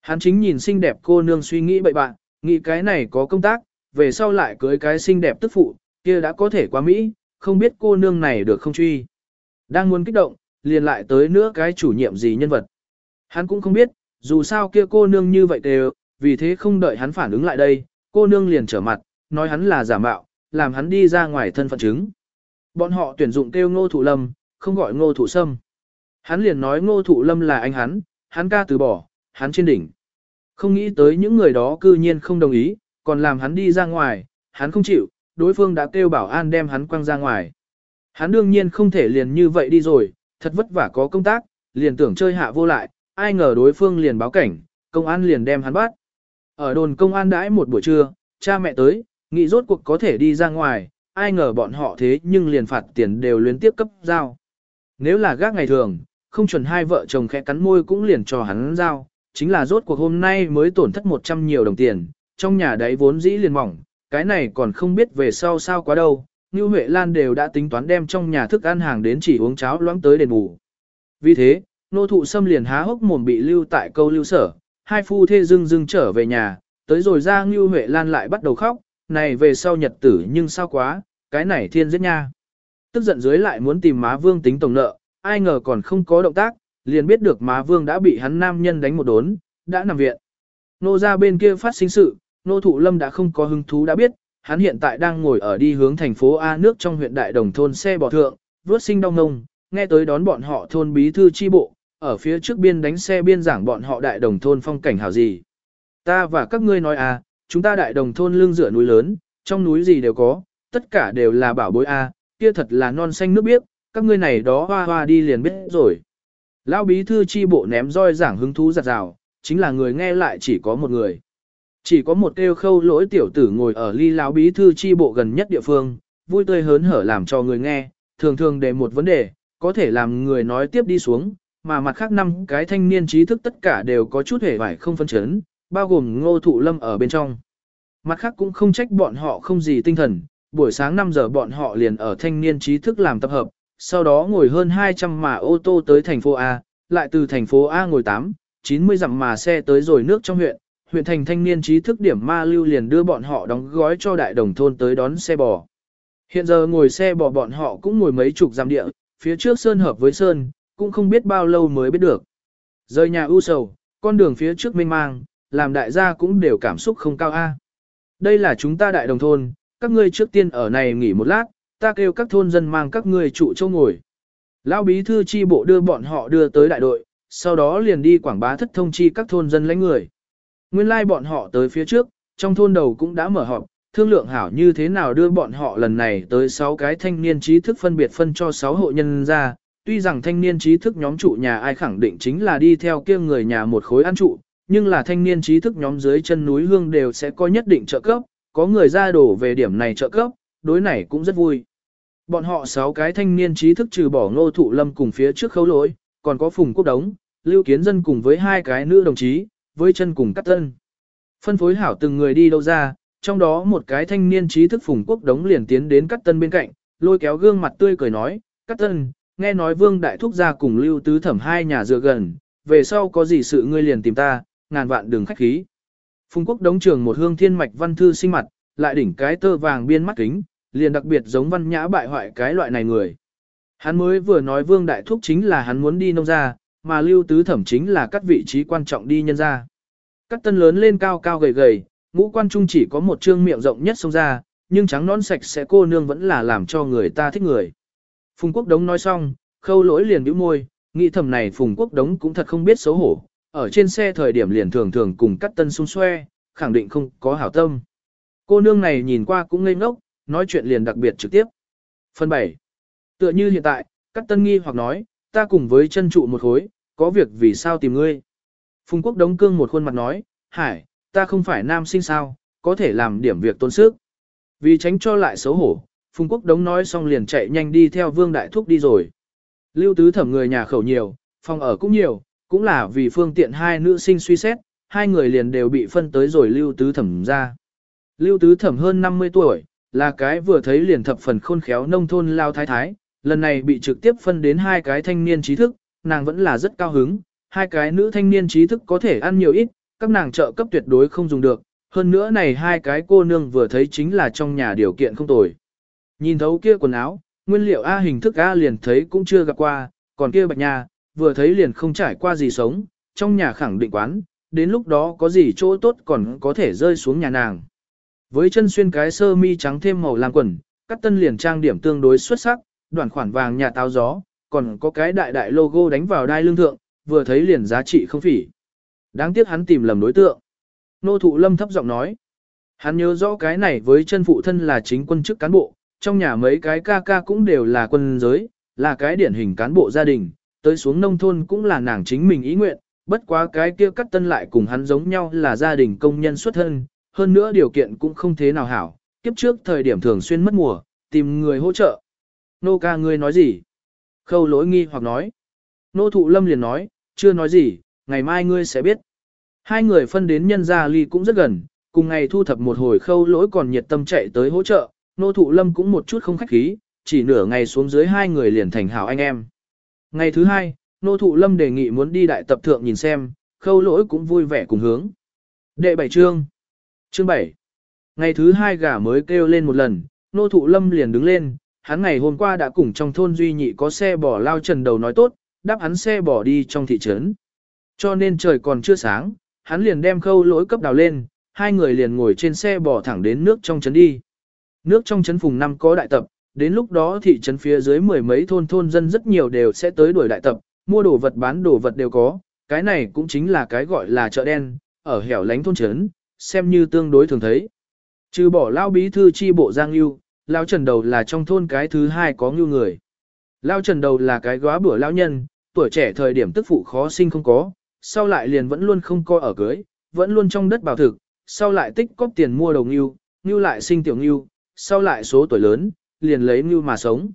Hắn chính nhìn xinh đẹp cô nương suy nghĩ bậy bạn, nghĩ cái này có công tác, về sau lại cưới cái xinh đẹp tức phụ, kia đã có thể qua Mỹ, không biết cô nương này được không truy. Đang muốn kích động, liền lại tới nữa cái chủ nhiệm gì nhân vật. Hắn cũng không biết, dù sao kia cô nương như vậy đều, vì thế không đợi hắn phản ứng lại đây, cô nương liền trở mặt, nói hắn là giả mạo, làm hắn đi ra ngoài thân phận chứng. Bọn họ tuyển dụng kêu ngô thủ lâm, không gọi ngô thủ sâm. Hắn liền nói ngô thủ lâm là anh hắn, hắn ca từ bỏ, hắn trên đỉnh. Không nghĩ tới những người đó cư nhiên không đồng ý, còn làm hắn đi ra ngoài, hắn không chịu, đối phương đã kêu bảo an đem hắn quăng ra ngoài. Hắn đương nhiên không thể liền như vậy đi rồi, thật vất vả có công tác, liền tưởng chơi hạ vô lại, ai ngờ đối phương liền báo cảnh, công an liền đem hắn bắt. Ở đồn công an đãi một buổi trưa, cha mẹ tới, nghĩ rốt cuộc có thể đi ra ngoài, ai ngờ bọn họ thế nhưng liền phạt tiền đều liên tiếp cấp giao. Nếu là gác ngày thường, không chuẩn hai vợ chồng khẽ cắn môi cũng liền cho hắn giao, chính là rốt cuộc hôm nay mới tổn thất 100 nhiều đồng tiền, trong nhà đấy vốn dĩ liền mỏng, cái này còn không biết về sau sao quá đâu. Ngưu Huệ Lan đều đã tính toán đem trong nhà thức ăn hàng đến chỉ uống cháo loãng tới đền bù. Vì thế, nô thụ xâm liền há hốc mồm bị lưu tại câu lưu sở, hai phu thê dưng dưng trở về nhà, tới rồi ra Ngưu Huệ Lan lại bắt đầu khóc, này về sau nhật tử nhưng sao quá, cái này thiên giết nha. Tức giận dưới lại muốn tìm má vương tính tổng nợ, ai ngờ còn không có động tác, liền biết được má vương đã bị hắn nam nhân đánh một đốn, đã nằm viện. Nô ra bên kia phát sinh sự, nô thụ lâm đã không có hứng thú đã biết, hắn hiện tại đang ngồi ở đi hướng thành phố A nước trong huyện đại đồng thôn xe bò thượng, vớt sinh đau ngông, nghe tới đón bọn họ thôn bí thư chi bộ, ở phía trước biên đánh xe biên giảng bọn họ đại đồng thôn phong cảnh hảo gì. Ta và các ngươi nói à, chúng ta đại đồng thôn lưng dựa núi lớn, trong núi gì đều có, tất cả đều là bảo bối a, kia thật là non xanh nước biếc, các ngươi này đó hoa hoa đi liền biết rồi. Lão bí thư chi bộ ném roi giảng hứng thú giặt rào, chính là người nghe lại chỉ có một người. Chỉ có một kêu khâu lỗi tiểu tử ngồi ở ly lão bí thư chi bộ gần nhất địa phương, vui tươi hớn hở làm cho người nghe, thường thường để một vấn đề, có thể làm người nói tiếp đi xuống, mà mặt khác năm cái thanh niên trí thức tất cả đều có chút hề vải không phân chấn, bao gồm ngô thụ lâm ở bên trong. Mặt khác cũng không trách bọn họ không gì tinh thần, buổi sáng 5 giờ bọn họ liền ở thanh niên trí thức làm tập hợp, sau đó ngồi hơn 200 mà ô tô tới thành phố A, lại từ thành phố A ngồi 8, 90 dặm mà xe tới rồi nước trong huyện, huyện thành thanh niên trí thức điểm ma lưu liền đưa bọn họ đóng gói cho đại đồng thôn tới đón xe bò. Hiện giờ ngồi xe bò bọn họ cũng ngồi mấy chục giam địa, phía trước sơn hợp với sơn, cũng không biết bao lâu mới biết được. Rời nhà ưu sầu, con đường phía trước mênh mang, làm đại gia cũng đều cảm xúc không cao a. Đây là chúng ta đại đồng thôn, các ngươi trước tiên ở này nghỉ một lát, ta kêu các thôn dân mang các ngươi trụ châu ngồi. Lão bí thư chi bộ đưa bọn họ đưa tới đại đội, sau đó liền đi quảng bá thất thông chi các thôn dân lãnh người. Nguyên lai like bọn họ tới phía trước, trong thôn đầu cũng đã mở họp, thương lượng hảo như thế nào đưa bọn họ lần này tới 6 cái thanh niên trí thức phân biệt phân cho 6 hộ nhân ra. Tuy rằng thanh niên trí thức nhóm trụ nhà ai khẳng định chính là đi theo kia người nhà một khối ăn trụ, nhưng là thanh niên trí thức nhóm dưới chân núi hương đều sẽ có nhất định trợ cấp, có người ra đổ về điểm này trợ cấp, đối này cũng rất vui. Bọn họ sáu cái thanh niên trí thức trừ bỏ ngô thụ lâm cùng phía trước khấu lỗi, còn có Phùng Quốc Đống, Lưu Kiến Dân cùng với hai cái nữ đồng chí, với chân cùng cắt tân. Phân phối hảo từng người đi đâu ra, trong đó một cái thanh niên trí thức Phùng Quốc Đống liền tiến đến cắt tân bên cạnh, lôi kéo gương mặt tươi cười nói, cắt tân, nghe nói Vương Đại Thúc gia cùng Lưu Tứ Thẩm hai nhà dựa gần, về sau có gì sự ngươi liền tìm ta, ngàn vạn đường khách khí. Phùng Quốc đống trường một hương thiên mạch văn thư sinh mặt, lại đỉnh cái tơ vàng biên mắt kính, liền đặc biệt giống văn nhã bại hoại cái loại này người. Hắn mới vừa nói Vương Đại Thúc chính là hắn muốn đi nông ra, mà Lưu Tứ Thẩm chính là các vị trí quan trọng đi nhân ra. Các tân lớn lên cao cao gầy gầy, ngũ quan trung chỉ có một trương miệng rộng nhất sông ra, nhưng trắng non sạch sẽ cô nương vẫn là làm cho người ta thích người. Phùng Quốc Đống nói xong, khâu lỗi liền bĩu môi, nghĩ thầm này Phùng Quốc Đống cũng thật không biết xấu hổ, ở trên xe thời điểm liền thường thường cùng cắt tân xung xoe, khẳng định không có hảo tâm. Cô nương này nhìn qua cũng ngây ngốc, nói chuyện liền đặc biệt trực tiếp. Phần 7. Tựa như hiện tại, cắt tân nghi hoặc nói, ta cùng với chân trụ một khối, có việc vì sao tìm ngươi. Phùng quốc đống cương một khuôn mặt nói, hải, ta không phải nam sinh sao, có thể làm điểm việc tôn sức. Vì tránh cho lại xấu hổ, Phùng quốc đống nói xong liền chạy nhanh đi theo vương đại thúc đi rồi. Lưu tứ thẩm người nhà khẩu nhiều, phòng ở cũng nhiều, cũng là vì phương tiện hai nữ sinh suy xét, hai người liền đều bị phân tới rồi lưu tứ thẩm ra. Lưu tứ thẩm hơn 50 tuổi, là cái vừa thấy liền thập phần khôn khéo nông thôn lao thái thái, lần này bị trực tiếp phân đến hai cái thanh niên trí thức, nàng vẫn là rất cao hứng, hai cái nữ thanh niên trí thức có thể ăn nhiều ít, các nàng trợ cấp tuyệt đối không dùng được, hơn nữa này hai cái cô nương vừa thấy chính là trong nhà điều kiện không tồi. Nhìn thấu kia quần áo, nguyên liệu A hình thức A liền thấy cũng chưa gặp qua, còn kia bạch nhà, vừa thấy liền không trải qua gì sống, trong nhà khẳng định quán, đến lúc đó có gì chỗ tốt còn có thể rơi xuống nhà nàng. Với chân xuyên cái sơ mi trắng thêm màu lam quần, cắt tân liền trang điểm tương đối xuất sắc, đoạn khoản vàng nhà táo gió, còn có cái đại đại logo đánh vào đai lương thượng, vừa thấy liền giá trị không phỉ. Đáng tiếc hắn tìm lầm đối tượng. Nô thụ lâm thấp giọng nói. Hắn nhớ rõ cái này với chân phụ thân là chính quân chức cán bộ, trong nhà mấy cái ca ca cũng đều là quân giới, là cái điển hình cán bộ gia đình, tới xuống nông thôn cũng là nàng chính mình ý nguyện, bất quá cái kia cắt tân lại cùng hắn giống nhau là gia đình công nhân xuất thân, hơn nữa điều kiện cũng không thế nào hảo, kiếp trước thời điểm thường xuyên mất mùa, tìm người hỗ trợ. Nô ca ngươi nói gì? Khâu lỗi nghi hoặc nói. Nô thụ lâm liền nói, chưa nói gì, ngày mai ngươi sẽ biết. Hai người phân đến nhân gia ly cũng rất gần, cùng ngày thu thập một hồi khâu lỗi còn nhiệt tâm chạy tới hỗ trợ, nô thụ lâm cũng một chút không khách khí, chỉ nửa ngày xuống dưới hai người liền thành hảo anh em. Ngày thứ hai, nô thụ lâm đề nghị muốn đi đại tập thượng nhìn xem, khâu lỗi cũng vui vẻ cùng hướng. Đệ bảy chương. Chương bảy. Ngày thứ hai gà mới kêu lên một lần, nô thụ lâm liền đứng lên, hắn ngày hôm qua đã cùng trong thôn duy nhị có xe bò lao trần đầu nói tốt, đáp hắn xe bò đi trong thị trấn. Cho nên trời còn chưa sáng, hắn liền đem khâu lỗi cấp đào lên, hai người liền ngồi trên xe bò thẳng đến nước trong trấn đi. Nước trong trấn phùng năm có đại tập, đến lúc đó thị trấn phía dưới mười mấy thôn thôn dân rất nhiều đều sẽ tới đuổi đại tập, mua đồ vật bán đồ vật đều có, cái này cũng chính là cái gọi là chợ đen, ở hẻo lánh thôn trấn, xem như tương đối thường thấy. Trừ bỏ lao bí thư chi bộ Giang Yêu, lao trần đầu là trong thôn cái thứ hai có ngưu người. Lao trần đầu là cái góa bữa lão nhân, tuổi trẻ thời điểm tức phụ khó sinh không có, sau lại liền vẫn luôn không coi ở cưới, vẫn luôn trong đất bảo thực, sau lại tích cóp tiền mua đầu ngưu, ngưu lại sinh tiểu ngưu, sau lại số tuổi lớn, liền lấy ngưu mà sống.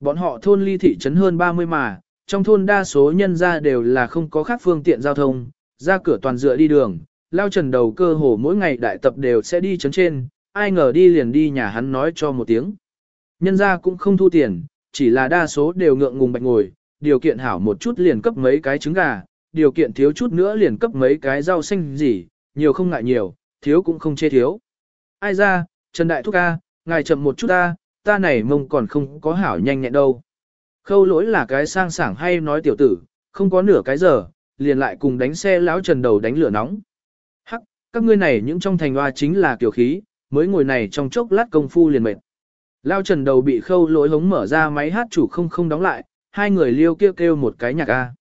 Bọn họ thôn ly thị trấn hơn 30 mà, trong thôn đa số nhân gia đều là không có khác phương tiện giao thông, ra cửa toàn dựa đi đường, lao trần đầu cơ hồ mỗi ngày đại tập đều sẽ đi trấn trên, ai ngờ đi liền đi nhà hắn nói cho một tiếng. Nhân gia cũng không thu tiền, chỉ là đa số đều ngượng ngùng bạch ngồi, điều kiện hảo một chút liền cấp mấy cái trứng gà, điều kiện thiếu chút nữa liền cấp mấy cái rau xanh gì, nhiều không ngại nhiều, thiếu cũng không chê thiếu. Ai ra, Trần Đại Thúc A, ngài chậm một chút ta, ta này mông còn không có hảo nhanh nhẹn đâu. Khâu lỗi là cái sang sảng hay nói tiểu tử, không có nửa cái giờ, liền lại cùng đánh xe lão Trần đầu đánh lửa nóng. Hắc, các ngươi này những trong thành hoa chính là kiểu khí, mới ngồi này trong chốc lát công phu liền mệt. Lao Trần đầu bị khâu lỗi hống mở ra máy hát chủ không không đóng lại, hai người liêu kêu kêu một cái nhạc A.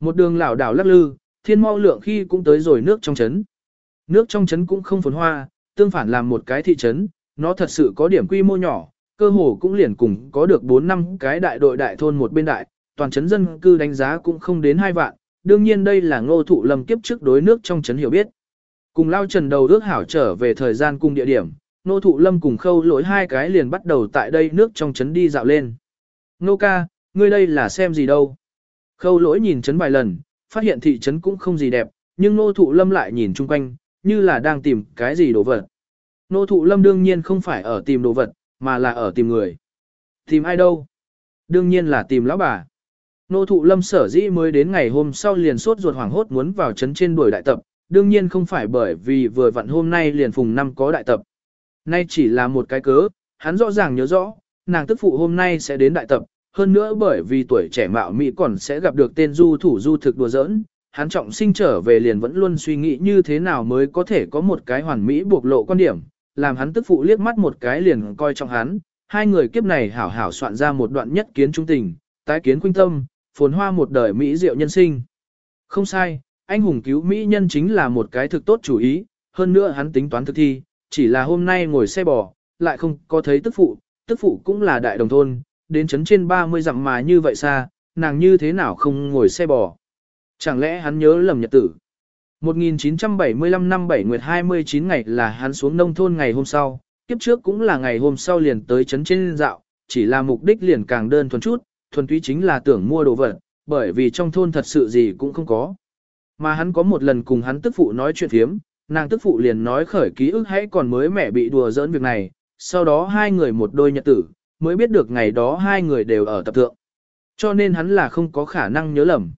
Một đường lảo đảo lắc lư, thiên mau lượng khi cũng tới rồi nước trong chấn, Nước trong chấn cũng không phồn hoa, tương phản làm một cái thị trấn, nó thật sự có điểm quy mô nhỏ, cơ hồ cũng liền cùng có được 4 năm cái đại đội đại thôn một bên đại, toàn chấn dân cư đánh giá cũng không đến 2 vạn, đương nhiên đây là ngô thụ lầm kiếp trước đối nước trong chấn hiểu biết. Cùng lao trần đầu ước hảo trở về thời gian cùng địa điểm, nô thụ lâm cùng khâu lỗi hai cái liền bắt đầu tại đây nước trong trấn đi dạo lên. nô ca, ngươi đây là xem gì đâu? Khâu lỗi nhìn trấn vài lần, phát hiện thị trấn cũng không gì đẹp, nhưng nô thụ lâm lại nhìn chung quanh, như là đang tìm cái gì đồ vật. Nô thụ lâm đương nhiên không phải ở tìm đồ vật, mà là ở tìm người. Tìm ai đâu? Đương nhiên là tìm lão bà. Nô thụ lâm sở dĩ mới đến ngày hôm sau liền sốt ruột hoảng hốt muốn vào trấn trên đuổi đại tập, đương nhiên không phải bởi vì vừa vặn hôm nay liền phùng năm có đại tập. Nay chỉ là một cái cớ, hắn rõ ràng nhớ rõ, nàng tức phụ hôm nay sẽ đến đại tập, hơn nữa bởi vì tuổi trẻ mạo mỹ còn sẽ gặp được tên du thủ du thực đùa giỡn, hắn trọng sinh trở về liền vẫn luôn suy nghĩ như thế nào mới có thể có một cái hoàn mỹ buộc lộ quan điểm, làm hắn tức phụ liếc mắt một cái liền coi trọng hắn, hai người kiếp này hảo hảo soạn ra một đoạn nhất kiến trung tình, tái kiến khuynh tâm, phồn hoa một đời mỹ diệu nhân sinh. Không sai, anh hùng cứu mỹ nhân chính là một cái thực tốt chủ ý, hơn nữa hắn tính toán thực thi, chỉ là hôm nay ngồi xe bò, lại không có thấy tức phụ, tức phụ cũng là đại đồng thôn, đến chấn trên 30 dặm mà như vậy xa, nàng như thế nào không ngồi xe bò. Chẳng lẽ hắn nhớ lầm nhật tử. 1975 năm 7 nguyệt 29 ngày là hắn xuống nông thôn ngày hôm sau, kiếp trước cũng là ngày hôm sau liền tới chấn trên dạo, chỉ là mục đích liền càng đơn thuần chút, thuần túy chính là tưởng mua đồ vật, bởi vì trong thôn thật sự gì cũng không có. Mà hắn có một lần cùng hắn tức phụ nói chuyện thiếm, nàng tức phụ liền nói khởi ký ức hãy còn mới mẹ bị đùa giỡn việc này, sau đó hai người một đôi nhật tử, mới biết được ngày đó hai người đều ở tập thượng. Cho nên hắn là không có khả năng nhớ lầm.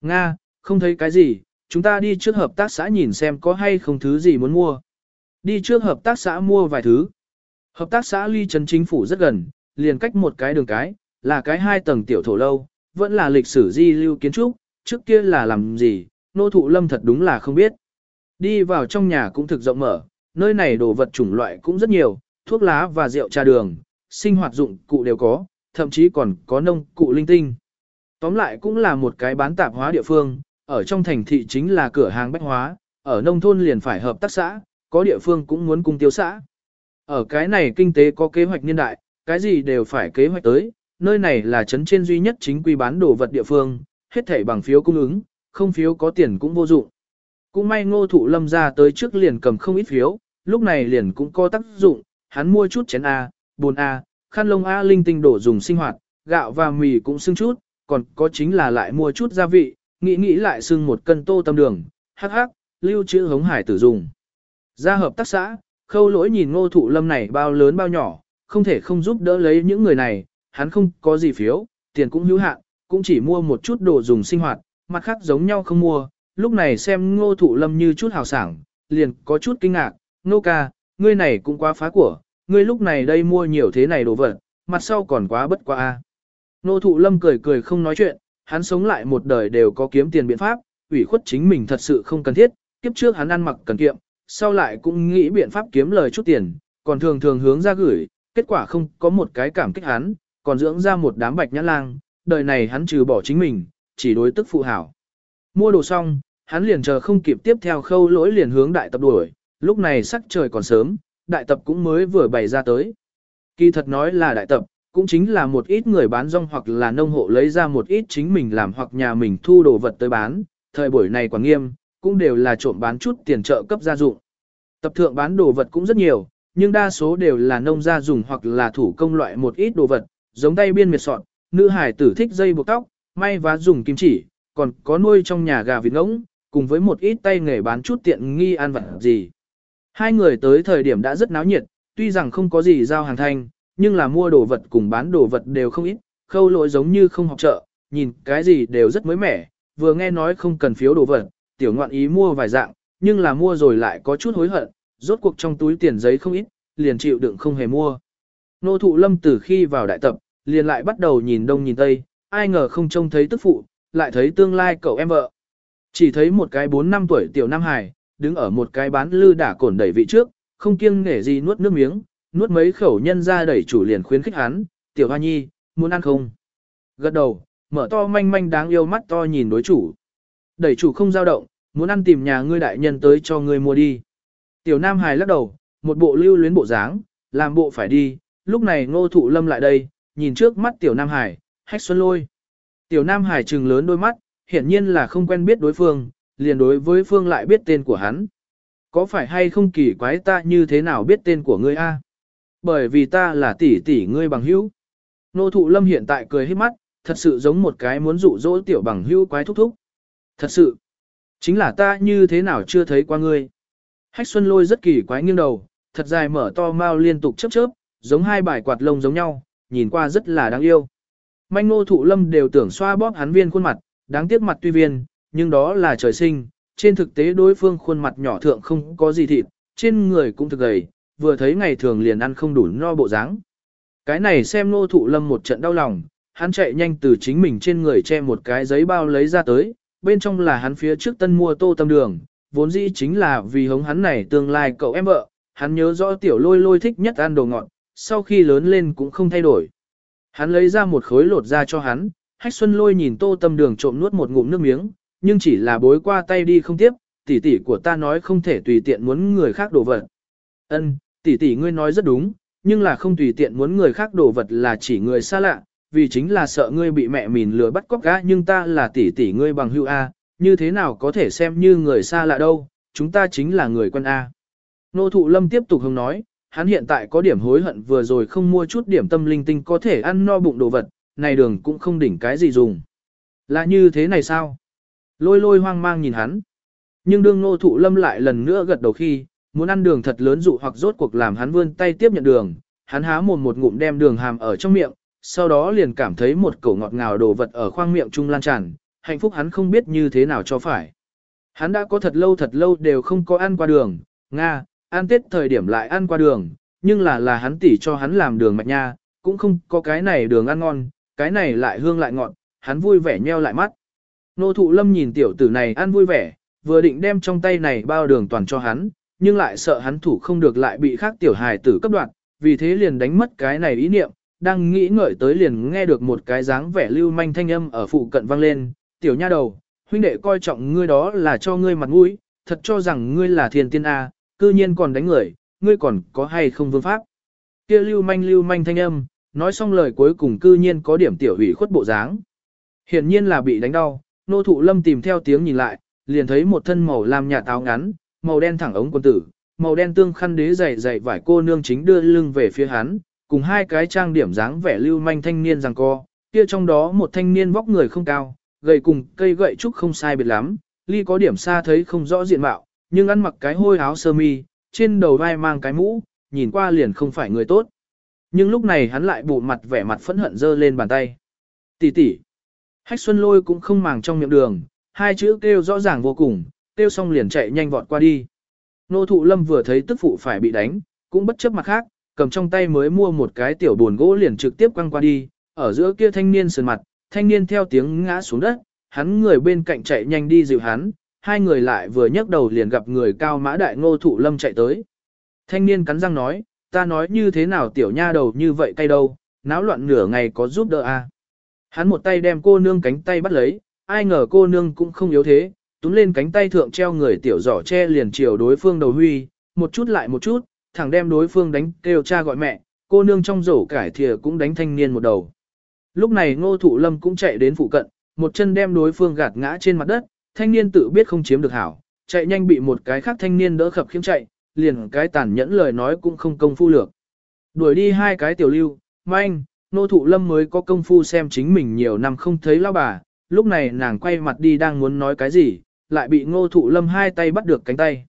Nga, không thấy cái gì, chúng ta đi trước hợp tác xã nhìn xem có hay không thứ gì muốn mua. Đi trước hợp tác xã mua vài thứ. Hợp tác xã ly trấn chính phủ rất gần, liền cách một cái đường cái, là cái hai tầng tiểu thổ lâu, vẫn là lịch sử di lưu kiến trúc, trước kia là làm gì, nô thụ lâm thật đúng là không biết. Đi vào trong nhà cũng thực rộng mở, nơi này đồ vật chủng loại cũng rất nhiều, thuốc lá và rượu trà đường, sinh hoạt dụng cụ đều có, thậm chí còn có nông cụ linh tinh. Tóm lại cũng là một cái bán tạp hóa địa phương, ở trong thành thị chính là cửa hàng bách hóa, ở nông thôn liền phải hợp tác xã, có địa phương cũng muốn cung tiêu xã. Ở cái này kinh tế có kế hoạch niên đại, cái gì đều phải kế hoạch tới, nơi này là trấn trên duy nhất chính quy bán đồ vật địa phương, hết thảy bằng phiếu cung ứng, không phiếu có tiền cũng vô dụng. Cũng may ngô thụ lâm ra tới trước liền cầm không ít phiếu, lúc này liền cũng có tác dụng, hắn mua chút chén A, bồn A, khăn lông A linh tinh đổ dùng sinh hoạt, gạo và mì cũng xưng chút, còn có chính là lại mua chút gia vị, nghĩ nghĩ lại xưng một cân tô tâm đường, hắc hắc, lưu trữ hống hải tử dùng. Ra hợp tác xã, khâu lỗi nhìn ngô thụ lâm này bao lớn bao nhỏ, không thể không giúp đỡ lấy những người này, hắn không có gì phiếu, tiền cũng hữu hạn, cũng chỉ mua một chút đồ dùng sinh hoạt, mặt khác giống nhau không mua, lúc này xem ngô thụ lâm như chút hào sảng, liền có chút kinh ngạc, ngô ca, ngươi này cũng quá phá của, ngươi lúc này đây mua nhiều thế này đồ vật, mặt sau còn quá bất quá a. Ngô thụ lâm cười cười không nói chuyện, hắn sống lại một đời đều có kiếm tiền biện pháp, ủy khuất chính mình thật sự không cần thiết, kiếp trước hắn ăn mặc cần kiệm, sau lại cũng nghĩ biện pháp kiếm lời chút tiền, còn thường thường hướng ra gửi, kết quả không có một cái cảm kích hắn, còn dưỡng ra một đám bạch nhã lang, đời này hắn trừ bỏ chính mình, chỉ đối tức phụ hảo. Mua đồ xong, hắn liền chờ không kịp tiếp theo khâu lỗi liền hướng đại tập đuổi, lúc này sắc trời còn sớm, đại tập cũng mới vừa bày ra tới. Kỳ thật nói là đại tập, cũng chính là một ít người bán rong hoặc là nông hộ lấy ra một ít chính mình làm hoặc nhà mình thu đồ vật tới bán, thời buổi này quả nghiêm, cũng đều là trộm bán chút tiền trợ cấp gia dụng. Tập thượng bán đồ vật cũng rất nhiều, nhưng đa số đều là nông gia dùng hoặc là thủ công loại một ít đồ vật, giống tay biên miệt sọt, nữ hải tử thích dây buộc tóc, may và dùng kim chỉ, còn có nuôi trong nhà gà vịt ngỗng, cùng với một ít tay nghề bán chút tiện nghi ăn vật gì. Hai người tới thời điểm đã rất náo nhiệt, tuy rằng không có gì giao hàng thanh, nhưng là mua đồ vật cùng bán đồ vật đều không ít, khâu lỗi giống như không học chợ, nhìn cái gì đều rất mới mẻ, vừa nghe nói không cần phiếu đồ vật, tiểu ngoạn ý mua vài dạng, nhưng là mua rồi lại có chút hối hận, rốt cuộc trong túi tiền giấy không ít, liền chịu đựng không hề mua. Nô thụ lâm từ khi vào đại tập, liền lại bắt đầu nhìn đông nhìn tây, ai ngờ không trông thấy tức phụ, lại thấy tương lai cậu em vợ. Chỉ thấy một cái 4 năm tuổi tiểu Nam Hải, đứng ở một cái bán lư đả cổn đẩy vị trước, không kiêng nể gì nuốt nước miếng, nuốt mấy khẩu nhân ra đẩy chủ liền khuyến khích hắn, tiểu hoa nhi, muốn ăn không? Gật đầu, mở to manh manh đáng yêu mắt to nhìn đối chủ. Đẩy chủ không dao động, muốn ăn tìm nhà ngươi đại nhân tới cho ngươi mua đi. Tiểu Nam Hải lắc đầu, một bộ lưu luyến bộ dáng, làm bộ phải đi, lúc này ngô thụ lâm lại đây, nhìn trước mắt Tiểu Nam Hải, hách xuân lôi. Tiểu Nam Hải trừng lớn đôi mắt, hiển nhiên là không quen biết đối phương, liền đối với phương lại biết tên của hắn. Có phải hay không kỳ quái ta như thế nào biết tên của ngươi a? Bởi vì ta là tỷ tỷ ngươi bằng hữu. Nô thụ lâm hiện tại cười hết mắt, thật sự giống một cái muốn dụ dỗ tiểu bằng hữu quái thúc thúc. Thật sự, chính là ta như thế nào chưa thấy qua ngươi. Hách Xuân lôi rất kỳ quái nghiêng đầu, thật dài mở to mau liên tục chớp chớp, giống hai bài quạt lông giống nhau, nhìn qua rất là đáng yêu. Manh ngô thụ lâm đều tưởng xoa bóp hắn viên khuôn mặt, đáng tiếc mặt tuy viên, nhưng đó là trời sinh, trên thực tế đối phương khuôn mặt nhỏ thượng không có gì thịt, trên người cũng thực gầy, vừa thấy ngày thường liền ăn không đủ no bộ dáng. Cái này xem ngô thụ lâm một trận đau lòng, hắn chạy nhanh từ chính mình trên người che một cái giấy bao lấy ra tới, bên trong là hắn phía trước tân mua tô tâm đường, vốn dĩ chính là vì hống hắn này tương lai cậu em vợ, hắn nhớ rõ tiểu lôi lôi thích nhất ăn đồ ngọt, sau khi lớn lên cũng không thay đổi. Hắn lấy ra một khối lột ra cho hắn, hách xuân lôi nhìn tô tâm đường trộm nuốt một ngụm nước miếng, nhưng chỉ là bối qua tay đi không tiếp, tỷ tỷ của ta nói không thể tùy tiện muốn người khác đổ vật. Ân, tỷ tỷ ngươi nói rất đúng, nhưng là không tùy tiện muốn người khác đổ vật là chỉ người xa lạ, vì chính là sợ ngươi bị mẹ mìn lừa bắt cóc gã nhưng ta là tỷ tỷ ngươi bằng hữu A, như thế nào có thể xem như người xa lạ đâu, chúng ta chính là người quân A. Nô thụ lâm tiếp tục hướng nói, hắn hiện tại có điểm hối hận vừa rồi không mua chút điểm tâm linh tinh có thể ăn no bụng đồ vật, này đường cũng không đỉnh cái gì dùng. Là như thế này sao? Lôi lôi hoang mang nhìn hắn. Nhưng đương nô thụ lâm lại lần nữa gật đầu khi, muốn ăn đường thật lớn dụ hoặc rốt cuộc làm hắn vươn tay tiếp nhận đường, hắn há mồm một ngụm đem đường hàm ở trong miệng, sau đó liền cảm thấy một cổ ngọt ngào đồ vật ở khoang miệng trung lan tràn, hạnh phúc hắn không biết như thế nào cho phải. Hắn đã có thật lâu thật lâu đều không có ăn qua đường, Nga, ăn tết thời điểm lại ăn qua đường, nhưng là là hắn tỉ cho hắn làm đường mạch nha, cũng không có cái này đường ăn ngon, cái này lại hương lại ngọt, hắn vui vẻ nheo lại mắt. Nô thụ lâm nhìn tiểu tử này ăn vui vẻ, vừa định đem trong tay này bao đường toàn cho hắn, nhưng lại sợ hắn thủ không được lại bị khác tiểu hài tử cấp đoạn, vì thế liền đánh mất cái này ý niệm, đang nghĩ ngợi tới liền nghe được một cái dáng vẻ lưu manh thanh âm ở phụ cận vang lên, tiểu nha đầu, huynh đệ coi trọng ngươi đó là cho ngươi mặt mũi, thật cho rằng ngươi là thiên tiên A, cư nhiên còn đánh người, ngươi còn có hay không vương pháp. Kia lưu manh lưu manh thanh âm, nói xong lời cuối cùng cư nhiên có điểm tiểu hủy khuất bộ dáng. Hiển nhiên là bị đánh đau, nô thụ lâm tìm theo tiếng nhìn lại, liền thấy một thân màu lam nhà táo ngắn, màu đen thẳng ống quân tử, màu đen tương khăn đế dày dày vải cô nương chính đưa lưng về phía hắn, cùng hai cái trang điểm dáng vẻ lưu manh thanh niên rằng co, kia trong đó một thanh niên vóc người không cao, gầy cùng cây gậy trúc không sai biệt lắm, ly có điểm xa thấy không rõ diện mạo, nhưng ăn mặc cái hôi áo sơ mi, trên đầu vai mang cái mũ, nhìn qua liền không phải người tốt. Nhưng lúc này hắn lại bụ mặt vẻ mặt phẫn hận dơ lên bàn tay. Tỷ tỷ. Hách Xuân Lôi cũng không màng trong miệng đường, hai chữ kêu rõ ràng vô cùng, kêu xong liền chạy nhanh vọt qua đi. Nô thụ lâm vừa thấy tức phụ phải bị đánh, cũng bất chấp mặt khác, cầm trong tay mới mua một cái tiểu buồn gỗ liền trực tiếp quăng qua đi, ở giữa kia thanh niên sườn mặt, thanh niên theo tiếng ngã xuống đất, hắn người bên cạnh chạy nhanh đi dịu hắn, hai người lại vừa nhấc đầu liền gặp người cao mã đại ngô thụ lâm chạy tới. Thanh niên cắn răng nói, ta nói như thế nào tiểu nha đầu như vậy cay đâu, náo loạn nửa ngày có giúp đỡ? À? Hắn một tay đem cô nương cánh tay bắt lấy, ai ngờ cô nương cũng không yếu thế, túm lên cánh tay thượng treo người tiểu giỏ che liền chiều đối phương đầu huy, một chút lại một chút, thẳng đem đối phương đánh kêu cha gọi mẹ, cô nương trong rổ cải thìa cũng đánh thanh niên một đầu. Lúc này ngô thụ lâm cũng chạy đến phụ cận, một chân đem đối phương gạt ngã trên mặt đất, thanh niên tự biết không chiếm được hảo, chạy nhanh bị một cái khác thanh niên đỡ khập khiễng chạy, liền cái tàn nhẫn lời nói cũng không công phu lược. Đuổi đi hai cái tiểu lưu, manh, nô thụ lâm mới có công phu xem chính mình nhiều năm không thấy lao bà, lúc này nàng quay mặt đi đang muốn nói cái gì, lại bị ngô thụ lâm hai tay bắt được cánh tay.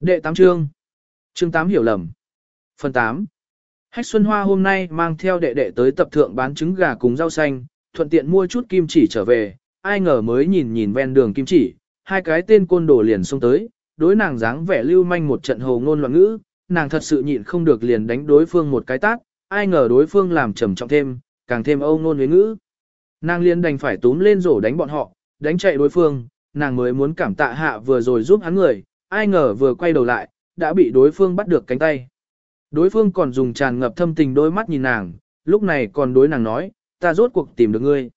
Đệ tám chương. Chương 8 hiểu lầm. Phần 8. Hách Xuân Hoa hôm nay mang theo đệ đệ tới tập thượng bán trứng gà cùng rau xanh, thuận tiện mua chút kim chỉ trở về, ai ngờ mới nhìn nhìn ven đường kim chỉ, hai cái tên côn đồ liền xông tới, đối nàng dáng vẻ lưu manh một trận hồ ngôn loạn ngữ, nàng thật sự nhịn không được liền đánh đối phương một cái tát, ai ngờ đối phương làm trầm trọng thêm, càng thêm âu ngôn với ngữ. Nàng liền đành phải túm lên rổ đánh bọn họ, đánh chạy đối phương, nàng mới muốn cảm tạ hạ vừa rồi giúp hắn người, ai ngờ vừa quay đầu lại, đã bị đối phương bắt được cánh tay. Đối phương còn dùng tràn ngập thâm tình đôi mắt nhìn nàng, lúc này còn đối nàng nói, ta rốt cuộc tìm được ngươi.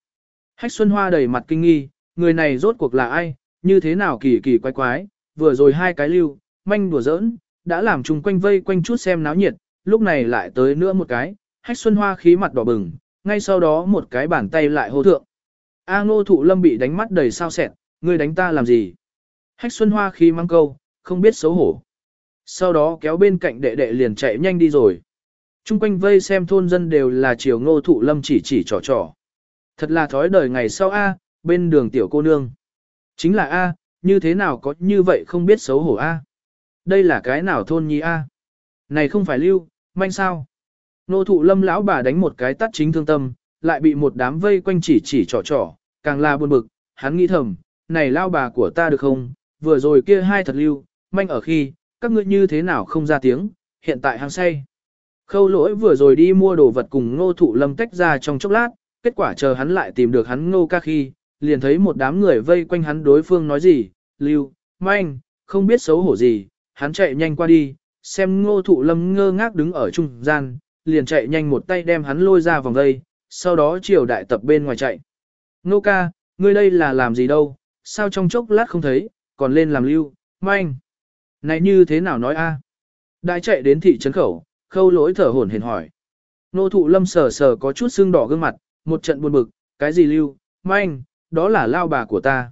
Hách Xuân Hoa đầy mặt kinh nghi, người này rốt cuộc là ai, như thế nào kỳ kỳ quái quái, vừa rồi hai cái lưu, manh đùa giỡn, đã làm chung quanh vây quanh chút xem náo nhiệt, lúc này lại tới nữa một cái, Hách Xuân Hoa khí mặt đỏ bừng, ngay sau đó một cái bàn tay lại hô thượng. A ngô thụ lâm bị đánh mắt đầy sao sẹn, ngươi đánh ta làm gì? Hách Xuân Hoa khí mang câu, không biết xấu hổ. Sau đó kéo bên cạnh đệ đệ liền chạy nhanh đi rồi. Trung quanh vây xem thôn dân đều là chiều ngô thụ lâm chỉ chỉ trò trò. Thật là thói đời ngày sau A, bên đường tiểu cô nương. Chính là A, như thế nào có như vậy không biết xấu hổ A. Đây là cái nào thôn nhi A. Này không phải lưu, manh sao. nô thụ lâm lão bà đánh một cái tắt chính thương tâm, lại bị một đám vây quanh chỉ chỉ trò trò, càng là buồn bực, hắn nghĩ thầm, này lao bà của ta được không, vừa rồi kia hai thật lưu, manh ở khi, các ngươi như thế nào không ra tiếng, hiện tại hàng say. Khâu lỗi vừa rồi đi mua đồ vật cùng ngô thụ lâm tách ra trong chốc lát, kết quả chờ hắn lại tìm được hắn ngô ca khi, liền thấy một đám người vây quanh hắn đối phương nói gì, lưu, manh, không biết xấu hổ gì, hắn chạy nhanh qua đi, xem ngô thụ lâm ngơ ngác đứng ở trung gian, liền chạy nhanh một tay đem hắn lôi ra vòng vây, sau đó chiều đại tập bên ngoài chạy. Ngô ca, ngươi đây là làm gì đâu, sao trong chốc lát không thấy, còn lên làm lưu, manh. Này như thế nào nói a? Đại chạy đến thị trấn khẩu, khâu lỗi thở hổn hển hỏi. Nô thụ lâm sờ sờ có chút sưng đỏ gương mặt, một trận buồn bực, cái gì lưu, manh, đó là lao bà của ta.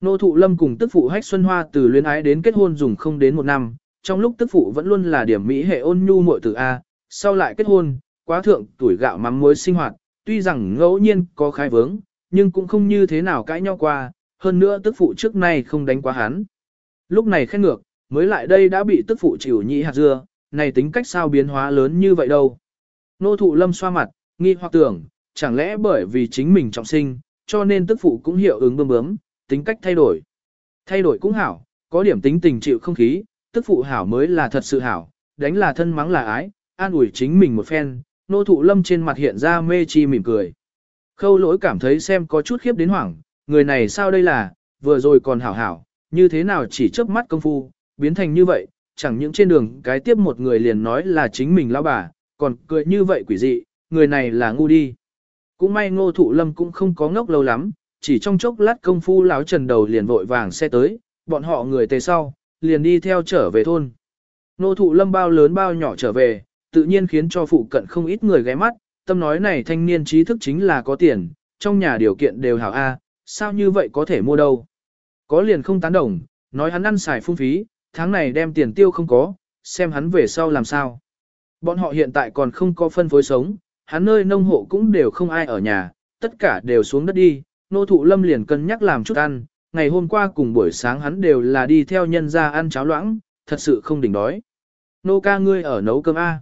Nô thụ lâm cùng tức phụ hách xuân hoa từ luyến ái đến kết hôn dùng không đến một năm, trong lúc tức phụ vẫn luôn là điểm mỹ hệ ôn nhu muội tử A, sau lại kết hôn, quá thượng tuổi gạo mắm muối sinh hoạt, tuy rằng ngẫu nhiên có khai vướng, nhưng cũng không như thế nào cãi nhau qua, hơn nữa tức phụ trước nay không đánh quá hắn. Lúc này khen ngược, mới lại đây đã bị tức phụ chịu nhị hạt dưa, này tính cách sao biến hóa lớn như vậy đâu. Nô thụ lâm xoa mặt, nghi hoặc tưởng, chẳng lẽ bởi vì chính mình trọng sinh, cho nên tức phụ cũng hiệu ứng bơm bướm, tính cách thay đổi. Thay đổi cũng hảo, có điểm tính tình chịu không khí, tức phụ hảo mới là thật sự hảo, đánh là thân mắng là ái, an ủi chính mình một phen, nô thụ lâm trên mặt hiện ra mê chi mỉm cười. Khâu lỗi cảm thấy xem có chút khiếp đến hoảng, người này sao đây là, vừa rồi còn hảo hảo, như thế nào chỉ chớp mắt công phu, biến thành như vậy, chẳng những trên đường cái tiếp một người liền nói là chính mình lão bà, còn cười như vậy quỷ dị, người này là ngu đi. Cũng may ngô thụ lâm cũng không có ngốc lâu lắm, chỉ trong chốc lát công phu lão trần đầu liền vội vàng xe tới, bọn họ người tề sau, liền đi theo trở về thôn. Ngô thụ lâm bao lớn bao nhỏ trở về, tự nhiên khiến cho phụ cận không ít người ghé mắt, tâm nói này thanh niên trí thức chính là có tiền, trong nhà điều kiện đều hảo A, sao như vậy có thể mua đâu. Có liền không tán đồng, nói hắn ăn xài phung phí, tháng này đem tiền tiêu không có, xem hắn về sau làm sao. Bọn họ hiện tại còn không có phân phối sống, hắn nơi nông hộ cũng đều không ai ở nhà, tất cả đều xuống đất đi, nô thụ lâm liền cân nhắc làm chút ăn, ngày hôm qua cùng buổi sáng hắn đều là đi theo nhân ra ăn cháo loãng, thật sự không đỉnh đói. Nô ca ngươi ở nấu cơm A.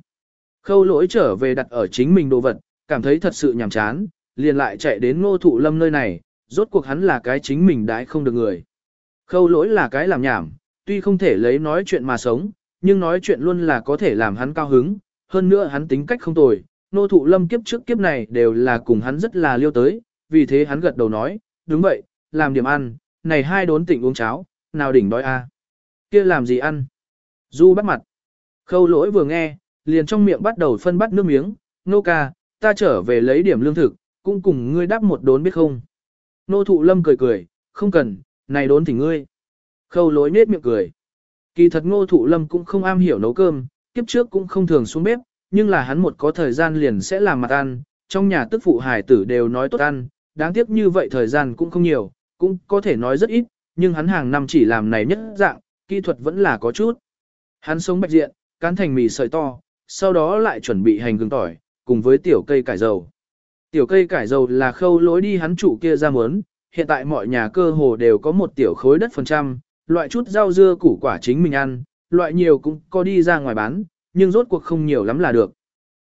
Khâu lỗi trở về đặt ở chính mình đồ vật, cảm thấy thật sự nhàm chán, liền lại chạy đến nô thụ lâm nơi này, rốt cuộc hắn là cái chính mình đãi không được người. Khâu lỗi là cái làm nhảm, tuy không thể lấy nói chuyện mà sống, nhưng nói chuyện luôn là có thể làm hắn cao hứng, hơn nữa hắn tính cách không tồi, nô thụ lâm kiếp trước kiếp này đều là cùng hắn rất là liêu tới, vì thế hắn gật đầu nói, đúng vậy, làm điểm ăn, này hai đốn tỉnh uống cháo, nào đỉnh đói a kia làm gì ăn? Du bắt mặt. Khâu lỗi vừa nghe, liền trong miệng bắt đầu phân bắt nước miếng, nô ca, ta trở về lấy điểm lương thực, cũng cùng ngươi đắp một đốn biết không? Nô thụ lâm cười cười, không cần, này đốn thì ngươi. Khâu lỗi nết miệng cười. Kỳ thật ngô thụ lâm cũng không am hiểu nấu cơm, kiếp trước cũng không thường xuống bếp, nhưng là hắn một có thời gian liền sẽ làm mặt ăn, trong nhà tức phụ hải tử đều nói tốt ăn, đáng tiếc như vậy thời gian cũng không nhiều, cũng có thể nói rất ít, nhưng hắn hàng năm chỉ làm này nhất dạng, kỹ thuật vẫn là có chút. Hắn sống bạch diện, cán thành mì sợi to, sau đó lại chuẩn bị hành gừng tỏi, cùng với tiểu cây cải dầu. Tiểu cây cải dầu là khâu lối đi hắn chủ kia ra mớn, hiện tại mọi nhà cơ hồ đều có một tiểu khối đất phần trăm, loại chút rau dưa củ quả chính mình ăn, loại nhiều cũng có đi ra ngoài bán, nhưng rốt cuộc không nhiều lắm là được.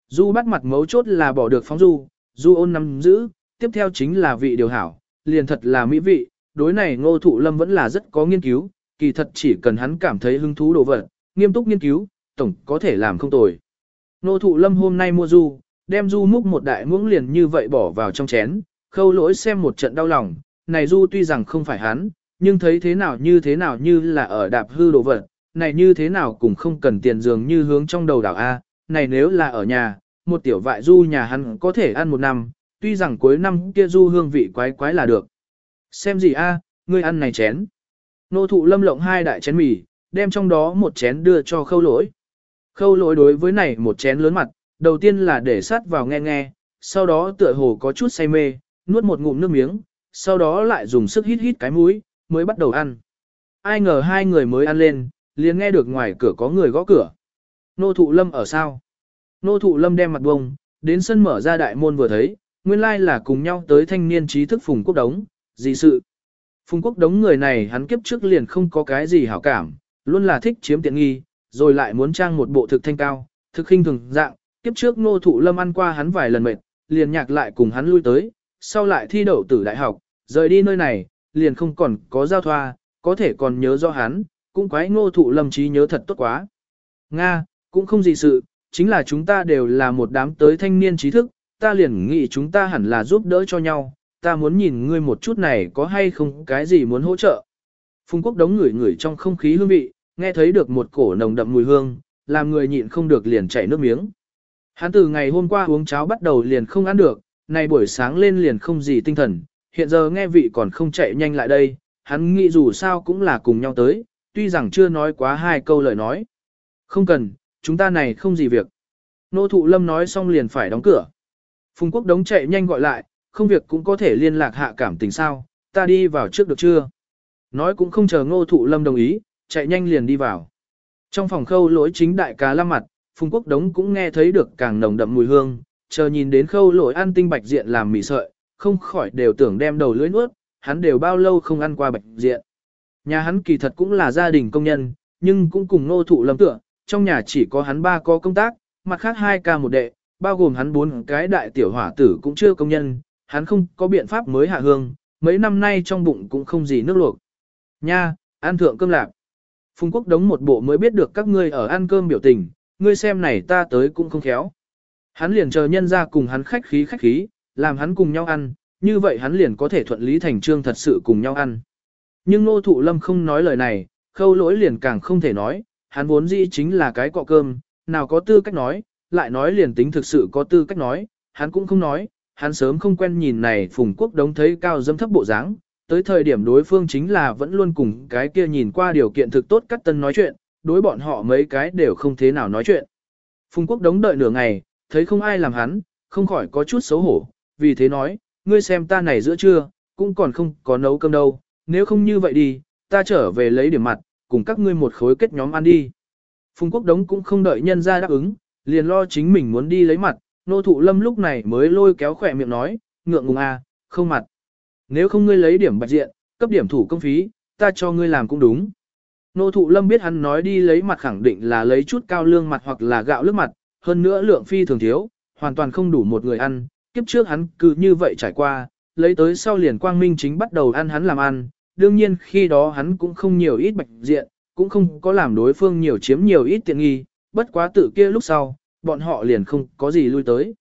Du bắt mặt mấu chốt là bỏ được phóng du, du ôn nắm giữ, tiếp theo chính là vị điều hảo, liền thật là mỹ vị, đối này ngô thụ lâm vẫn là rất có nghiên cứu, kỳ thật chỉ cần hắn cảm thấy hứng thú đồ vật, nghiêm túc nghiên cứu, tổng có thể làm không tồi. Ngô thụ lâm hôm nay mua du, đem du múc một đại muỗng liền như vậy bỏ vào trong chén, khâu lỗi xem một trận đau lòng, này du tuy rằng không phải hắn, nhưng thấy thế nào như thế nào như là ở đạp hư đồ vật, này như thế nào cũng không cần tiền dường như hướng trong đầu đảo A, này nếu là ở nhà, một tiểu vại du nhà hắn có thể ăn một năm, tuy rằng cuối năm kia du hương vị quái quái là được. Xem gì A, ngươi ăn này chén. Nô thụ lâm lộng hai đại chén mì, đem trong đó một chén đưa cho khâu lỗi. Khâu lỗi đối với này một chén lớn mặt, đầu tiên là để sát vào nghe nghe, sau đó tựa hồ có chút say mê, nuốt một ngụm nước miếng, sau đó lại dùng sức hít hít cái mũi, mới bắt đầu ăn. Ai ngờ hai người mới ăn lên, liền nghe được ngoài cửa có người gõ cửa. Nô thụ lâm ở sao? Nô thụ lâm đem mặt bông, đến sân mở ra đại môn vừa thấy, nguyên lai là cùng nhau tới thanh niên trí thức Phùng Quốc Đống, gì sự? Phùng Quốc Đống người này hắn kiếp trước liền không có cái gì hảo cảm, luôn là thích chiếm tiện nghi, rồi lại muốn trang một bộ thực thanh cao, thực khinh thường dạng, kiếp trước nô thụ lâm ăn qua hắn vài lần mệt, liền nhạc lại cùng hắn lui tới, sau lại thi đậu tử đại học, rời đi nơi này, liền không còn có giao thoa, có thể còn nhớ do hắn, cũng quái ngô thụ lâm trí nhớ thật tốt quá. Nga, cũng không gì sự, chính là chúng ta đều là một đám tới thanh niên trí thức, ta liền nghĩ chúng ta hẳn là giúp đỡ cho nhau, ta muốn nhìn ngươi một chút này có hay không cái gì muốn hỗ trợ. Phùng quốc đống ngửi ngửi trong không khí hương vị, nghe thấy được một cổ nồng đậm mùi hương, làm người nhịn không được liền chảy nước miếng. Hắn từ ngày hôm qua uống cháo bắt đầu liền không ăn được, nay buổi sáng lên liền không gì tinh thần, hiện giờ nghe vị còn không chạy nhanh lại đây, hắn nghĩ dù sao cũng là cùng nhau tới, tuy rằng chưa nói quá hai câu lời nói. Không cần, chúng ta này không gì việc. Nô thụ lâm nói xong liền phải đóng cửa. Phùng quốc đống chạy nhanh gọi lại, không việc cũng có thể liên lạc hạ cảm tình sao, ta đi vào trước được chưa? Nói cũng không chờ ngô thụ lâm đồng ý, chạy nhanh liền đi vào. Trong phòng khâu lỗi chính đại cá la mặt, Phùng quốc đống cũng nghe thấy được càng nồng đậm mùi hương, chờ nhìn đến khâu lỗi ăn tinh bạch diện làm mì sợi, không khỏi đều tưởng đem đầu lưỡi nuốt, hắn đều bao lâu không ăn qua bạch diện. Nhà hắn kỳ thật cũng là gia đình công nhân, nhưng cũng cùng nô thụ lâm tựa, trong nhà chỉ có hắn ba có công tác, mặt khác hai ca một đệ, bao gồm hắn bốn cái đại tiểu hỏa tử cũng chưa công nhân, hắn không có biện pháp mới hạ hương, mấy năm nay trong bụng cũng không gì nước luộc. Nha, ăn thượng cơm lạc. Phùng Quốc đống một bộ mới biết được các ngươi ở ăn cơm biểu tình, ngươi xem này ta tới cũng không khéo. Hắn liền chờ nhân ra cùng hắn khách khí khách khí, làm hắn cùng nhau ăn, như vậy hắn liền có thể thuận lý thành trương thật sự cùng nhau ăn. Nhưng Ngô Thụ Lâm không nói lời này, khâu lỗi liền càng không thể nói, hắn vốn dĩ chính là cái cọ cơm, nào có tư cách nói, lại nói liền tính thực sự có tư cách nói, hắn cũng không nói, hắn sớm không quen nhìn này Phùng Quốc đống thấy cao dâm thấp bộ dáng, tới thời điểm đối phương chính là vẫn luôn cùng cái kia nhìn qua điều kiện thực tốt cắt tân nói chuyện, đối bọn họ mấy cái đều không thế nào nói chuyện. Phùng Quốc đống đợi nửa ngày, thấy không ai làm hắn, không khỏi có chút xấu hổ, vì thế nói, ngươi xem ta này giữa trưa, cũng còn không có nấu cơm đâu, nếu không như vậy đi, ta trở về lấy điểm mặt, cùng các ngươi một khối kết nhóm ăn đi. Phùng Quốc Đống cũng không đợi nhân ra đáp ứng, liền lo chính mình muốn đi lấy mặt, nô thụ lâm lúc này mới lôi kéo khỏe miệng nói, ngượng ngùng à, không mặt. Nếu không ngươi lấy điểm bạch diện, cấp điểm thủ công phí, ta cho ngươi làm cũng đúng. Nô thụ lâm biết hắn nói đi lấy mặt khẳng định là lấy chút cao lương mặt hoặc là gạo lướt mặt, hơn nữa lượng phi thường thiếu, hoàn toàn không đủ một người ăn, kiếp trước hắn cứ như vậy trải qua, lấy tới sau liền quang minh chính bắt đầu ăn hắn làm ăn, đương nhiên khi đó hắn cũng không nhiều ít bạch diện, cũng không có làm đối phương nhiều chiếm nhiều ít tiện nghi, bất quá tự kia lúc sau, bọn họ liền không có gì lui tới.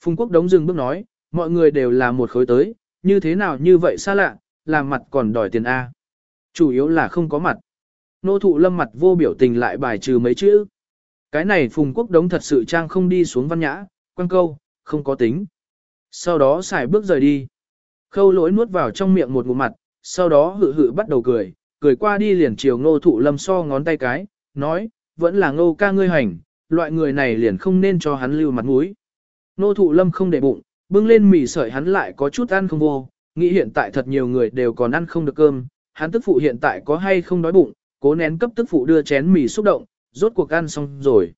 Phùng Quốc Đống dừng bước nói, mọi người đều là một khối tới, như thế nào như vậy xa lạ, làm mặt còn đòi tiền A. Chủ yếu là không có mặt. Nô thụ lâm mặt vô biểu tình lại bài trừ mấy chữ. Cái này Phùng Quốc Đống thật sự trang không đi xuống văn nhã, quan câu, không có tính. Sau đó xài bước rời đi. Khâu lỗi nuốt vào trong miệng một ngụm mặt, sau đó hự hự bắt đầu cười, cười qua đi liền chiều ngô thụ lâm so ngón tay cái, nói, vẫn là ngô ca ngươi hành, loại người này liền không nên cho hắn lưu mặt mũi. Ngô thụ lâm không để bụng, bưng lên mì sợi hắn lại có chút ăn không vô, nghĩ hiện tại thật nhiều người đều còn ăn không được cơm, hắn tức phụ hiện tại có hay không đói bụng, cố nén cấp tức phụ đưa chén mì xúc động, rốt cuộc ăn xong rồi.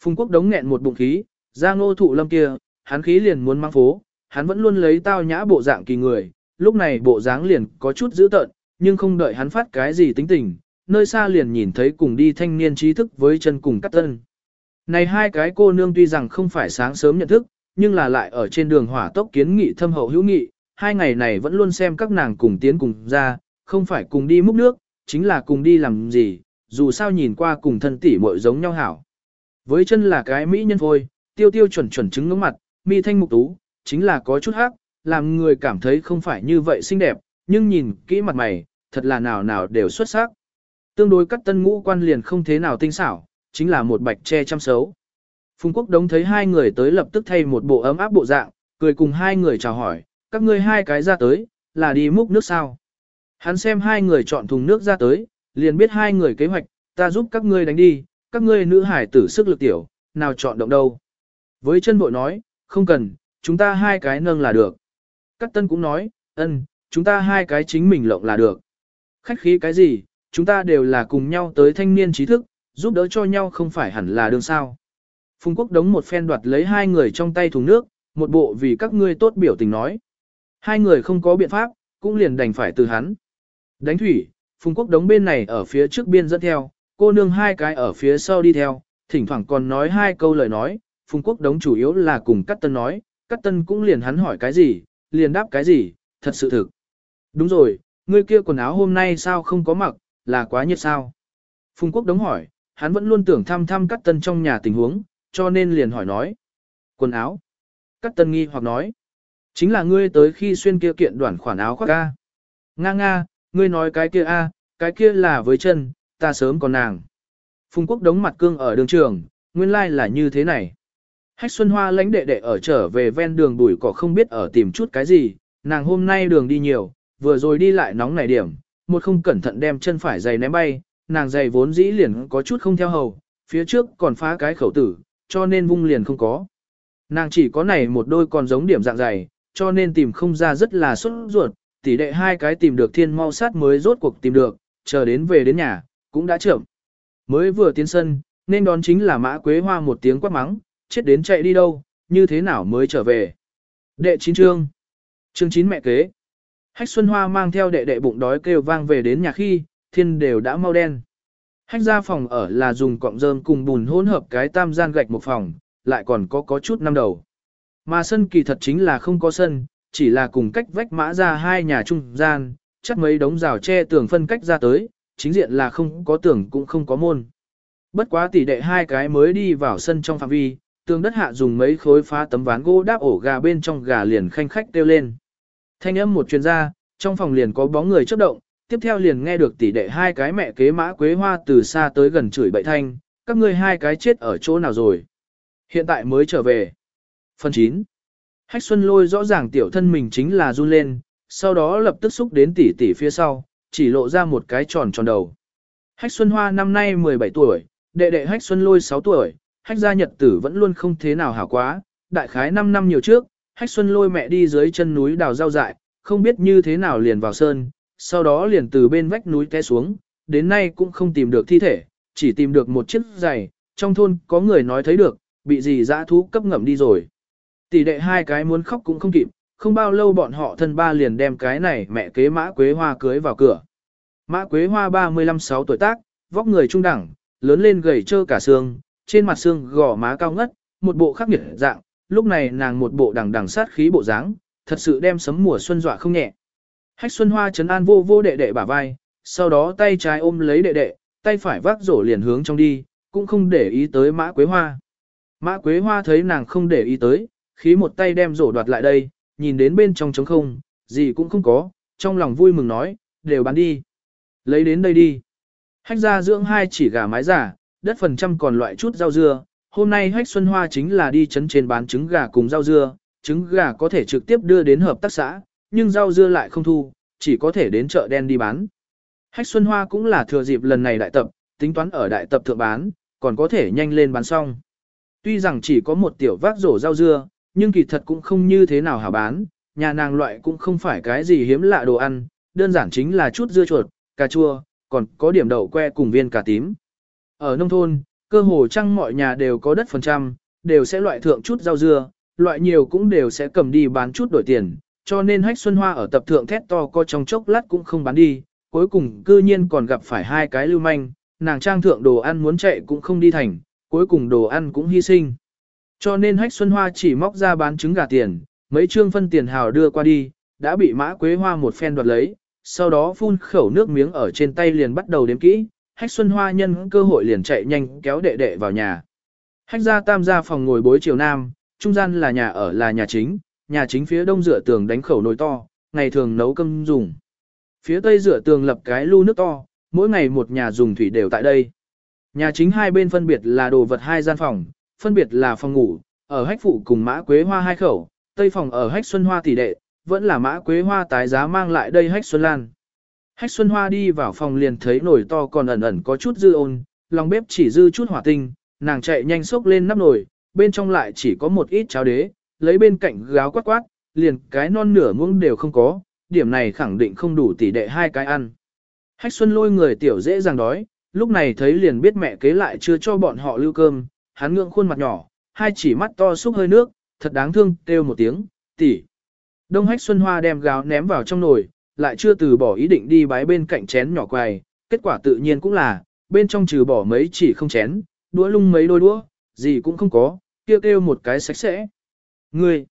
Phùng quốc đống nghẹn một bụng khí, ra ngô thụ lâm kia, hắn khí liền muốn mang phố, hắn vẫn luôn lấy tao nhã bộ dạng kỳ người, lúc này bộ dáng liền có chút dữ tợn, nhưng không đợi hắn phát cái gì tính tình, nơi xa liền nhìn thấy cùng đi thanh niên trí thức với chân cùng cắt tân. Này hai cái cô nương tuy rằng không phải sáng sớm nhận thức, nhưng là lại ở trên đường hỏa tốc kiến nghị thâm hậu hữu nghị, hai ngày này vẫn luôn xem các nàng cùng tiến cùng ra, không phải cùng đi múc nước, chính là cùng đi làm gì, dù sao nhìn qua cùng thân tỷ muội giống nhau hảo. Với chân là cái mỹ nhân phôi, tiêu tiêu chuẩn chuẩn chứng ngưỡng mặt, mi thanh mục tú, chính là có chút hắc, làm người cảm thấy không phải như vậy xinh đẹp, nhưng nhìn kỹ mặt mày, thật là nào nào đều xuất sắc. Tương đối các tân ngũ quan liền không thế nào tinh xảo, chính là một bạch che chăm xấu. Phùng Quốc Đống thấy hai người tới lập tức thay một bộ ấm áp bộ dạng, cười cùng hai người chào hỏi, các ngươi hai cái ra tới, là đi múc nước sao. Hắn xem hai người chọn thùng nước ra tới, liền biết hai người kế hoạch, ta giúp các ngươi đánh đi, các ngươi nữ hải tử sức lực tiểu, nào chọn động đâu. Với chân bội nói, không cần, chúng ta hai cái nâng là được. Cát tân cũng nói, ân, chúng ta hai cái chính mình lộng là được. Khách khí cái gì, chúng ta đều là cùng nhau tới thanh niên trí thức, giúp đỡ cho nhau không phải hẳn là đương sao. Phùng Quốc đống một phen đoạt lấy hai người trong tay thùng nước, một bộ vì các ngươi tốt biểu tình nói. Hai người không có biện pháp, cũng liền đành phải từ hắn. Đánh thủy, Phùng Quốc đống bên này ở phía trước biên dẫn theo, cô nương hai cái ở phía sau đi theo, thỉnh thoảng còn nói hai câu lời nói, Phùng Quốc đống chủ yếu là cùng Cát Tân nói, Cát Tân cũng liền hắn hỏi cái gì, liền đáp cái gì, thật sự thực. Đúng rồi, ngươi kia quần áo hôm nay sao không có mặc, là quá nhiệt sao? Phùng Quốc đống hỏi, hắn vẫn luôn tưởng thăm thăm Cát Tân trong nhà tình huống, cho nên liền hỏi nói. Quần áo? Cát Tân nghi hoặc nói. Chính là ngươi tới khi xuyên kia kiện đoạn khoản áo khoác ca. Nga nga, ngươi nói cái kia a, cái kia là với chân, ta sớm còn nàng. Phùng Quốc đống mặt cương ở đường trường, nguyên lai like là như thế này. Hách Xuân Hoa lãnh đệ đệ ở trở về ven đường bụi cỏ không biết ở tìm chút cái gì, nàng hôm nay đường đi nhiều, vừa rồi đi lại nóng nảy điểm, một không cẩn thận đem chân phải giày ném bay, nàng giày vốn dĩ liền có chút không theo hầu, phía trước còn phá cái khẩu tử, cho nên vung liền không có. Nàng chỉ có này một đôi còn giống điểm dạng giày, cho nên tìm không ra rất là xuất ruột, tỷ đệ hai cái tìm được thiên mau sát mới rốt cuộc tìm được, chờ đến về đến nhà, cũng đã chậm. Mới vừa tiến sân, nên đón chính là mã quế hoa một tiếng quát mắng, chết đến chạy đi đâu, như thế nào mới trở về. Đệ chín chương. Chương chín mẹ kế. Hách Xuân Hoa mang theo đệ đệ bụng đói kêu vang về đến nhà khi, thiên đều đã mau đen. Hách ra phòng ở là dùng cọng rơm cùng bùn hỗn hợp cái tam gian gạch một phòng, lại còn có có chút năm đầu. Mà sân kỳ thật chính là không có sân, chỉ là cùng cách vách mã ra hai nhà trung gian, chắc mấy đống rào tre tường phân cách ra tới, chính diện là không có tường cũng không có môn. Bất quá tỷ đệ hai cái mới đi vào sân trong phạm vi, tường đất hạ dùng mấy khối phá tấm ván gỗ đáp ổ gà bên trong gà liền khanh khách kêu lên. Thanh âm một chuyên gia, trong phòng liền có bóng người chớp động, tiếp theo liền nghe được tỷ đệ hai cái mẹ kế mã quế hoa từ xa tới gần chửi bậy thanh, các ngươi hai cái chết ở chỗ nào rồi. Hiện tại mới trở về. Phần 9. Hách Xuân lôi rõ ràng tiểu thân mình chính là run lên, sau đó lập tức xúc đến tỷ tỷ phía sau, chỉ lộ ra một cái tròn tròn đầu. Hách Xuân Hoa năm nay 17 tuổi, đệ đệ Hách Xuân lôi 6 tuổi, hách gia nhật tử vẫn luôn không thế nào hảo quá, đại khái 5 năm nhiều trước, hách xuân lôi mẹ đi dưới chân núi đào rau dại, không biết như thế nào liền vào sơn, sau đó liền từ bên vách núi té xuống, đến nay cũng không tìm được thi thể, chỉ tìm được một chiếc giày, trong thôn có người nói thấy được, bị gì dã thú cấp ngậm đi rồi. Tỷ đệ hai cái muốn khóc cũng không kịp, không bao lâu bọn họ thân ba liền đem cái này mẹ kế mã quế hoa cưới vào cửa. Mã quế hoa 35-6 tuổi tác, vóc người trung đẳng, lớn lên gầy trơ cả xương, trên mặt xương gò má cao ngất, một bộ khắc nghiệt dạng, lúc này nàng một bộ đằng đằng sát khí bộ dáng, thật sự đem sấm mùa xuân dọa không nhẹ. Hách Xuân Hoa trấn an vô vô đệ đệ bả vai, sau đó tay trái ôm lấy đệ đệ, tay phải vác rổ liền hướng trong đi, cũng không để ý tới mã quế hoa. Mã quế hoa thấy nàng không để ý tới, khí một tay đem rổ đoạt lại đây, nhìn đến bên trong trống không, gì cũng không có, trong lòng vui mừng nói, đều bán đi. Lấy đến đây đi. Hách ra dưỡng hai chỉ gà mái giả, đất phần trăm còn loại chút rau dưa. Hôm nay Hách Xuân Hoa chính là đi chấn trên bán trứng gà cùng rau dưa, trứng gà có thể trực tiếp đưa đến hợp tác xã, nhưng rau dưa lại không thu, chỉ có thể đến chợ đen đi bán. Hách Xuân Hoa cũng là thừa dịp lần này đại tập, tính toán ở đại tập thượng bán, còn có thể nhanh lên bán xong. Tuy rằng chỉ có một tiểu vác rổ rau dưa, nhưng kỳ thật cũng không như thế nào hả bán, nhà nàng loại cũng không phải cái gì hiếm lạ đồ ăn, đơn giản chính là chút dưa chuột, cà chua, còn có điểm đậu que cùng viên cà tím. Ở nông thôn, cơ hồ chăng mọi nhà đều có đất phần trăm, đều sẽ loại thượng chút rau dưa, loại nhiều cũng đều sẽ cầm đi bán chút đổi tiền, cho nên hách xuân hoa ở tập thượng thét to co trong chốc lát cũng không bán đi, cuối cùng cư nhiên còn gặp phải hai cái lưu manh, nàng trang thượng đồ ăn muốn chạy cũng không đi thành, cuối cùng đồ ăn cũng hy sinh. Cho nên hách xuân hoa chỉ móc ra bán trứng gà tiền, mấy trương phân tiền hào đưa qua đi, đã bị mã quế hoa một phen đoạt lấy, sau đó phun khẩu nước miếng ở trên tay liền bắt đầu đếm kỹ, hách xuân hoa nhân cơ hội liền chạy nhanh kéo đệ đệ vào nhà. Hách gia tam gia phòng ngồi bối chiều nam, trung gian là nhà ở là nhà chính, nhà chính phía đông dựa tường đánh khẩu nồi to, ngày thường nấu cơm dùng. Phía tây dựa tường lập cái lu nước to, mỗi ngày một nhà dùng thủy đều tại đây. Nhà chính hai bên phân biệt là đồ vật hai gian phòng, phân biệt là phòng ngủ, ở hách phụ cùng mã quế hoa hai khẩu, tây phòng ở hách xuân hoa tỷ đệ, vẫn là mã quế hoa tái giá mang lại đây hách xuân lan. Hách xuân hoa đi vào phòng liền thấy nồi to còn ẩn ẩn có chút dư ôn, lòng bếp chỉ dư chút hỏa tinh, nàng chạy nhanh xốc lên nắp nồi, bên trong lại chỉ có một ít cháo đế, lấy bên cạnh gáo quát quát, liền cái non nửa muỗng đều không có, điểm này khẳng định không đủ tỷ đệ hai cái ăn. Hách xuân lôi người tiểu dễ dàng đói, lúc này thấy liền biết mẹ kế lại chưa cho bọn họ lưu cơm, hắn ngượng khuôn mặt nhỏ, hai chỉ mắt to xúc hơi nước, thật đáng thương, kêu một tiếng, tỷ. Đông hách xuân hoa đem gáo ném vào trong nồi, lại chưa từ bỏ ý định đi bái bên cạnh chén nhỏ quầy kết quả tự nhiên cũng là, bên trong trừ bỏ mấy chỉ không chén, đũa lung mấy đôi đũa, gì cũng không có, kêu kêu một cái sạch sẽ. Ngươi!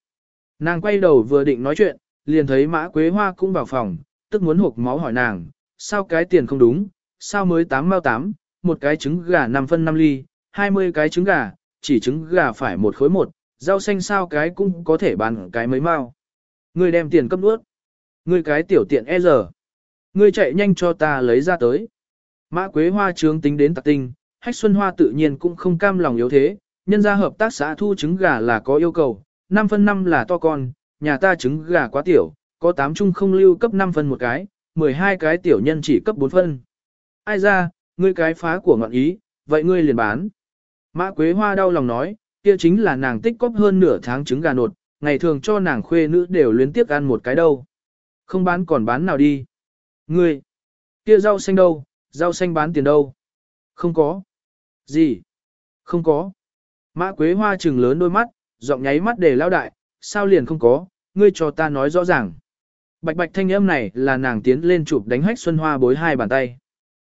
Nàng quay đầu vừa định nói chuyện, liền thấy mã quế hoa cũng vào phòng, tức muốn hộp máu hỏi nàng, sao cái tiền không đúng, sao mới 8 mao 8, một cái trứng gà 5 phân 5 ly, 20 cái trứng gà, chỉ trứng gà phải một khối một, rau xanh sao cái cũng có thể bán cái mấy mao. người đem tiền cấp nuốt. Ngươi cái tiểu tiện e giờ. Ngươi chạy nhanh cho ta lấy ra tới. Mã Quế Hoa trướng tính đến tạc tinh, Hách Xuân Hoa tự nhiên cũng không cam lòng yếu thế, nhân ra hợp tác xã thu trứng gà là có yêu cầu, 5 phân 5 là to con, nhà ta trứng gà quá tiểu, có 8 chung không lưu cấp 5 phân một cái, 12 cái tiểu nhân chỉ cấp 4 phân. Ai ra, ngươi cái phá của ngọn ý, vậy ngươi liền bán. Mã Quế Hoa đau lòng nói, kia chính là nàng tích cóp hơn nửa tháng trứng gà nột, ngày thường cho nàng khuê nữ đều luyến tiếc ăn một cái đâu. Không bán còn bán nào đi. Ngươi, kia rau xanh đâu, rau xanh bán tiền đâu. Không có. Gì? Không có. Mã Quế Hoa trừng lớn đôi mắt, giọng nháy mắt để lao đại, sao liền không có, ngươi cho ta nói rõ ràng. Bạch bạch thanh âm này là nàng tiến lên chụp đánh hách xuân hoa bối hai bàn tay.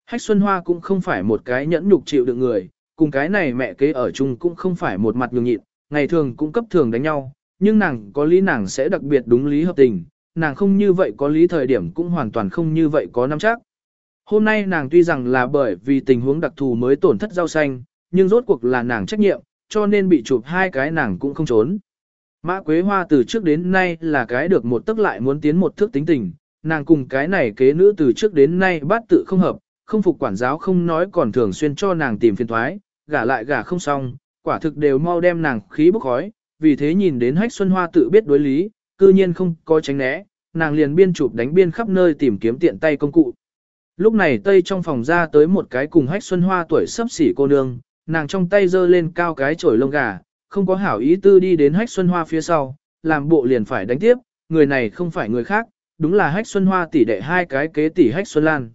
Hách xuân hoa cũng không phải một cái nhẫn nhục chịu đựng người, cùng cái này mẹ kế ở chung cũng không phải một mặt nhường nhịn, ngày thường cũng cấp thường đánh nhau, nhưng nàng có lý nàng sẽ đặc biệt đúng lý hợp tình, nàng không như vậy có lý thời điểm cũng hoàn toàn không như vậy có nắm chắc. Hôm nay nàng tuy rằng là bởi vì tình huống đặc thù mới tổn thất rau xanh, nhưng rốt cuộc là nàng trách nhiệm, cho nên bị chụp hai cái nàng cũng không trốn. Mã Quế Hoa từ trước đến nay là cái được một tức lại muốn tiến một thước tính tình, nàng cùng cái này kế nữ từ trước đến nay bát tự không hợp, không phục quản giáo không nói còn thường xuyên cho nàng tìm phiền thoái, gả lại gả không xong, quả thực đều mau đem nàng khí bốc khói, vì thế nhìn đến hách xuân hoa tự biết đối lý, cư nhiên không có tránh né, nàng liền biên chụp đánh biên khắp nơi tìm kiếm tiện tay công cụ. Lúc này tây trong phòng ra tới một cái cùng hách xuân hoa tuổi sắp xỉ cô nương, nàng trong tay giơ lên cao cái chổi lông gà, không có hảo ý tư đi đến hách xuân hoa phía sau, làm bộ liền phải đánh tiếp, người này không phải người khác, đúng là hách xuân hoa tỷ đệ hai cái kế tỷ hách xuân lan.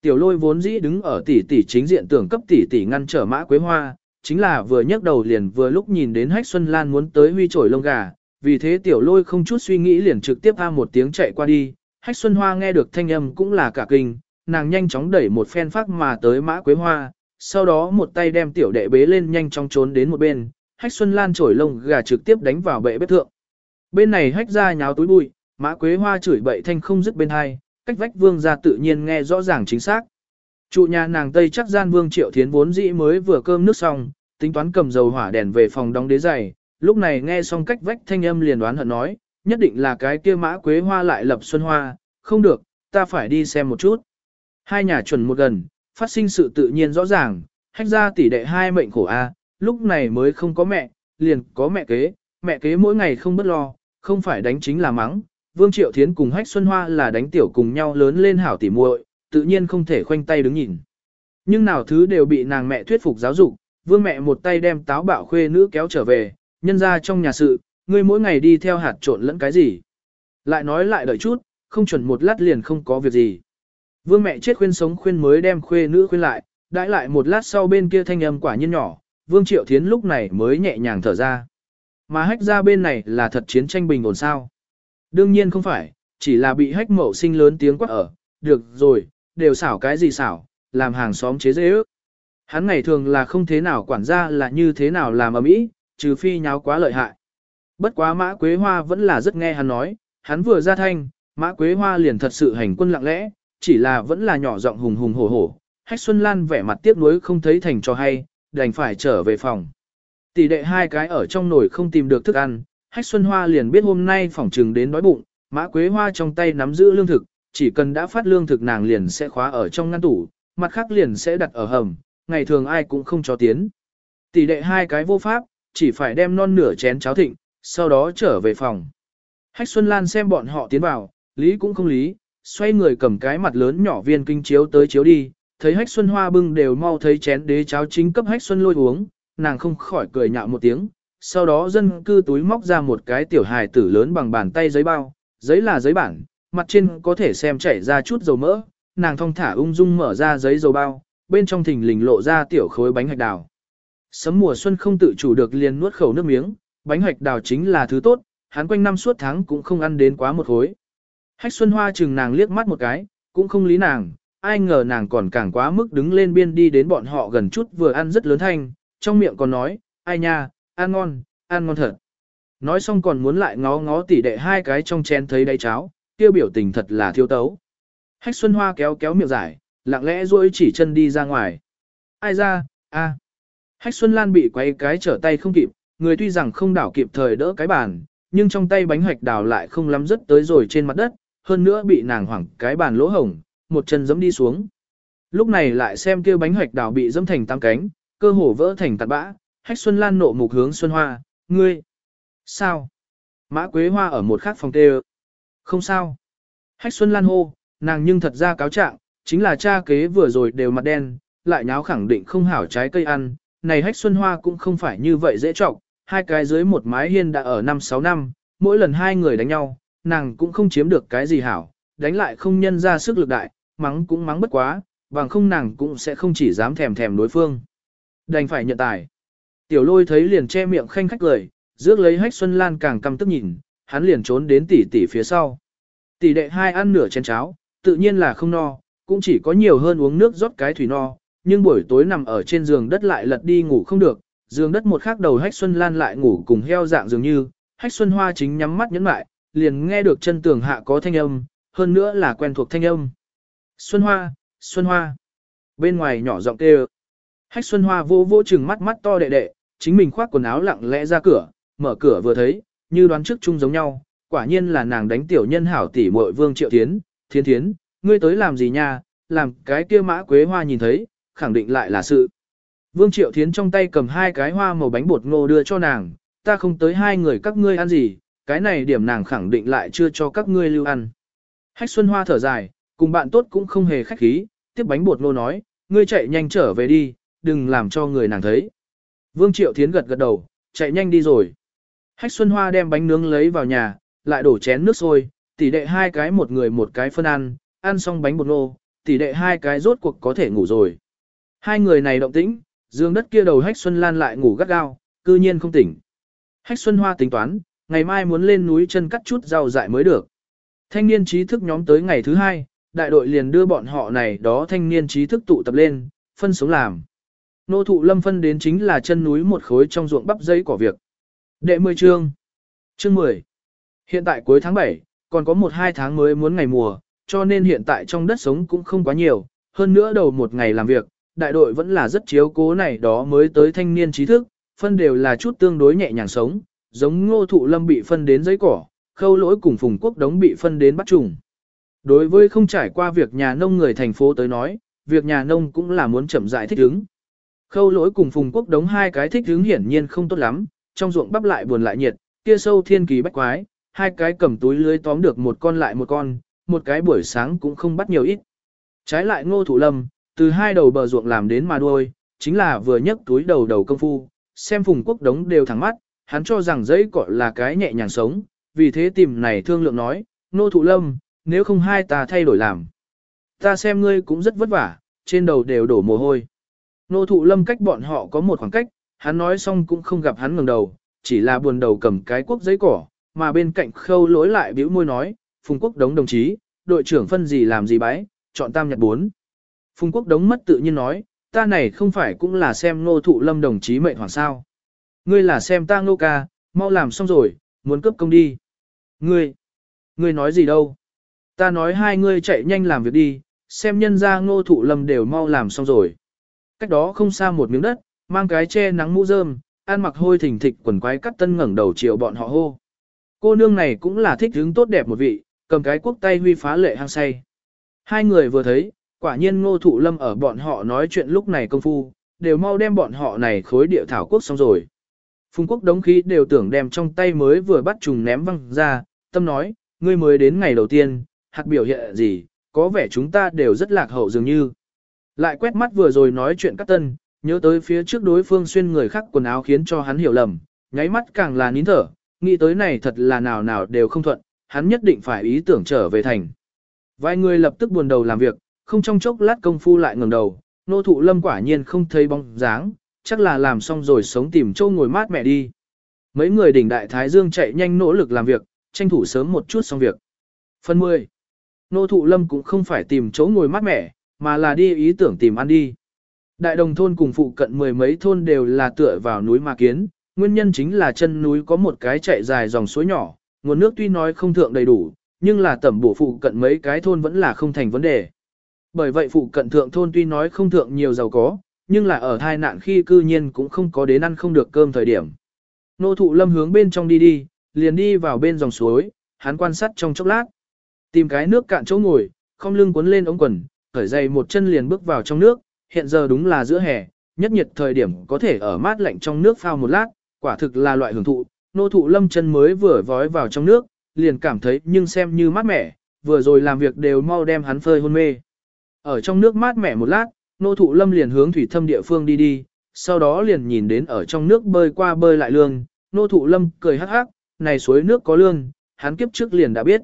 Tiểu lôi vốn dĩ đứng ở tỷ tỷ chính diện tưởng cấp tỷ tỷ ngăn trở mã quế hoa, chính là vừa nhấc đầu liền vừa lúc nhìn đến hách xuân lan muốn tới huy chổi lông gà, vì thế tiểu lôi không chút suy nghĩ liền trực tiếp a một tiếng chạy qua đi, hách xuân hoa nghe được thanh âm cũng là cả kinh, nàng nhanh chóng đẩy một phen phát mà tới mã quế hoa, sau đó một tay đem tiểu đệ bế lên nhanh chóng trốn đến một bên, hách xuân lan trổi lông gà trực tiếp đánh vào bệ bếp thượng. Bên này hách ra nháo túi bụi, mã quế hoa chửi bậy thanh không dứt bên hai, cách vách vương ra tự nhiên nghe rõ ràng chính xác. Trụ nhà nàng Tây chắc gian Vương Triệu Thiến vốn dĩ mới vừa cơm nước xong, tính toán cầm dầu hỏa đèn về phòng đóng đế giày, lúc này nghe xong cách vách thanh âm liền đoán hận nói, nhất định là cái kia mã quế hoa lại lập xuân hoa, không được, ta phải đi xem một chút. Hai nhà chuẩn một gần, phát sinh sự tự nhiên rõ ràng, hách ra tỷ đệ hai mệnh khổ a, lúc này mới không có mẹ, liền có mẹ kế, mẹ kế mỗi ngày không bất lo, không phải đánh chính là mắng. Vương Triệu Thiến cùng Hách Xuân Hoa là đánh tiểu cùng nhau lớn lên hảo tỉ muội, tự nhiên không thể khoanh tay đứng nhìn. Nhưng nào thứ đều bị nàng mẹ thuyết phục giáo dục, vương mẹ một tay đem táo bạo khuê nữ kéo trở về, nhân ra trong nhà sự, ngươi mỗi ngày đi theo hạt trộn lẫn cái gì. Lại nói lại đợi chút, không chuẩn một lát liền không có việc gì. Vương mẹ chết khuyên sống khuyên mới đem khuê nữ khuyên lại, đãi lại một lát sau bên kia thanh âm quả nhiên nhỏ, Vương Triệu Thiến lúc này mới nhẹ nhàng thở ra. Mà hách ra bên này là thật chiến tranh bình ổn sao. Đương nhiên không phải, chỉ là bị hách mậu sinh lớn tiếng quát ở, được rồi, đều xảo cái gì xảo, làm hàng xóm chế dễ ước. Hắn ngày thường là không thế nào quản gia là như thế nào làm ở mỹ, trừ phi nháo quá lợi hại. Bất quá mã quế hoa vẫn là rất nghe hắn nói, hắn vừa ra thanh, mã quế hoa liền thật sự hành quân lặng lẽ, chỉ là vẫn là nhỏ giọng hùng hùng hổ hổ. Hách Xuân Lan vẻ mặt tiếc nuối không thấy thành cho hay, đành phải trở về phòng. Tỷ đệ hai cái ở trong nồi không tìm được thức ăn, Hách Xuân Hoa liền biết hôm nay phòng trừng đến đói bụng, mã quế hoa trong tay nắm giữ lương thực, chỉ cần đã phát lương thực nàng liền sẽ khóa ở trong ngăn tủ, mặt khác liền sẽ đặt ở hầm, ngày thường ai cũng không cho tiến. Tỷ đệ hai cái vô pháp, chỉ phải đem non nửa chén cháo thịnh, sau đó trở về phòng. Hách Xuân Lan xem bọn họ tiến vào, lý cũng không lý, xoay người cầm cái mặt lớn nhỏ viên kinh chiếu tới chiếu đi, thấy Hách Xuân Hoa bưng đều mau thấy chén đế cháo chính cấp Hách Xuân lôi uống, nàng không khỏi cười nhạo một tiếng, sau đó dân cư túi móc ra một cái tiểu hài tử lớn bằng bàn tay giấy bao, giấy là giấy bản, mặt trên có thể xem chảy ra chút dầu mỡ, nàng thong thả ung dung mở ra giấy dầu bao, bên trong thình lình lộ ra tiểu khối bánh hạch đào. Sấm mùa xuân không tự chủ được liền nuốt khẩu nước miếng, bánh hạch đào chính là thứ tốt, hắn quanh năm suốt tháng cũng không ăn đến quá một khối. Hách Xuân Hoa chừng nàng liếc mắt một cái, cũng không lý nàng, ai ngờ nàng còn càng quá mức đứng lên biên đi đến bọn họ gần chút vừa ăn rất lớn thanh, trong miệng còn nói, ai nha, ăn ngon, ăn ngon thật. Nói xong còn muốn lại ngó ngó tỉ đệ hai cái trong chén thấy đáy cháo, tiêu biểu tình thật là thiếu tấu. Hách Xuân Hoa kéo kéo miệng giải, lặng lẽ duỗi chỉ chân đi ra ngoài. Ai ra, a. Hách Xuân Lan bị quay cái trở tay không kịp, người tuy rằng không đảo kịp thời đỡ cái bàn, nhưng trong tay bánh hoạch đào lại không lắm rất tới rồi trên mặt đất, hơn nữa bị nàng hoảng cái bàn lỗ hổng, một chân giẫm đi xuống. Lúc này lại xem kia bánh hoạch đào bị giẫm thành tam cánh, cơ hồ vỡ thành tạt bã, Hách Xuân Lan nộ mục hướng Xuân Hoa, ngươi. Sao? Mã Quế Hoa ở một khác phòng tê Không sao. Hách Xuân Lan hô, nàng nhưng thật ra cáo trạng, chính là cha kế vừa rồi đều mặt đen, lại nháo khẳng định không hảo trái cây ăn, này Hách Xuân Hoa cũng không phải như vậy dễ trọng, hai cái dưới một mái hiên đã ở 5-6 năm, mỗi lần hai người đánh nhau, nàng cũng không chiếm được cái gì hảo, đánh lại không nhân ra sức lực đại, mắng cũng mắng bất quá, bằng không nàng cũng sẽ không chỉ dám thèm thèm đối phương. Đành phải nhận tài. Tiểu lôi thấy liền che miệng khanh khách cười, rước lấy hách Xuân Lan càng căm tức nhìn, hắn liền trốn đến tỷ tỷ phía sau. Tỷ đệ hai ăn nửa chén cháo, tự nhiên là không no, cũng chỉ có nhiều hơn uống nước rót cái thủy no, nhưng buổi tối nằm ở trên giường đất lại lật đi ngủ không được, giường đất một khắc đầu hách Xuân Lan lại ngủ cùng heo dạng dường như, hách Xuân Hoa chính nhắm mắt nhẫn lại, liền nghe được chân tường hạ có thanh âm, hơn nữa là quen thuộc thanh âm. Xuân Hoa, Xuân Hoa. Bên ngoài nhỏ giọng kêu. Hách Xuân Hoa vô vô chừng mắt mắt to đệ đệ, chính mình khoác quần áo lặng lẽ ra cửa, mở cửa vừa thấy, như đoán trước chung giống nhau, quả nhiên là nàng đánh tiểu nhân hảo tỷ muội Vương Triệu Thiến, Thiên Thiến, ngươi tới làm gì nha, làm cái kia mã quế hoa nhìn thấy, khẳng định lại là sự. Vương Triệu Thiến trong tay cầm hai cái hoa màu bánh bột ngô đưa cho nàng, ta không tới hai người các ngươi ăn gì, cái này điểm nàng khẳng định lại chưa cho các ngươi lưu ăn. Hách Xuân Hoa thở dài, cùng bạn tốt cũng không hề khách khí, tiếp bánh bột ngô nói, ngươi chạy nhanh trở về đi, đừng làm cho người nàng thấy. Vương Triệu Thiến gật gật đầu, chạy nhanh đi rồi. Hách Xuân Hoa đem bánh nướng lấy vào nhà, lại đổ chén nước sôi, tỷ đệ hai cái một người một cái phân ăn, ăn xong bánh bột ngô tỷ đệ hai cái rốt cuộc có thể ngủ rồi. Hai người này động tĩnh, dương đất kia đầu Hách Xuân Lan lại ngủ gắt gao, cư nhiên không tỉnh. Hách Xuân Hoa tính toán, ngày mai muốn lên núi chân cắt chút rau dại mới được. Thanh niên trí thức nhóm tới ngày thứ hai, đại đội liền đưa bọn họ này đó thanh niên trí thức tụ tập lên, phân sống làm. Nô thụ lâm phân đến chính là chân núi một khối trong ruộng bắp giấy cỏ việc. Đệ 10 chương. Chương 10. Hiện tại cuối tháng 7, còn có 1-2 tháng mới muốn ngày mùa, cho nên hiện tại trong đất sống cũng không quá nhiều, hơn nữa đầu một ngày làm việc, đại đội vẫn là rất chiếu cố này đó mới tới thanh niên trí thức, phân đều là chút tương đối nhẹ nhàng sống, giống ngô thụ lâm bị phân đến giấy cỏ, khâu lỗi cùng phùng quốc đống bị phân đến bắt trùng. Đối với không trải qua việc nhà nông người thành phố tới nói, việc nhà nông cũng là muốn chậm rãi thích ứng. Khâu lỗi cùng phùng quốc đống hai cái thích ứng hiển nhiên không tốt lắm, trong ruộng bắp lại buồn lại nhiệt, kia sâu thiên kỳ bách quái, hai cái cầm túi lưới tóm được một con lại một con, một cái buổi sáng cũng không bắt nhiều ít. Trái lại ngô thủ lâm, từ hai đầu bờ ruộng làm đến mà đuôi, chính là vừa nhấc túi đầu đầu công phu, xem phùng quốc đống đều thẳng mắt, hắn cho rằng giấy cọ là cái nhẹ nhàng sống, vì thế tìm này thương lượng nói, Nô thụ lâm, nếu không hai ta thay đổi làm. Ta xem ngươi cũng rất vất vả, trên đầu đều đổ mồ hôi. Nô thụ lâm cách bọn họ có một khoảng cách, hắn nói xong cũng không gặp hắn ngẩng đầu, chỉ là buồn đầu cầm cái quốc giấy cỏ, mà bên cạnh khâu lối lại bĩu môi nói, Phùng Quốc Đống đồng chí, đội trưởng phân gì làm gì bái, chọn tam nhật bốn. Phùng Quốc Đống mất tự nhiên nói, ta này không phải cũng là xem Ngô thụ lâm đồng chí mệnh hoàng sao. Ngươi là xem ta ngô ca, mau làm xong rồi, muốn cướp công đi. Ngươi, ngươi nói gì đâu? Ta nói hai ngươi chạy nhanh làm việc đi, xem nhân ra ngô thụ lâm đều mau làm xong rồi. Cách đó không xa một miếng đất, mang cái che nắng mũ rơm, ăn mặc hôi thình thịch quần quái cắt tân ngẩng đầu chiều bọn họ hô. Cô nương này cũng là thích hứng tốt đẹp một vị, cầm cái quốc tay huy phá lệ hang say. Hai người vừa thấy, quả nhiên ngô thụ lâm ở bọn họ nói chuyện lúc này công phu, đều mau đem bọn họ này khối địa thảo quốc xong rồi. Phùng quốc đống khí đều tưởng đem trong tay mới vừa bắt trùng ném văng ra, tâm nói, ngươi mới đến ngày đầu tiên, hạt biểu hiện gì, có vẻ chúng ta đều rất lạc hậu dường như. Lại quét mắt vừa rồi nói chuyện các tân, nhớ tới phía trước đối phương xuyên người khác quần áo khiến cho hắn hiểu lầm, nháy mắt càng là nín thở, nghĩ tới này thật là nào nào đều không thuận, hắn nhất định phải ý tưởng trở về thành. Vài người lập tức buồn đầu làm việc, không trong chốc lát công phu lại ngẩng đầu, nô thụ lâm quả nhiên không thấy bóng dáng, chắc là làm xong rồi sống tìm châu ngồi mát mẹ đi. Mấy người đỉnh đại thái dương chạy nhanh nỗ lực làm việc, tranh thủ sớm một chút xong việc. Phần 10. Nô thụ lâm cũng không phải tìm chỗ ngồi mát mẻ, mà là đi ý tưởng tìm ăn đi. Đại đồng thôn cùng phụ cận mười mấy thôn đều là tựa vào núi mà kiến, nguyên nhân chính là chân núi có một cái chạy dài dòng suối nhỏ, nguồn nước tuy nói không thượng đầy đủ, nhưng là tẩm bổ phụ cận mấy cái thôn vẫn là không thành vấn đề. Bởi vậy phụ cận thượng thôn tuy nói không thượng nhiều giàu có, nhưng là ở thai nạn khi cư nhiên cũng không có đến ăn không được cơm thời điểm. Nô thụ lâm hướng bên trong đi đi, liền đi vào bên dòng suối, hắn quan sát trong chốc lát. Tìm cái nước cạn chỗ ngồi, không lưng cuốn lên ống quần, khởi dày một chân liền bước vào trong nước, hiện giờ đúng là giữa hè, nhất nhiệt thời điểm có thể ở mát lạnh trong nước phao một lát, quả thực là loại hưởng thụ. Nô thụ lâm chân mới vừa vói vào trong nước, liền cảm thấy nhưng xem như mát mẻ, vừa rồi làm việc đều mau đem hắn phơi hôn mê. Ở trong nước mát mẻ một lát, nô thụ lâm liền hướng thủy thâm địa phương đi đi, sau đó liền nhìn đến ở trong nước bơi qua bơi lại lương, nô thụ lâm cười hắc hắc, này suối nước có lương, hắn kiếp trước liền đã biết.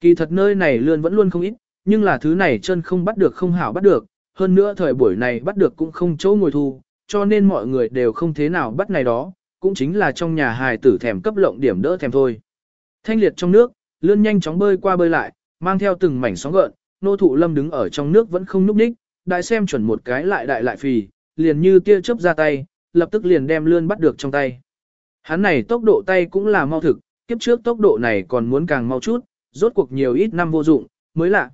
Kỳ thật nơi này lươn vẫn luôn không ít, nhưng là thứ này chân không bắt được không hảo bắt được, hơn nữa thời buổi này bắt được cũng không chỗ ngồi thu, cho nên mọi người đều không thế nào bắt này đó, cũng chính là trong nhà hài tử thèm cấp lộng điểm đỡ thèm thôi. Thanh liệt trong nước, lươn nhanh chóng bơi qua bơi lại, mang theo từng mảnh sóng gợn, nô thụ lâm đứng ở trong nước vẫn không núp ních, đại xem chuẩn một cái lại đại lại phì, liền như tia chớp ra tay, lập tức liền đem lươn bắt được trong tay. Hắn này tốc độ tay cũng là mau thực, kiếp trước tốc độ này còn muốn càng mau chút, rốt cuộc nhiều ít năm vô dụng, mới lạ.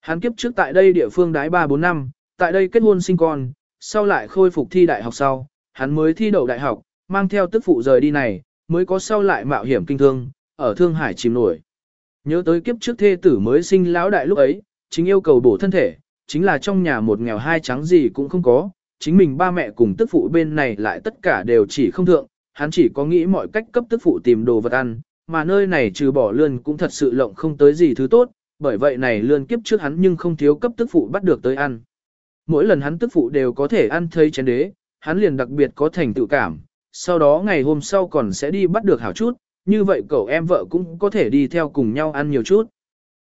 Hắn kiếp trước tại đây địa phương đái 3-4 năm, tại đây kết hôn sinh con, sau lại khôi phục thi đại học sau, hắn mới thi đậu đại học, mang theo tức phụ rời đi này, mới có sau lại mạo hiểm kinh thương, ở Thương Hải chìm nổi. Nhớ tới kiếp trước thê tử mới sinh lão đại lúc ấy, chính yêu cầu bổ thân thể, chính là trong nhà một nghèo hai trắng gì cũng không có, chính mình ba mẹ cùng tức phụ bên này lại tất cả đều chỉ không thượng, hắn chỉ có nghĩ mọi cách cấp tức phụ tìm đồ vật ăn, mà nơi này trừ bỏ lươn cũng thật sự lộng không tới gì thứ tốt, bởi vậy này lươn kiếp trước hắn nhưng không thiếu cấp tức phụ bắt được tới ăn. Mỗi lần hắn tức phụ đều có thể ăn thấy chén đế, hắn liền đặc biệt có thành tự cảm, sau đó ngày hôm sau còn sẽ đi bắt được hảo chút, như vậy cậu em vợ cũng có thể đi theo cùng nhau ăn nhiều chút.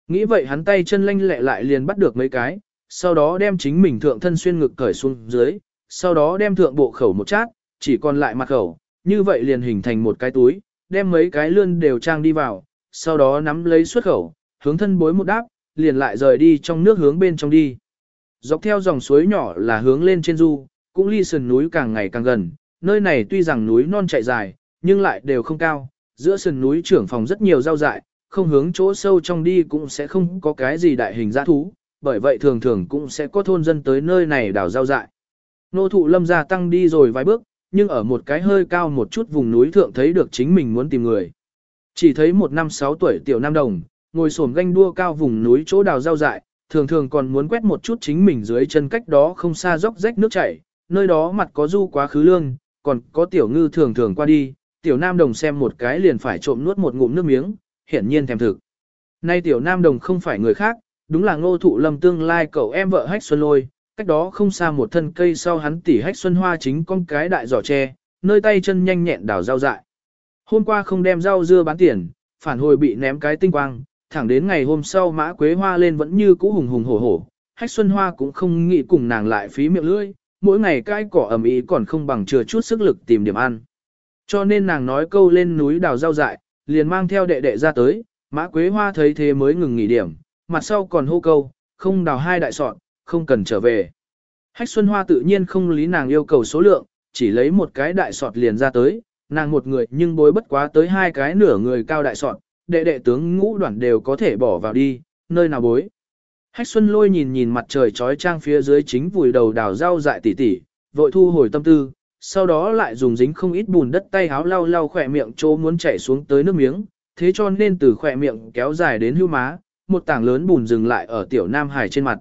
Nghĩ vậy hắn tay chân lanh lẹ lại liền bắt được mấy cái, sau đó đem chính mình thượng thân xuyên ngực cởi xuống dưới, sau đó đem thượng bộ khẩu một chát, chỉ còn lại mặt khẩu, như vậy liền hình thành một cái túi, đem mấy cái lươn đều trang đi vào, sau đó nắm lấy xuất khẩu, hướng thân bối một đáp, liền lại rời đi trong nước hướng bên trong đi. Dọc theo dòng suối nhỏ là hướng lên trên du, cũng ly sườn núi càng ngày càng gần, nơi này tuy rằng núi non chạy dài, nhưng lại đều không cao, giữa sườn núi trưởng phòng rất nhiều rau dại, không hướng chỗ sâu trong đi cũng sẽ không có cái gì đại hình dã thú, bởi vậy thường thường cũng sẽ có thôn dân tới nơi này đào rau dại. Nô thụ lâm gia tăng đi rồi vài bước, nhưng ở một cái hơi cao một chút vùng núi thượng thấy được chính mình muốn tìm người. Chỉ thấy một năm sáu tuổi tiểu nam đồng, ngồi xổm ganh đua cao vùng núi chỗ đào rau dại, thường thường còn muốn quét một chút chính mình dưới chân cách đó không xa dốc rách nước chảy, nơi đó mặt có du quá khứ lương, còn có tiểu ngư thường thường qua đi, tiểu nam đồng xem một cái liền phải trộm nuốt một ngụm nước miếng, hiển nhiên thèm thực. Nay tiểu nam đồng không phải người khác, đúng là ngô thụ lâm tương lai cậu em vợ hách xuân lôi, cách đó không xa một thân cây sau hắn tỉ hách xuân hoa chính con cái đại giỏ tre, nơi tay chân nhanh nhẹn đào rau dại. Hôm qua không đem rau dưa bán tiền, phản hồi bị ném cái tinh quang, thẳng đến ngày hôm sau mã quế hoa lên vẫn như cũ hùng hùng hổ hổ. Hách Xuân Hoa cũng không nghĩ cùng nàng lại phí miệng lưỡi, mỗi ngày cái cỏ ẩm ý còn không bằng chừa chút sức lực tìm điểm ăn. Cho nên nàng nói câu lên núi đào rau dại, liền mang theo đệ đệ ra tới, mã quế hoa thấy thế mới ngừng nghỉ điểm, mặt sau còn hô câu, không đào hai đại sọn, không cần trở về. Hách Xuân Hoa tự nhiên không lý nàng yêu cầu số lượng, chỉ lấy một cái đại sọt liền ra tới, nàng một người nhưng bối bất quá tới hai cái nửa người cao đại sọt, đệ đệ tướng ngũ đoạn đều có thể bỏ vào đi, nơi nào bối. Hách Xuân lôi nhìn nhìn mặt trời trói trang phía dưới chính vùi đầu đào rau dại tỉ tỉ, vội thu hồi tâm tư, sau đó lại dùng dính không ít bùn đất tay háo lau lau khỏe miệng chỗ muốn chảy xuống tới nước miếng, thế cho nên từ khỏe miệng kéo dài đến hưu má, một tảng lớn bùn dừng lại ở tiểu nam hải trên mặt.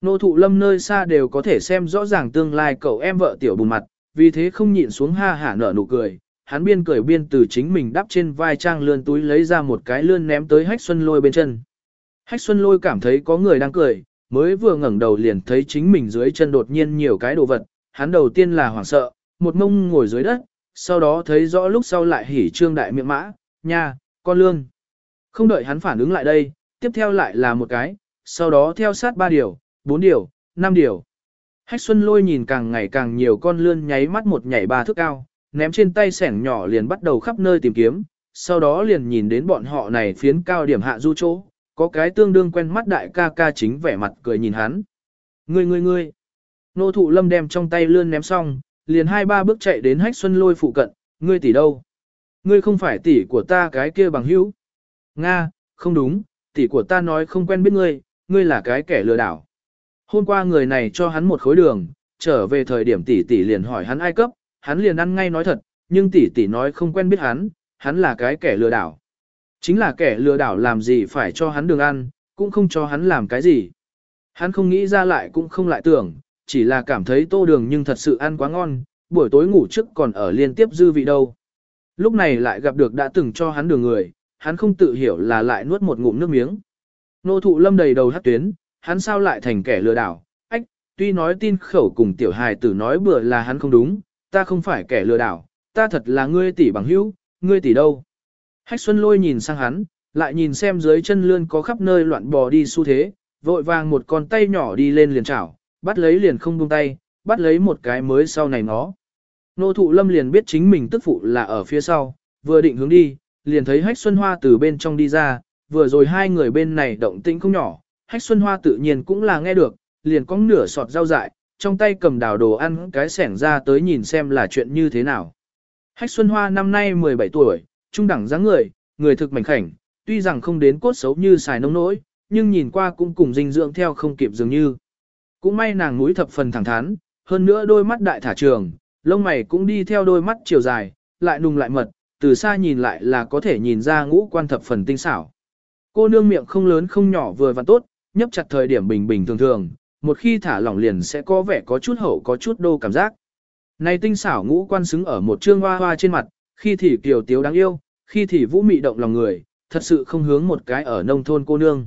Nô thụ lâm nơi xa đều có thể xem rõ ràng tương lai cậu em vợ tiểu bùn mặt, vì thế không nhịn xuống ha hả nở nụ cười, hắn biên cười biên từ chính mình đắp trên vai trang lươn túi lấy ra một cái lươn ném tới hách xuân lôi bên chân. Hách xuân lôi cảm thấy có người đang cười, mới vừa ngẩng đầu liền thấy chính mình dưới chân đột nhiên nhiều cái đồ vật, hắn đầu tiên là hoảng sợ, một mông ngồi dưới đất, sau đó thấy rõ lúc sau lại hỉ trương đại miệng mã, nha, con lươn. Không đợi hắn phản ứng lại đây, tiếp theo lại là một cái, sau đó theo sát ba điều, bốn điều, năm điều. Hách Xuân lôi nhìn càng ngày càng nhiều con lươn nháy mắt một nhảy ba thước cao, ném trên tay sẻng nhỏ liền bắt đầu khắp nơi tìm kiếm, sau đó liền nhìn đến bọn họ này phiến cao điểm hạ du chỗ, có cái tương đương quen mắt đại ca ca chính vẻ mặt cười nhìn hắn. Ngươi ngươi ngươi. Nô thụ lâm đem trong tay lươn ném xong, liền hai ba bước chạy đến hách xuân lôi phụ cận, ngươi tỷ đâu? Ngươi không phải tỷ của ta cái kia bằng hữu. Nga, không đúng, tỷ của ta nói không quen biết ngươi, ngươi là cái kẻ lừa đảo. Hôm qua người này cho hắn một khối đường, trở về thời điểm tỷ tỷ liền hỏi hắn ai cấp, hắn liền ăn ngay nói thật, nhưng tỷ tỷ nói không quen biết hắn, hắn là cái kẻ lừa đảo. Chính là kẻ lừa đảo làm gì phải cho hắn đường ăn, cũng không cho hắn làm cái gì. Hắn không nghĩ ra lại cũng không lại tưởng, chỉ là cảm thấy tô đường nhưng thật sự ăn quá ngon, buổi tối ngủ trước còn ở liên tiếp dư vị đâu. Lúc này lại gặp được đã từng cho hắn đường người, hắn không tự hiểu là lại nuốt một ngụm nước miếng. Nô thụ lâm đầy đầu hát tuyến, hắn sao lại thành kẻ lừa đảo, ách, tuy nói tin khẩu cùng tiểu hài tử nói bừa là hắn không đúng, ta không phải kẻ lừa đảo, ta thật là ngươi tỷ bằng hữu, ngươi tỷ đâu. Hách Xuân lôi nhìn sang hắn, lại nhìn xem dưới chân lươn có khắp nơi loạn bò đi xu thế, vội vàng một con tay nhỏ đi lên liền chảo, bắt lấy liền không buông tay, bắt lấy một cái mới sau này nó. Nô thụ lâm liền biết chính mình tức phụ là ở phía sau, vừa định hướng đi, liền thấy Hách Xuân Hoa từ bên trong đi ra, vừa rồi hai người bên này động tĩnh không nhỏ, Hách Xuân Hoa tự nhiên cũng là nghe được, liền có nửa sọt rau dại, trong tay cầm đào đồ ăn cái sẻng ra tới nhìn xem là chuyện như thế nào. Hách Xuân Hoa năm nay 17 tuổi, trung đẳng dáng người, người thực mảnh khảnh, tuy rằng không đến cốt xấu như xài nông nỗi, nhưng nhìn qua cũng cùng dinh dưỡng theo không kịp dường như. Cũng may nàng mũi thập phần thẳng thắn, hơn nữa đôi mắt đại thả trường, lông mày cũng đi theo đôi mắt chiều dài, lại nùng lại mật, từ xa nhìn lại là có thể nhìn ra ngũ quan thập phần tinh xảo. Cô nương miệng không lớn không nhỏ vừa và tốt, nhấp chặt thời điểm bình bình thường thường, một khi thả lỏng liền sẽ có vẻ có chút hậu có chút đô cảm giác. Này tinh xảo ngũ quan xứng ở một trương hoa hoa trên mặt, khi thì kiều tiếu đáng yêu, khi thì vũ mị động lòng người, thật sự không hướng một cái ở nông thôn cô nương.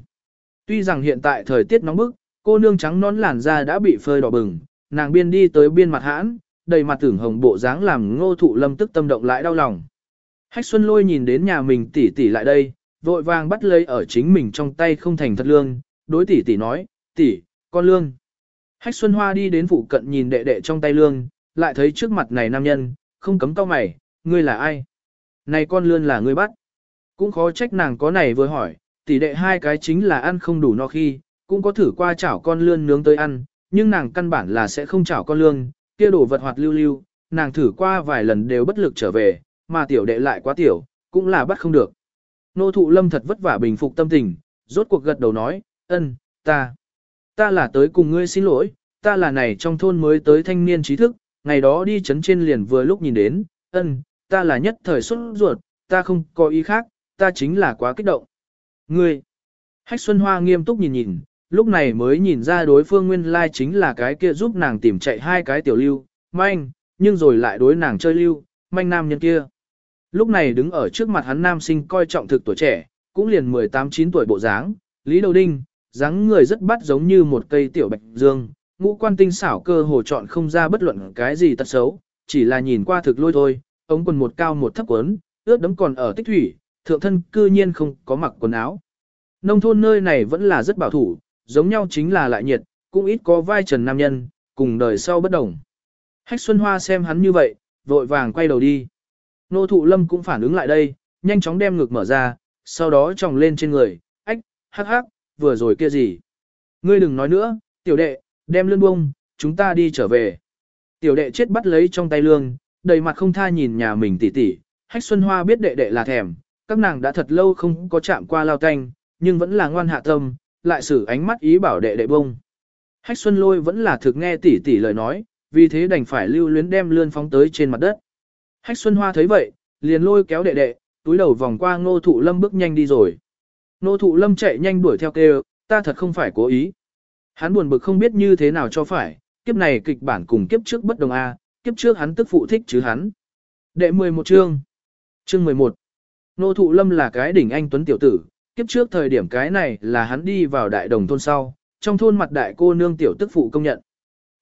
Tuy rằng hiện tại thời tiết nóng bức, cô nương trắng nón làn da đã bị phơi đỏ bừng, nàng biên đi tới biên mặt hãn, đầy mặt tưởng hồng bộ dáng làm ngô thụ lâm tức tâm động lại đau lòng. Hách Xuân Lôi nhìn đến nhà mình tỷ tỷ lại đây, vội vàng bắt lấy ở chính mình trong tay không thành thật lương, đối tỷ tỷ nói, tỷ, con lương. Hách Xuân Hoa đi đến phụ cận nhìn đệ đệ trong tay lương, lại thấy trước mặt này nam nhân, không cấm cau mày, ngươi là ai? Này con lương là ngươi bắt. Cũng khó trách nàng có này vừa hỏi, tỷ đệ hai cái chính là ăn không đủ no khi, cũng có thử qua chảo con lươn nướng tới ăn, nhưng nàng căn bản là sẽ không chảo con lươn kia đổ vật hoạt lưu lưu, nàng thử qua vài lần đều bất lực trở về, mà tiểu đệ lại quá tiểu, cũng là bắt không được. Nô thụ lâm thật vất vả bình phục tâm tình, rốt cuộc gật đầu nói, ân, ta. Ta là tới cùng ngươi xin lỗi, ta là này trong thôn mới tới thanh niên trí thức, ngày đó đi chấn trên liền vừa lúc nhìn đến, ân, ta là nhất thời xuất ruột, ta không có ý khác, ta chính là quá kích động. Ngươi, Hách Xuân Hoa nghiêm túc nhìn nhìn, lúc này mới nhìn ra đối phương nguyên lai chính là cái kia giúp nàng tìm chạy hai cái tiểu lưu, manh, nhưng rồi lại đối nàng chơi lưu, manh nam nhân kia. Lúc này đứng ở trước mặt hắn nam sinh coi trọng thực tuổi trẻ, cũng liền 18-9 tuổi bộ dáng, Lý Đầu Đinh, dáng người rất bắt giống như một cây tiểu bạch dương, ngũ quan tinh xảo cơ hồ chọn không ra bất luận cái gì tật xấu, chỉ là nhìn qua thực lôi thôi, ống quần một cao một thấp quấn, ướt đấm còn ở tích thủy, thượng thân cư nhiên không có mặc quần áo. Nông thôn nơi này vẫn là rất bảo thủ, giống nhau chính là lại nhiệt, cũng ít có vai trần nam nhân, cùng đời sau bất đồng. Hách Xuân Hoa xem hắn như vậy, vội vàng quay đầu đi. Nô thụ lâm cũng phản ứng lại đây, nhanh chóng đem ngực mở ra, sau đó tròng lên trên người, ách, hắc hắc, vừa rồi kia gì. Ngươi đừng nói nữa, tiểu đệ, đem lương bông, chúng ta đi trở về. Tiểu đệ chết bắt lấy trong tay lương, đầy mặt không tha nhìn nhà mình tỉ tỉ, hách xuân hoa biết đệ đệ là thèm, các nàng đã thật lâu không có chạm qua lao canh, nhưng vẫn là ngoan hạ tâm, lại xử ánh mắt ý bảo đệ đệ bông. Hách xuân lôi vẫn là thực nghe tỉ tỉ lời nói, vì thế đành phải lưu luyến đem lươn phóng tới trên mặt đất. Hách xuân hoa thấy vậy, liền lôi kéo đệ đệ, túi đầu vòng qua ngô thụ lâm bước nhanh đi rồi. Ngô thụ lâm chạy nhanh đuổi theo kêu, ta thật không phải cố ý. Hắn buồn bực không biết như thế nào cho phải, kiếp này kịch bản cùng kiếp trước bất đồng A, kiếp trước hắn tức phụ thích chứ hắn. Đệ 11 chương. Chương 11. Nô thụ lâm là cái đỉnh anh tuấn tiểu tử, kiếp trước thời điểm cái này là hắn đi vào đại đồng thôn sau, trong thôn mặt đại cô nương tiểu tức phụ công nhận.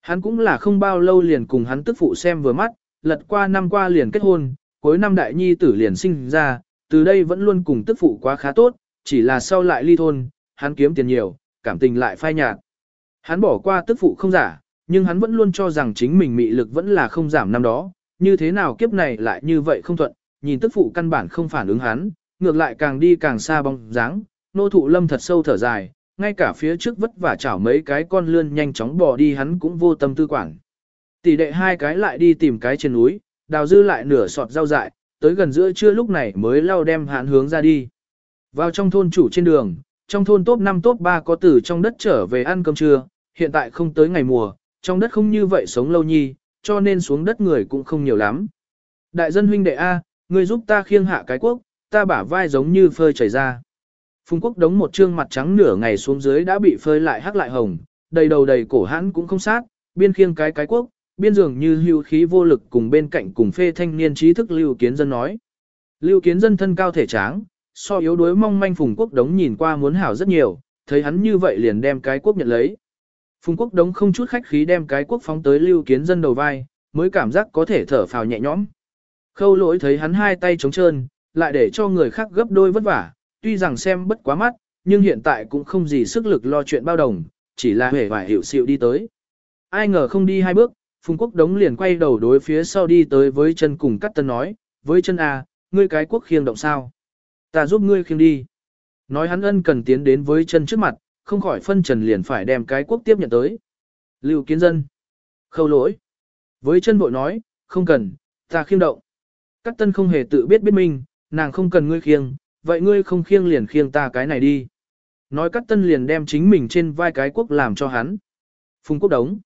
Hắn cũng là không bao lâu liền cùng hắn tức phụ xem vừa mắt, lật qua năm qua liền kết hôn, cuối năm đại nhi tử liền sinh ra, từ đây vẫn luôn cùng tức phụ quá khá tốt, chỉ là sau lại ly thôn, hắn kiếm tiền nhiều, cảm tình lại phai nhạt. Hắn bỏ qua tức phụ không giả, nhưng hắn vẫn luôn cho rằng chính mình mị lực vẫn là không giảm năm đó, như thế nào kiếp này lại như vậy không thuận, nhìn tức phụ căn bản không phản ứng hắn, ngược lại càng đi càng xa bóng dáng, nô thụ lâm thật sâu thở dài, ngay cả phía trước vất vả chảo mấy cái con lươn nhanh chóng bỏ đi hắn cũng vô tâm tư quản. Tỷ đệ hai cái lại đi tìm cái trên núi, đào dư lại nửa sọt rau dại, tới gần giữa trưa lúc này mới lau đem hạn hướng ra đi. Vào trong thôn chủ trên đường, trong thôn top 5 top 3 có tử trong đất trở về ăn cơm trưa, hiện tại không tới ngày mùa, trong đất không như vậy sống lâu nhi, cho nên xuống đất người cũng không nhiều lắm. Đại dân huynh đệ A, người giúp ta khiêng hạ cái quốc, ta bả vai giống như phơi chảy ra. Phùng quốc đống một trương mặt trắng nửa ngày xuống dưới đã bị phơi lại hắc lại hồng, đầy đầu đầy cổ hãn cũng không sát, biên khiêng cái cái quốc, biên dường như hưu khí vô lực cùng bên cạnh cùng phê thanh niên trí thức Lưu Kiến Dân nói. Lưu Kiến Dân thân cao thể tráng, so yếu đuối mong manh Phùng Quốc Đống nhìn qua muốn hảo rất nhiều, thấy hắn như vậy liền đem cái quốc nhận lấy. Phùng Quốc Đống không chút khách khí đem cái quốc phóng tới Lưu Kiến Dân đầu vai, mới cảm giác có thể thở phào nhẹ nhõm. Khâu lỗi thấy hắn hai tay trống trơn, lại để cho người khác gấp đôi vất vả, tuy rằng xem bất quá mắt, nhưng hiện tại cũng không gì sức lực lo chuyện bao đồng, chỉ là hề vải hiểu xịu đi tới. Ai ngờ không đi hai bước, Phùng Quốc Đống liền quay đầu đối phía sau đi tới với chân cùng cắt tân nói, với chân à, ngươi cái quốc khiêng động sao? Ta giúp ngươi khiêng đi. Nói hắn ân cần tiến đến với chân trước mặt, không khỏi phân trần liền phải đem cái quốc tiếp nhận tới. Lưu kiến dân. Khâu lỗi. Với chân bội nói, không cần, ta khiêng động. Cắt tân không hề tự biết biết mình, nàng không cần ngươi khiêng, vậy ngươi không khiêng liền khiêng ta cái này đi. Nói cắt tân liền đem chính mình trên vai cái quốc làm cho hắn. Phùng quốc đống.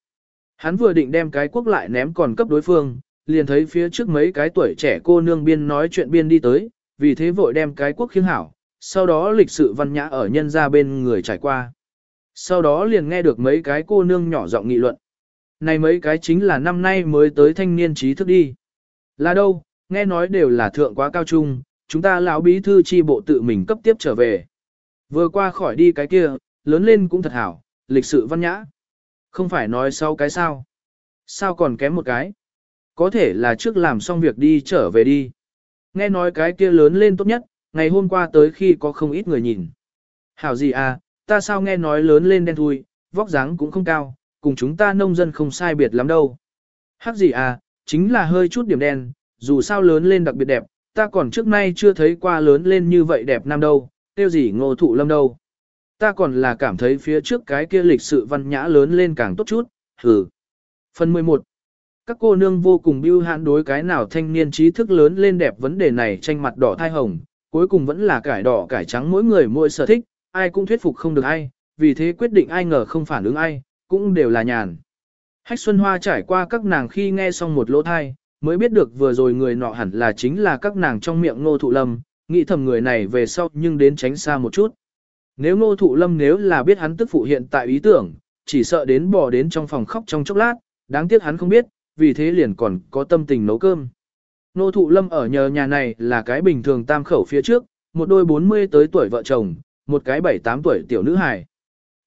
Hắn vừa định đem cái quốc lại ném còn cấp đối phương, liền thấy phía trước mấy cái tuổi trẻ cô nương biên nói chuyện biên đi tới, vì thế vội đem cái quốc khiêng hảo, sau đó lịch sự văn nhã ở nhân ra bên người trải qua. Sau đó liền nghe được mấy cái cô nương nhỏ giọng nghị luận. Này mấy cái chính là năm nay mới tới thanh niên trí thức đi. Là đâu, nghe nói đều là thượng quá cao trung, chúng ta lão bí thư chi bộ tự mình cấp tiếp trở về. Vừa qua khỏi đi cái kia, lớn lên cũng thật hảo, lịch sự văn nhã. Không phải nói sau cái sao. Sao còn kém một cái? Có thể là trước làm xong việc đi trở về đi. Nghe nói cái kia lớn lên tốt nhất, ngày hôm qua tới khi có không ít người nhìn. Hảo gì à, ta sao nghe nói lớn lên đen thui, vóc dáng cũng không cao, cùng chúng ta nông dân không sai biệt lắm đâu. Hắc gì à, chính là hơi chút điểm đen, dù sao lớn lên đặc biệt đẹp, ta còn trước nay chưa thấy qua lớn lên như vậy đẹp nam đâu, tiêu gì ngô thụ lâm đâu. Ta còn là cảm thấy phía trước cái kia lịch sự văn nhã lớn lên càng tốt chút, hừ. Phần 11 Các cô nương vô cùng biêu hãn đối cái nào thanh niên trí thức lớn lên đẹp vấn đề này tranh mặt đỏ thai hồng, cuối cùng vẫn là cải đỏ cải trắng mỗi người mỗi sở thích, ai cũng thuyết phục không được ai, vì thế quyết định ai ngờ không phản ứng ai, cũng đều là nhàn. Hách Xuân Hoa trải qua các nàng khi nghe xong một lỗ thai, mới biết được vừa rồi người nọ hẳn là chính là các nàng trong miệng ngô thụ lâm, nghĩ thầm người này về sau nhưng đến tránh xa một chút. Nếu ngô thụ lâm nếu là biết hắn tức phụ hiện tại ý tưởng, chỉ sợ đến bỏ đến trong phòng khóc trong chốc lát, đáng tiếc hắn không biết, vì thế liền còn có tâm tình nấu cơm. Ngô thụ lâm ở nhờ nhà này là cái bình thường tam khẩu phía trước, một đôi 40 tới tuổi vợ chồng, một cái 7-8 tuổi tiểu nữ hài.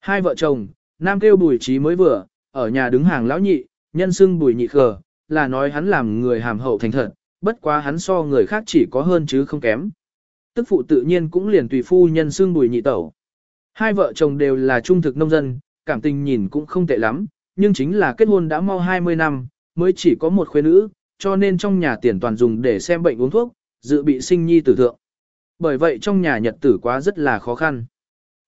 Hai vợ chồng, nam kêu bùi trí mới vừa, ở nhà đứng hàng lão nhị, nhân xưng bùi nhị khờ, là nói hắn làm người hàm hậu thành thật, bất quá hắn so người khác chỉ có hơn chứ không kém. Tức phụ tự nhiên cũng liền tùy phu nhân xương bùi nhị tẩu. Hai vợ chồng đều là trung thực nông dân, cảm tình nhìn cũng không tệ lắm, nhưng chính là kết hôn đã mau 20 năm, mới chỉ có một khuê nữ, cho nên trong nhà tiền toàn dùng để xem bệnh uống thuốc, dự bị sinh nhi tử thượng. Bởi vậy trong nhà nhật tử quá rất là khó khăn.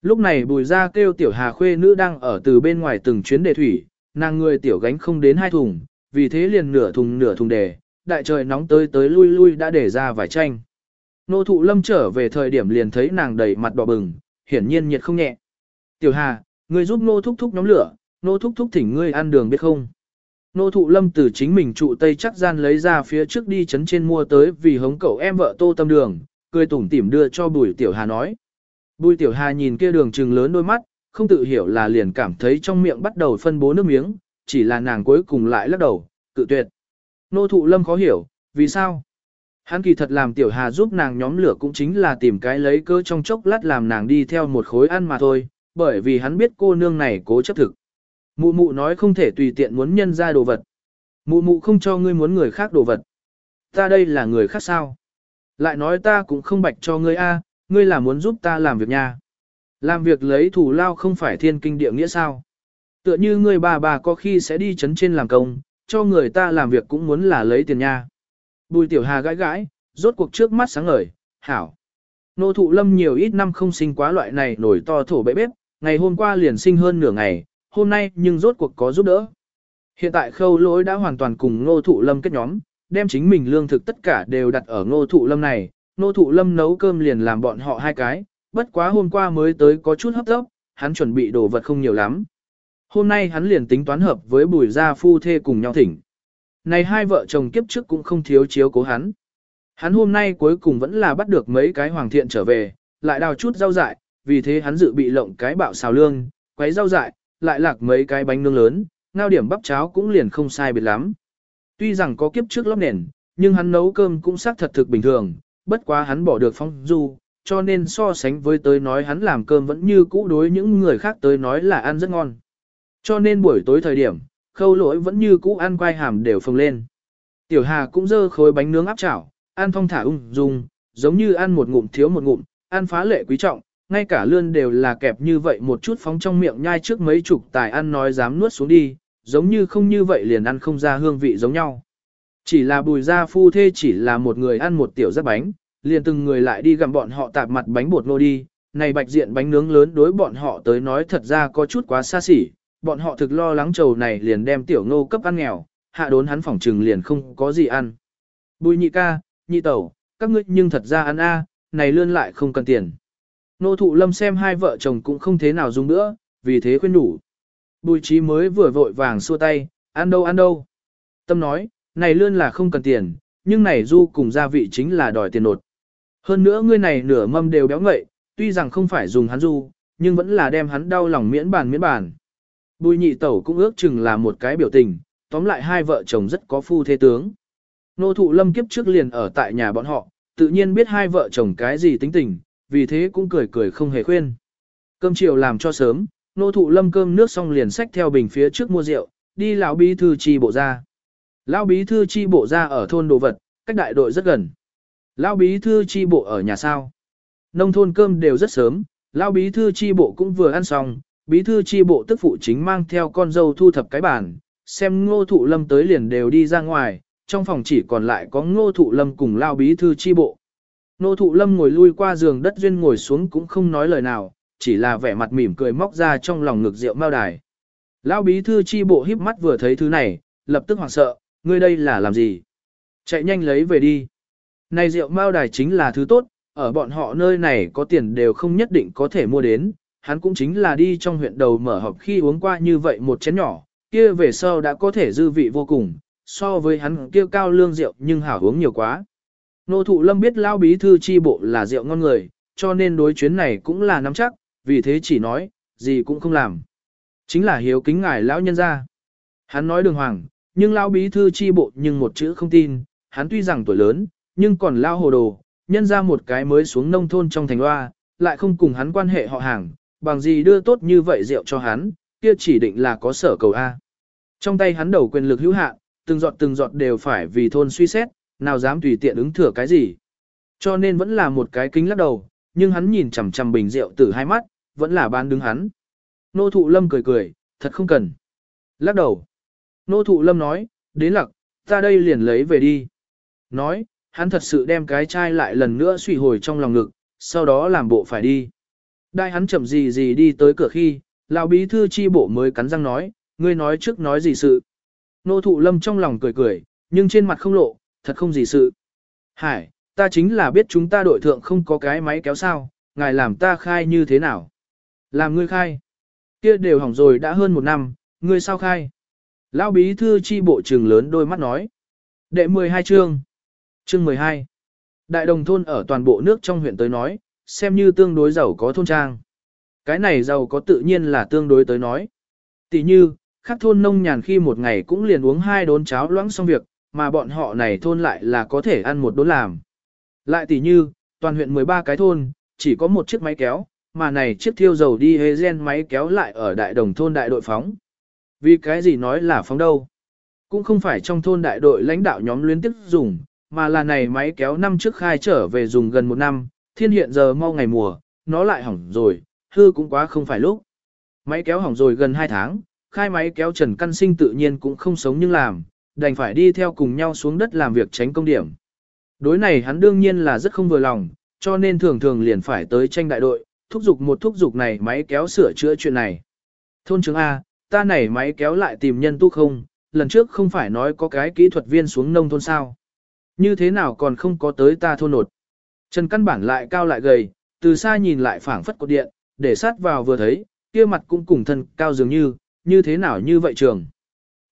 Lúc này bùi ra kêu tiểu hà khuê nữ đang ở từ bên ngoài từng chuyến đề thủy, nàng người tiểu gánh không đến hai thùng, vì thế liền nửa thùng nửa thùng để đại trời nóng tới tới lui lui đã để ra vài tranh. Nô thụ lâm trở về thời điểm liền thấy nàng đầy mặt đỏ bừng, hiển nhiên nhiệt không nhẹ. Tiểu Hà, ngươi giúp nô thúc thúc nhóm lửa, nô thúc thúc thỉnh ngươi ăn đường biết không? Nô thụ lâm từ chính mình trụ tây chắc gian lấy ra phía trước đi chấn trên mua tới vì hống cậu em vợ tô tâm đường, cười tủm tỉm đưa cho bùi tiểu Hà nói. Bùi tiểu Hà nhìn kia đường trừng lớn đôi mắt, không tự hiểu là liền cảm thấy trong miệng bắt đầu phân bố nước miếng, chỉ là nàng cuối cùng lại lắc đầu, cự tuyệt. Nô thụ lâm khó hiểu, vì sao? Hắn kỳ thật làm tiểu hà giúp nàng nhóm lửa cũng chính là tìm cái lấy cơ trong chốc lát làm nàng đi theo một khối ăn mà thôi, bởi vì hắn biết cô nương này cố chấp thực. Mụ mụ nói không thể tùy tiện muốn nhân ra đồ vật. Mụ mụ không cho ngươi muốn người khác đồ vật. Ta đây là người khác sao? Lại nói ta cũng không bạch cho ngươi a, ngươi là muốn giúp ta làm việc nha. Làm việc lấy thủ lao không phải thiên kinh địa nghĩa sao? Tựa như ngươi bà bà có khi sẽ đi chấn trên làm công, cho người ta làm việc cũng muốn là lấy tiền nha. Bùi tiểu hà gãi gãi, rốt cuộc trước mắt sáng ngời, hảo. Nô thụ lâm nhiều ít năm không sinh quá loại này nổi to thổ bệ bếp, ngày hôm qua liền sinh hơn nửa ngày, hôm nay nhưng rốt cuộc có giúp đỡ. Hiện tại khâu lỗi đã hoàn toàn cùng nô thụ lâm kết nhóm, đem chính mình lương thực tất cả đều đặt ở nô thụ lâm này, nô thụ lâm nấu cơm liền làm bọn họ hai cái, bất quá hôm qua mới tới có chút hấp tốc, hắn chuẩn bị đồ vật không nhiều lắm. Hôm nay hắn liền tính toán hợp với bùi gia phu thê cùng nhau thỉnh. Này hai vợ chồng kiếp trước cũng không thiếu chiếu cố hắn. Hắn hôm nay cuối cùng vẫn là bắt được mấy cái hoàng thiện trở về, lại đào chút rau dại, vì thế hắn dự bị lộng cái bạo xào lương, quấy rau dại, lại lạc mấy cái bánh nướng lớn, ngao điểm bắp cháo cũng liền không sai biệt lắm. Tuy rằng có kiếp trước lóc nền, nhưng hắn nấu cơm cũng xác thật thực bình thường, bất quá hắn bỏ được phong du, cho nên so sánh với tới nói hắn làm cơm vẫn như cũ đối những người khác tới nói là ăn rất ngon. Cho nên buổi tối thời điểm, khâu lỗi vẫn như cũ ăn quai hàm đều phồng lên. Tiểu Hà cũng dơ khối bánh nướng áp chảo, ăn thong thả ung dung, giống như ăn một ngụm thiếu một ngụm, ăn phá lệ quý trọng, ngay cả lươn đều là kẹp như vậy một chút phóng trong miệng nhai trước mấy chục tài ăn nói dám nuốt xuống đi, giống như không như vậy liền ăn không ra hương vị giống nhau. Chỉ là bùi gia phu thê chỉ là một người ăn một tiểu giáp bánh, liền từng người lại đi gặm bọn họ tạp mặt bánh bột nô đi, này bạch diện bánh nướng lớn đối bọn họ tới nói thật ra có chút quá xa xỉ, bọn họ thực lo lắng trầu này liền đem tiểu ngô cấp ăn nghèo, hạ đốn hắn phỏng trừng liền không có gì ăn. Bùi nhị ca, nhị tẩu, các ngươi nhưng thật ra ăn a, này lươn lại không cần tiền. Nô thụ lâm xem hai vợ chồng cũng không thế nào dùng nữa, vì thế khuyên đủ. Bùi trí mới vừa vội vàng xua tay, ăn đâu ăn đâu. Tâm nói, này lươn là không cần tiền, nhưng này du cùng gia vị chính là đòi tiền nột. Hơn nữa ngươi này nửa mâm đều béo ngậy, tuy rằng không phải dùng hắn du, nhưng vẫn là đem hắn đau lòng miễn bàn miễn bàn. Bùi nhị tẩu cũng ước chừng là một cái biểu tình, tóm lại hai vợ chồng rất có phu thế tướng. Nô thụ lâm kiếp trước liền ở tại nhà bọn họ, tự nhiên biết hai vợ chồng cái gì tính tình, vì thế cũng cười cười không hề khuyên. Cơm chiều làm cho sớm, nô thụ lâm cơm nước xong liền xách theo bình phía trước mua rượu, đi lão bí thư chi bộ ra. Lão bí thư chi bộ ra ở thôn đồ vật, cách đại đội rất gần. Lão bí thư chi bộ ở nhà sao? Nông thôn cơm đều rất sớm, lão bí thư chi bộ cũng vừa ăn xong, bí thư chi bộ tức phụ chính mang theo con dâu thu thập cái bàn, xem ngô thụ lâm tới liền đều đi ra ngoài, trong phòng chỉ còn lại có ngô thụ lâm cùng lao bí thư chi bộ. Ngô thụ lâm ngồi lui qua giường đất duyên ngồi xuống cũng không nói lời nào, chỉ là vẻ mặt mỉm cười móc ra trong lòng ngực rượu mao đài. Lão bí thư chi bộ híp mắt vừa thấy thứ này, lập tức hoảng sợ, ngươi đây là làm gì? Chạy nhanh lấy về đi. Này rượu mao đài chính là thứ tốt, ở bọn họ nơi này có tiền đều không nhất định có thể mua đến, hắn cũng chính là đi trong huyện đầu mở họp khi uống qua như vậy một chén nhỏ, kia về sau đã có thể dư vị vô cùng, so với hắn kia cao lương rượu nhưng hảo uống nhiều quá. Nô thụ lâm biết lao bí thư chi bộ là rượu ngon người, cho nên đối chuyến này cũng là nắm chắc, vì thế chỉ nói, gì cũng không làm. Chính là hiếu kính ngài lão nhân ra. Hắn nói đường hoàng, nhưng lão bí thư chi bộ nhưng một chữ không tin, hắn tuy rằng tuổi lớn, nhưng còn lao hồ đồ, nhân ra một cái mới xuống nông thôn trong thành hoa, lại không cùng hắn quan hệ họ hàng, bằng gì đưa tốt như vậy rượu cho hắn, kia chỉ định là có sở cầu A. Trong tay hắn đầu quyền lực hữu hạn, từng giọt từng giọt đều phải vì thôn suy xét, nào dám tùy tiện ứng thừa cái gì. Cho nên vẫn là một cái kính lắc đầu, nhưng hắn nhìn chằm chằm bình rượu từ hai mắt, vẫn là ban đứng hắn. Nô thụ lâm cười cười, thật không cần. Lắc đầu. Nô thụ lâm nói, đến lặc, ta đây liền lấy về đi. Nói, hắn thật sự đem cái chai lại lần nữa suy hồi trong lòng ngực, sau đó làm bộ phải đi. Đại hắn chậm gì gì đi tới cửa khi, lão bí thư chi bộ mới cắn răng nói, ngươi nói trước nói gì sự. Nô thụ lâm trong lòng cười cười, nhưng trên mặt không lộ, thật không gì sự. Hải, ta chính là biết chúng ta đội thượng không có cái máy kéo sao, ngài làm ta khai như thế nào. Làm ngươi khai. Kia đều hỏng rồi đã hơn một năm, ngươi sao khai. Lão bí thư chi bộ trường lớn đôi mắt nói. Đệ 12 chương. Chương 12. Đại đồng thôn ở toàn bộ nước trong huyện tới nói, xem như tương đối giàu có thôn trang. Cái này giàu có tự nhiên là tương đối tới nói. Tỷ như, khác thôn nông nhàn khi một ngày cũng liền uống hai đốn cháo loãng xong việc, mà bọn họ này thôn lại là có thể ăn một đốn làm. Lại tỷ như, toàn huyện 13 cái thôn, chỉ có một chiếc máy kéo, mà này chiếc thiêu dầu đi hê gen máy kéo lại ở đại đồng thôn đại đội phóng. Vì cái gì nói là phóng đâu? Cũng không phải trong thôn đại đội lãnh đạo nhóm liên tiếp dùng, mà là này máy kéo năm trước khai trở về dùng gần một năm, thiên hiện giờ mau ngày mùa, nó lại hỏng rồi, hư cũng quá không phải lúc. Máy kéo hỏng rồi gần 2 tháng, khai máy kéo Trần Căn Sinh tự nhiên cũng không sống nhưng làm, đành phải đi theo cùng nhau xuống đất làm việc tránh công điểm. Đối này hắn đương nhiên là rất không vừa lòng, cho nên thường thường liền phải tới tranh đại đội, thúc giục một thúc giục này máy kéo sửa chữa chuyện này. Thôn trưởng A, ta này máy kéo lại tìm nhân tu không, lần trước không phải nói có cái kỹ thuật viên xuống nông thôn sao. Như thế nào còn không có tới ta thôn nột. Trần căn bản lại cao lại gầy, từ xa nhìn lại phảng phất cột điện, để sát vào vừa thấy, kia mặt cũng cùng thân cao dường như, như thế nào như vậy trường.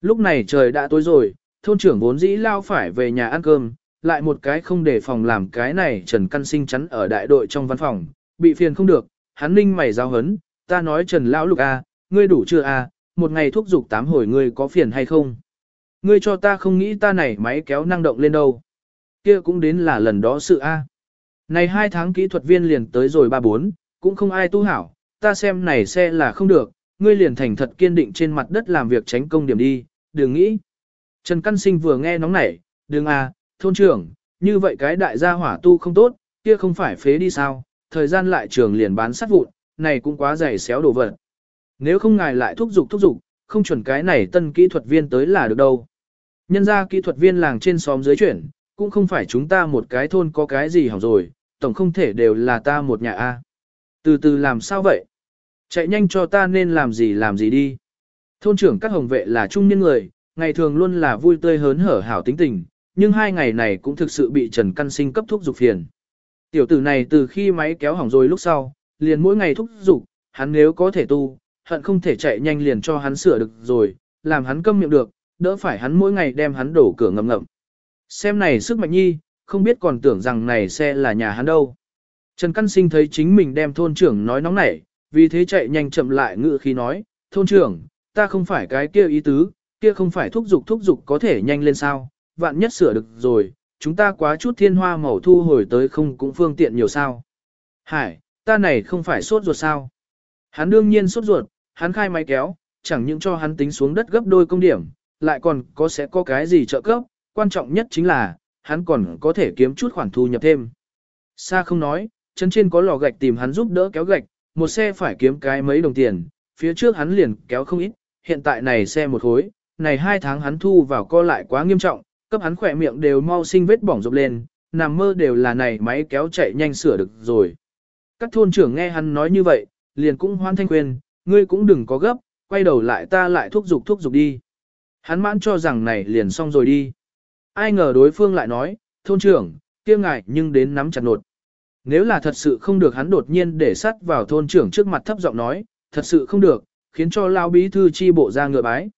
Lúc này trời đã tối rồi, thôn trưởng vốn dĩ lao phải về nhà ăn cơm, lại một cái không để phòng làm cái này Trần Căn Sinh chắn ở đại đội trong văn phòng, bị phiền không được, hắn ninh mày giao hấn, ta nói Trần Lão Lục A, ngươi đủ chưa A, một ngày thúc giục tám hồi ngươi có phiền hay không? Ngươi cho ta không nghĩ ta này máy kéo năng động lên đâu. Kia cũng đến là lần đó sự A. Này hai tháng kỹ thuật viên liền tới rồi ba bốn, cũng không ai tu hảo, ta xem này xe là không được, ngươi liền thành thật kiên định trên mặt đất làm việc tránh công điểm đi, đừng nghĩ. Trần Căn Sinh vừa nghe nóng nảy, đừng à, thôn trưởng, như vậy cái đại gia hỏa tu không tốt, kia không phải phế đi sao, thời gian lại trường liền bán sắt vụn, này cũng quá dày xéo đồ vật. Nếu không ngài lại thúc giục thúc giục, không chuẩn cái này tân kỹ thuật viên tới là được đâu. Nhân ra kỹ thuật viên làng trên xóm dưới chuyển, cũng không phải chúng ta một cái thôn có cái gì hỏng rồi, tổng không thể đều là ta một nhà A. Từ từ làm sao vậy? Chạy nhanh cho ta nên làm gì làm gì đi. Thôn trưởng các hồng vệ là trung niên người, ngày thường luôn là vui tươi hớn hở hảo tính tình, nhưng hai ngày này cũng thực sự bị Trần Căn Sinh cấp thuốc dục phiền. Tiểu tử này từ khi máy kéo hỏng rồi lúc sau, liền mỗi ngày thúc dục, hắn nếu có thể tu, hận không thể chạy nhanh liền cho hắn sửa được rồi, làm hắn câm miệng được, đỡ phải hắn mỗi ngày đem hắn đổ cửa ngầm ngậm. Xem này sức mạnh nhi, không biết còn tưởng rằng này xe là nhà hắn đâu. Trần Căn Sinh thấy chính mình đem thôn trưởng nói nóng nảy, vì thế chạy nhanh chậm lại ngự khi nói, thôn trưởng, ta không phải cái kia ý tứ, kia không phải thúc giục thúc giục có thể nhanh lên sao, vạn nhất sửa được rồi, chúng ta quá chút thiên hoa màu thu hồi tới không cũng phương tiện nhiều sao. Hải, ta này không phải sốt ruột sao. Hắn đương nhiên sốt ruột, hắn khai máy kéo, chẳng những cho hắn tính xuống đất gấp đôi công điểm, lại còn có sẽ có cái gì trợ cấp, quan trọng nhất chính là, hắn còn có thể kiếm chút khoản thu nhập thêm. Sa không nói, chân trên có lò gạch tìm hắn giúp đỡ kéo gạch, một xe phải kiếm cái mấy đồng tiền, phía trước hắn liền kéo không ít, hiện tại này xe một khối, này hai tháng hắn thu vào co lại quá nghiêm trọng, cấp hắn khỏe miệng đều mau sinh vết bỏng rộp lên, nằm mơ đều là này máy kéo chạy nhanh sửa được rồi. Các thôn trưởng nghe hắn nói như vậy, liền cũng hoan thanh khuyên, ngươi cũng đừng có gấp, quay đầu lại ta lại thúc giục thúc giục đi. Hắn mãn cho rằng này liền xong rồi đi. Ai ngờ đối phương lại nói, thôn trưởng, kia ngại nhưng đến nắm chặt nột. Nếu là thật sự không được hắn đột nhiên để sắt vào thôn trưởng trước mặt thấp giọng nói, thật sự không được, khiến cho lao bí thư chi bộ ra ngựa bái.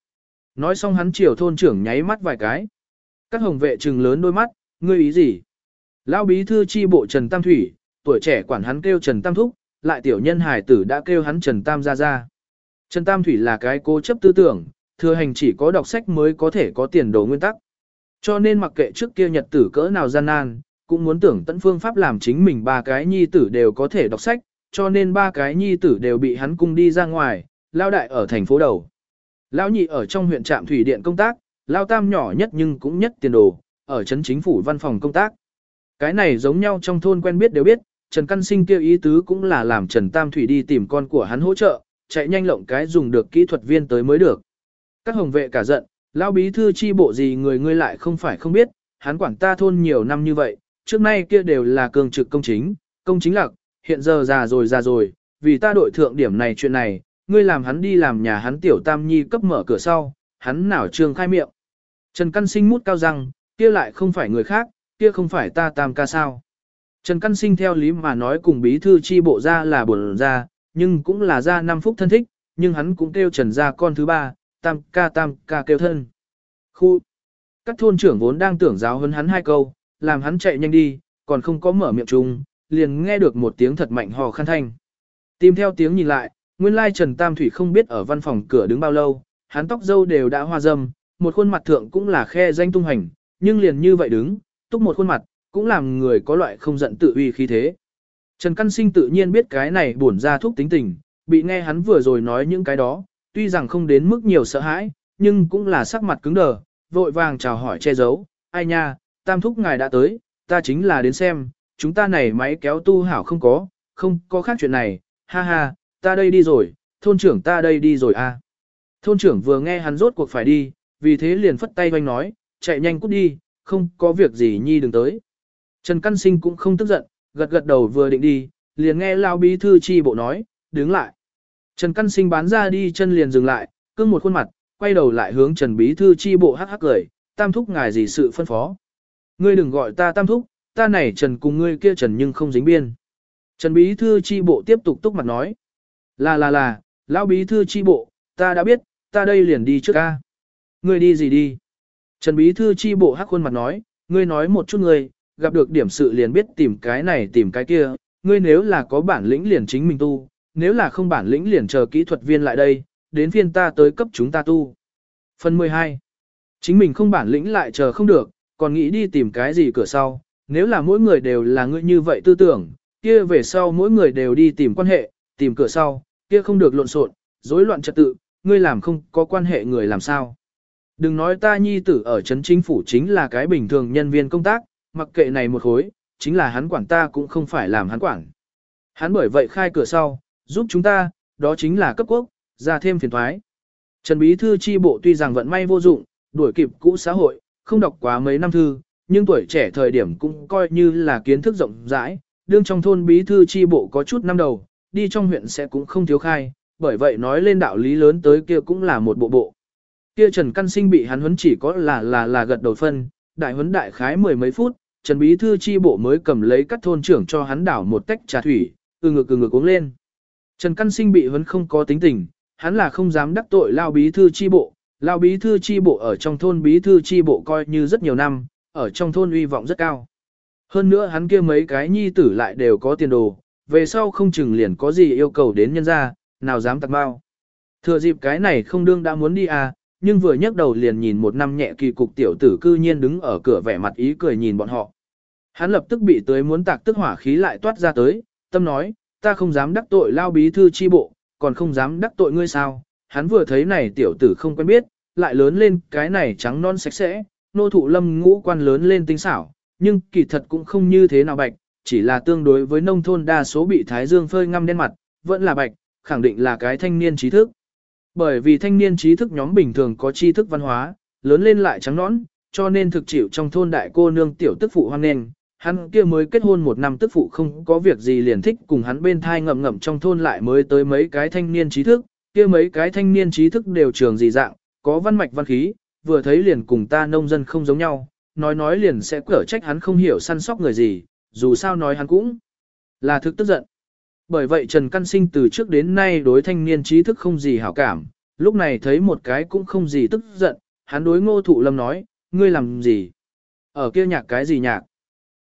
Nói xong hắn chiều thôn trưởng nháy mắt vài cái. Các hồng vệ trừng lớn đôi mắt, ngươi ý gì? Lao bí thư chi bộ Trần Tam Thủy, tuổi trẻ quản hắn kêu Trần Tam Thúc, lại tiểu nhân hải tử đã kêu hắn Trần Tam ra ra. Trần Tam Thủy là cái cố chấp tư tưởng, thừa hành chỉ có đọc sách mới có thể có tiền đồ nguyên tắc. Cho nên mặc kệ trước kia nhật tử cỡ nào gian nan, cũng muốn tưởng tận phương pháp làm chính mình ba cái nhi tử đều có thể đọc sách, cho nên ba cái nhi tử đều bị hắn cung đi ra ngoài, lao đại ở thành phố đầu. Lao nhị ở trong huyện trạm thủy điện công tác, lao tam nhỏ nhất nhưng cũng nhất tiền đồ, ở trấn chính phủ văn phòng công tác. Cái này giống nhau trong thôn quen biết đều biết, Trần Căn Sinh kêu ý tứ cũng là làm Trần Tam Thủy đi tìm con của hắn hỗ trợ, chạy nhanh lộng cái dùng được kỹ thuật viên tới mới được. Các hồng vệ cả giận, lao bí thư chi bộ gì người ngươi lại không phải không biết, hắn quản ta thôn nhiều năm như vậy, trước nay kia đều là cường trực công chính, công chính lạc, hiện giờ già rồi già rồi, vì ta đội thượng điểm này chuyện này, ngươi làm hắn đi làm nhà hắn tiểu tam nhi cấp mở cửa sau, hắn nào trương khai miệng. Trần Căn Sinh mút cao răng, kia lại không phải người khác, kia không phải ta tam ca sao. Trần Căn Sinh theo lý mà nói cùng bí thư chi bộ ra là buồn ra, nhưng cũng là ra năm phúc thân thích, nhưng hắn cũng kêu Trần ra con thứ ba, tam ca tam ca kêu thân. Khu. Các thôn trưởng vốn đang tưởng giáo hơn hắn hai câu, làm hắn chạy nhanh đi, còn không có mở miệng chung, liền nghe được một tiếng thật mạnh hò khăn thanh. Tìm theo tiếng nhìn lại, nguyên lai Trần Tam Thủy không biết ở văn phòng cửa đứng bao lâu, hắn tóc dâu đều đã hoa dâm, một khuôn mặt thượng cũng là khe danh tung hành, nhưng liền như vậy đứng, túc một khuôn mặt, cũng làm người có loại không giận tự uy khí thế. Trần Căn Sinh tự nhiên biết cái này buồn ra thúc tính tình, bị nghe hắn vừa rồi nói những cái đó, tuy rằng không đến mức nhiều sợ hãi, nhưng cũng là sắc mặt cứng đờ, vội vàng chào hỏi che giấu, ai nha, tam thúc ngài đã tới, ta chính là đến xem, chúng ta này máy kéo tu hảo không có, không có khác chuyện này, ha ha, ta đây đi rồi, thôn trưởng ta đây đi rồi a. À. Thôn trưởng vừa nghe hắn rốt cuộc phải đi, vì thế liền phất tay doanh nói, chạy nhanh cút đi, không có việc gì nhi đừng tới. Trần Căn Sinh cũng không tức giận, gật gật đầu vừa định đi, liền nghe Lao Bí Thư Chi Bộ nói, đứng lại. Trần Căn Sinh bán ra đi chân liền dừng lại, cương một khuôn mặt, quay đầu lại hướng Trần Bí Thư Chi Bộ hắc hắc cười, tam thúc ngài gì sự phân phó. Ngươi đừng gọi ta tam thúc, ta này Trần cùng ngươi kia Trần nhưng không dính biên. Trần Bí Thư Chi Bộ tiếp tục túc mặt nói, là là là, Lão Bí Thư Chi Bộ, ta đã biết, ta đây liền đi trước ca. Ngươi đi gì đi? Trần Bí Thư Chi Bộ hắc khuôn mặt nói, ngươi nói một chút ngươi, gặp được điểm sự liền biết tìm cái này tìm cái kia, ngươi nếu là có bản lĩnh liền chính mình tu, nếu là không bản lĩnh liền chờ kỹ thuật viên lại đây, đến phiên ta tới cấp chúng ta tu. Phần 12. Chính mình không bản lĩnh lại chờ không được, còn nghĩ đi tìm cái gì cửa sau, nếu là mỗi người đều là người như vậy tư tưởng, kia về sau mỗi người đều đi tìm quan hệ, tìm cửa sau, kia không được lộn xộn, rối loạn trật tự, ngươi làm không có quan hệ người làm sao. Đừng nói ta nhi tử ở chấn chính phủ chính là cái bình thường nhân viên công tác, mặc kệ này một khối, chính là hắn quản ta cũng không phải làm hắn quản. Hắn bởi vậy khai cửa sau, giúp chúng ta, đó chính là cấp quốc, ra thêm phiền thoái. Trần Bí Thư chi bộ tuy rằng vận may vô dụng, đuổi kịp cũ xã hội, không đọc quá mấy năm thư, nhưng tuổi trẻ thời điểm cũng coi như là kiến thức rộng rãi, đương trong thôn Bí Thư chi bộ có chút năm đầu, đi trong huyện sẽ cũng không thiếu khai, bởi vậy nói lên đạo lý lớn tới kia cũng là một bộ bộ. Kia Trần Căn Sinh bị hắn huấn chỉ có là là là gật đầu phân, đại huấn đại khái mười mấy phút, Trần Bí Thư chi bộ mới cầm lấy các thôn trưởng cho hắn đảo một tách trà thủy, từ ngực từ ngực uống lên. Trần Căn Sinh bị huấn không có tính tình, hắn là không dám đắc tội Lao Bí Thư chi bộ, Lao Bí Thư chi bộ ở trong thôn Bí Thư chi bộ coi như rất nhiều năm, ở trong thôn uy vọng rất cao. Hơn nữa hắn kia mấy cái nhi tử lại đều có tiền đồ, về sau không chừng liền có gì yêu cầu đến nhân gia, nào dám tặng bao. Thừa dịp cái này không đương đã muốn đi à, nhưng vừa nhấc đầu liền nhìn một năm nhẹ kỳ cục tiểu tử cư nhiên đứng ở cửa vẻ mặt ý cười nhìn bọn họ. Hắn lập tức bị tới muốn tạc tức hỏa khí lại toát ra tới, tâm nói, ta không dám đắc tội lao bí thư chi bộ, còn không dám đắc tội ngươi sao. Hắn vừa thấy này tiểu tử không quen biết, lại lớn lên cái này trắng non sạch sẽ, nô thụ lâm ngũ quan lớn lên tinh xảo, nhưng kỳ thật cũng không như thế nào bạch, chỉ là tương đối với nông thôn đa số bị thái dương phơi ngăm đen mặt, vẫn là bạch, khẳng định là cái thanh niên trí thức. Bởi vì thanh niên trí thức nhóm bình thường có tri thức văn hóa, lớn lên lại trắng nõn, cho nên thực chịu trong thôn đại cô nương tiểu tức phụ hoang nền, hắn kia mới kết hôn một năm tức phụ không có việc gì liền thích cùng hắn bên thai ngậm ngậm trong thôn lại mới tới mấy cái thanh niên trí thức, kia mấy cái thanh niên trí thức đều trường gì dạng, có văn mạch văn khí, vừa thấy liền cùng ta nông dân không giống nhau, nói nói liền sẽ cở trách hắn không hiểu săn sóc người gì, dù sao nói hắn cũng Là thực tức giận. Bởi vậy Trần Căn Sinh từ trước đến nay đối thanh niên trí thức không gì hảo cảm, lúc này thấy một cái cũng không gì tức giận, hắn đối ngô thụ lâm nói, ngươi làm gì? Ở kia nhạc cái gì nhạc?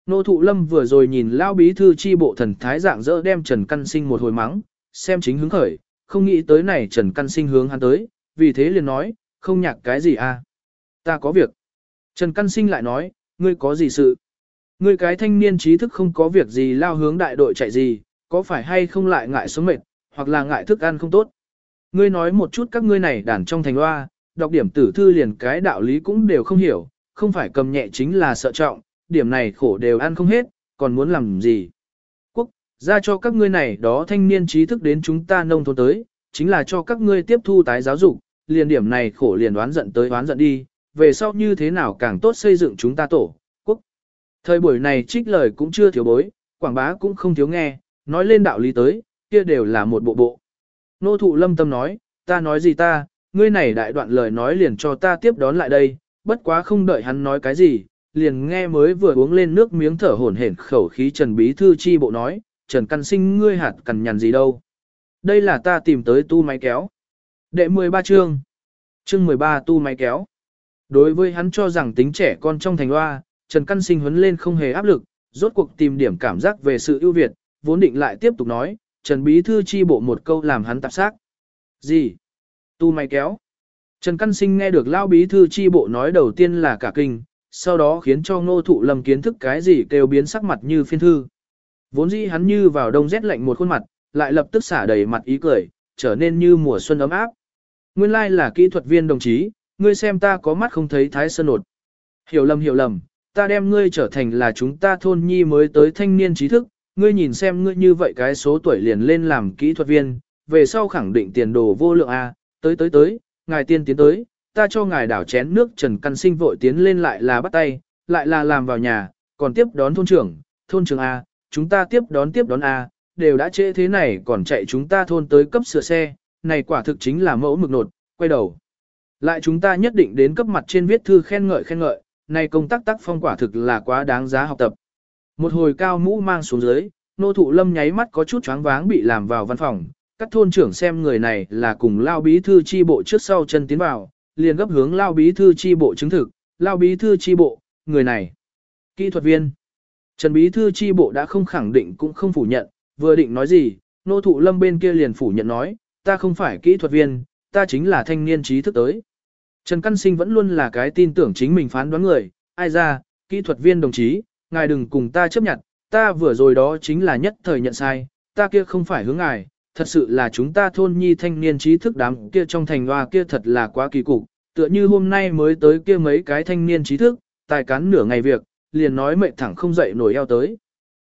Nô thụ lâm vừa rồi nhìn lao bí thư chi bộ thần thái dạng dỡ đem Trần Căn Sinh một hồi mắng, xem chính hứng khởi, không nghĩ tới này Trần Căn Sinh hướng hắn tới, vì thế liền nói, không nhạc cái gì à? Ta có việc. Trần Căn Sinh lại nói, ngươi có gì sự? Ngươi cái thanh niên trí thức không có việc gì lao hướng đại đội chạy gì, có phải hay không lại ngại sống mệt, hoặc là ngại thức ăn không tốt? Ngươi nói một chút các ngươi này đàn trong thành loa, đọc điểm tử thư liền cái đạo lý cũng đều không hiểu, không phải cầm nhẹ chính là sợ trọng, điểm này khổ đều ăn không hết, còn muốn làm gì? Quốc, ra cho các ngươi này đó thanh niên trí thức đến chúng ta nông thôn tới, chính là cho các ngươi tiếp thu tái giáo dục, liền điểm này khổ liền đoán giận tới đoán giận đi, về sau như thế nào càng tốt xây dựng chúng ta tổ, quốc. Thời buổi này trích lời cũng chưa thiếu bối, quảng bá cũng không thiếu nghe, nói lên đạo lý tới, kia đều là một bộ bộ. Nô thụ lâm tâm nói, ta nói gì ta, ngươi này đại đoạn lời nói liền cho ta tiếp đón lại đây, bất quá không đợi hắn nói cái gì, liền nghe mới vừa uống lên nước miếng thở hổn hển khẩu khí Trần Bí Thư chi bộ nói, Trần Căn Sinh ngươi hạt cằn nhằn gì đâu. Đây là ta tìm tới tu máy kéo. Đệ 13 chương. Chương 13 tu máy kéo. Đối với hắn cho rằng tính trẻ con trong thành hoa, Trần Căn Sinh huấn lên không hề áp lực, rốt cuộc tìm điểm cảm giác về sự ưu việt, vốn định lại tiếp tục nói, Trần Bí Thư chi bộ một câu làm hắn tạp xác. Gì? Tu máy kéo. Trần Căn Sinh nghe được Lao Bí Thư chi bộ nói đầu tiên là cả kinh, sau đó khiến cho ngô thụ lâm kiến thức cái gì kêu biến sắc mặt như phiên thư. Vốn dĩ hắn như vào đông rét lạnh một khuôn mặt, lại lập tức xả đầy mặt ý cười, trở nên như mùa xuân ấm áp. Nguyên lai là kỹ thuật viên đồng chí, ngươi xem ta có mắt không thấy thái sơn nột. Hiểu lầm hiểu lầm, ta đem ngươi trở thành là chúng ta thôn nhi mới tới thanh niên trí thức, ngươi nhìn xem ngươi như vậy cái số tuổi liền lên làm kỹ thuật viên, về sau khẳng định tiền đồ vô lượng A, tới tới tới, ngài tiên tiến tới, ta cho ngài đảo chén nước Trần Căn Sinh vội tiến lên lại là bắt tay, lại là làm vào nhà, còn tiếp đón thôn trưởng, thôn trưởng A, chúng ta tiếp đón tiếp đón A, đều đã trễ thế này còn chạy chúng ta thôn tới cấp sửa xe, này quả thực chính là mẫu mực nột, quay đầu. Lại chúng ta nhất định đến cấp mặt trên viết thư khen ngợi khen ngợi, này công tác tác phong quả thực là quá đáng giá học tập. Một hồi cao mũ mang xuống dưới, nô thụ lâm nháy mắt có chút choáng váng bị làm vào văn phòng, các thôn trưởng xem người này là cùng lao bí thư chi bộ trước sau chân tiến vào, liền gấp hướng lao bí thư chi bộ chứng thực, lao bí thư chi bộ, người này. Kỹ thuật viên. Trần bí thư chi bộ đã không khẳng định cũng không phủ nhận, vừa định nói gì, nô thụ lâm bên kia liền phủ nhận nói, ta không phải kỹ thuật viên, ta chính là thanh niên trí thức tới. Trần Căn Sinh vẫn luôn là cái tin tưởng chính mình phán đoán người, ai ra, kỹ thuật viên đồng chí, ngài đừng cùng ta chấp nhận, ta vừa rồi đó chính là nhất thời nhận sai, ta kia không phải hướng ngài, thật sự là chúng ta thôn nhi thanh niên trí thức đám kia trong thành hoa kia thật là quá kỳ cục, tựa như hôm nay mới tới kia mấy cái thanh niên trí thức, tài cán nửa ngày việc, liền nói mệt thẳng không dậy nổi eo tới.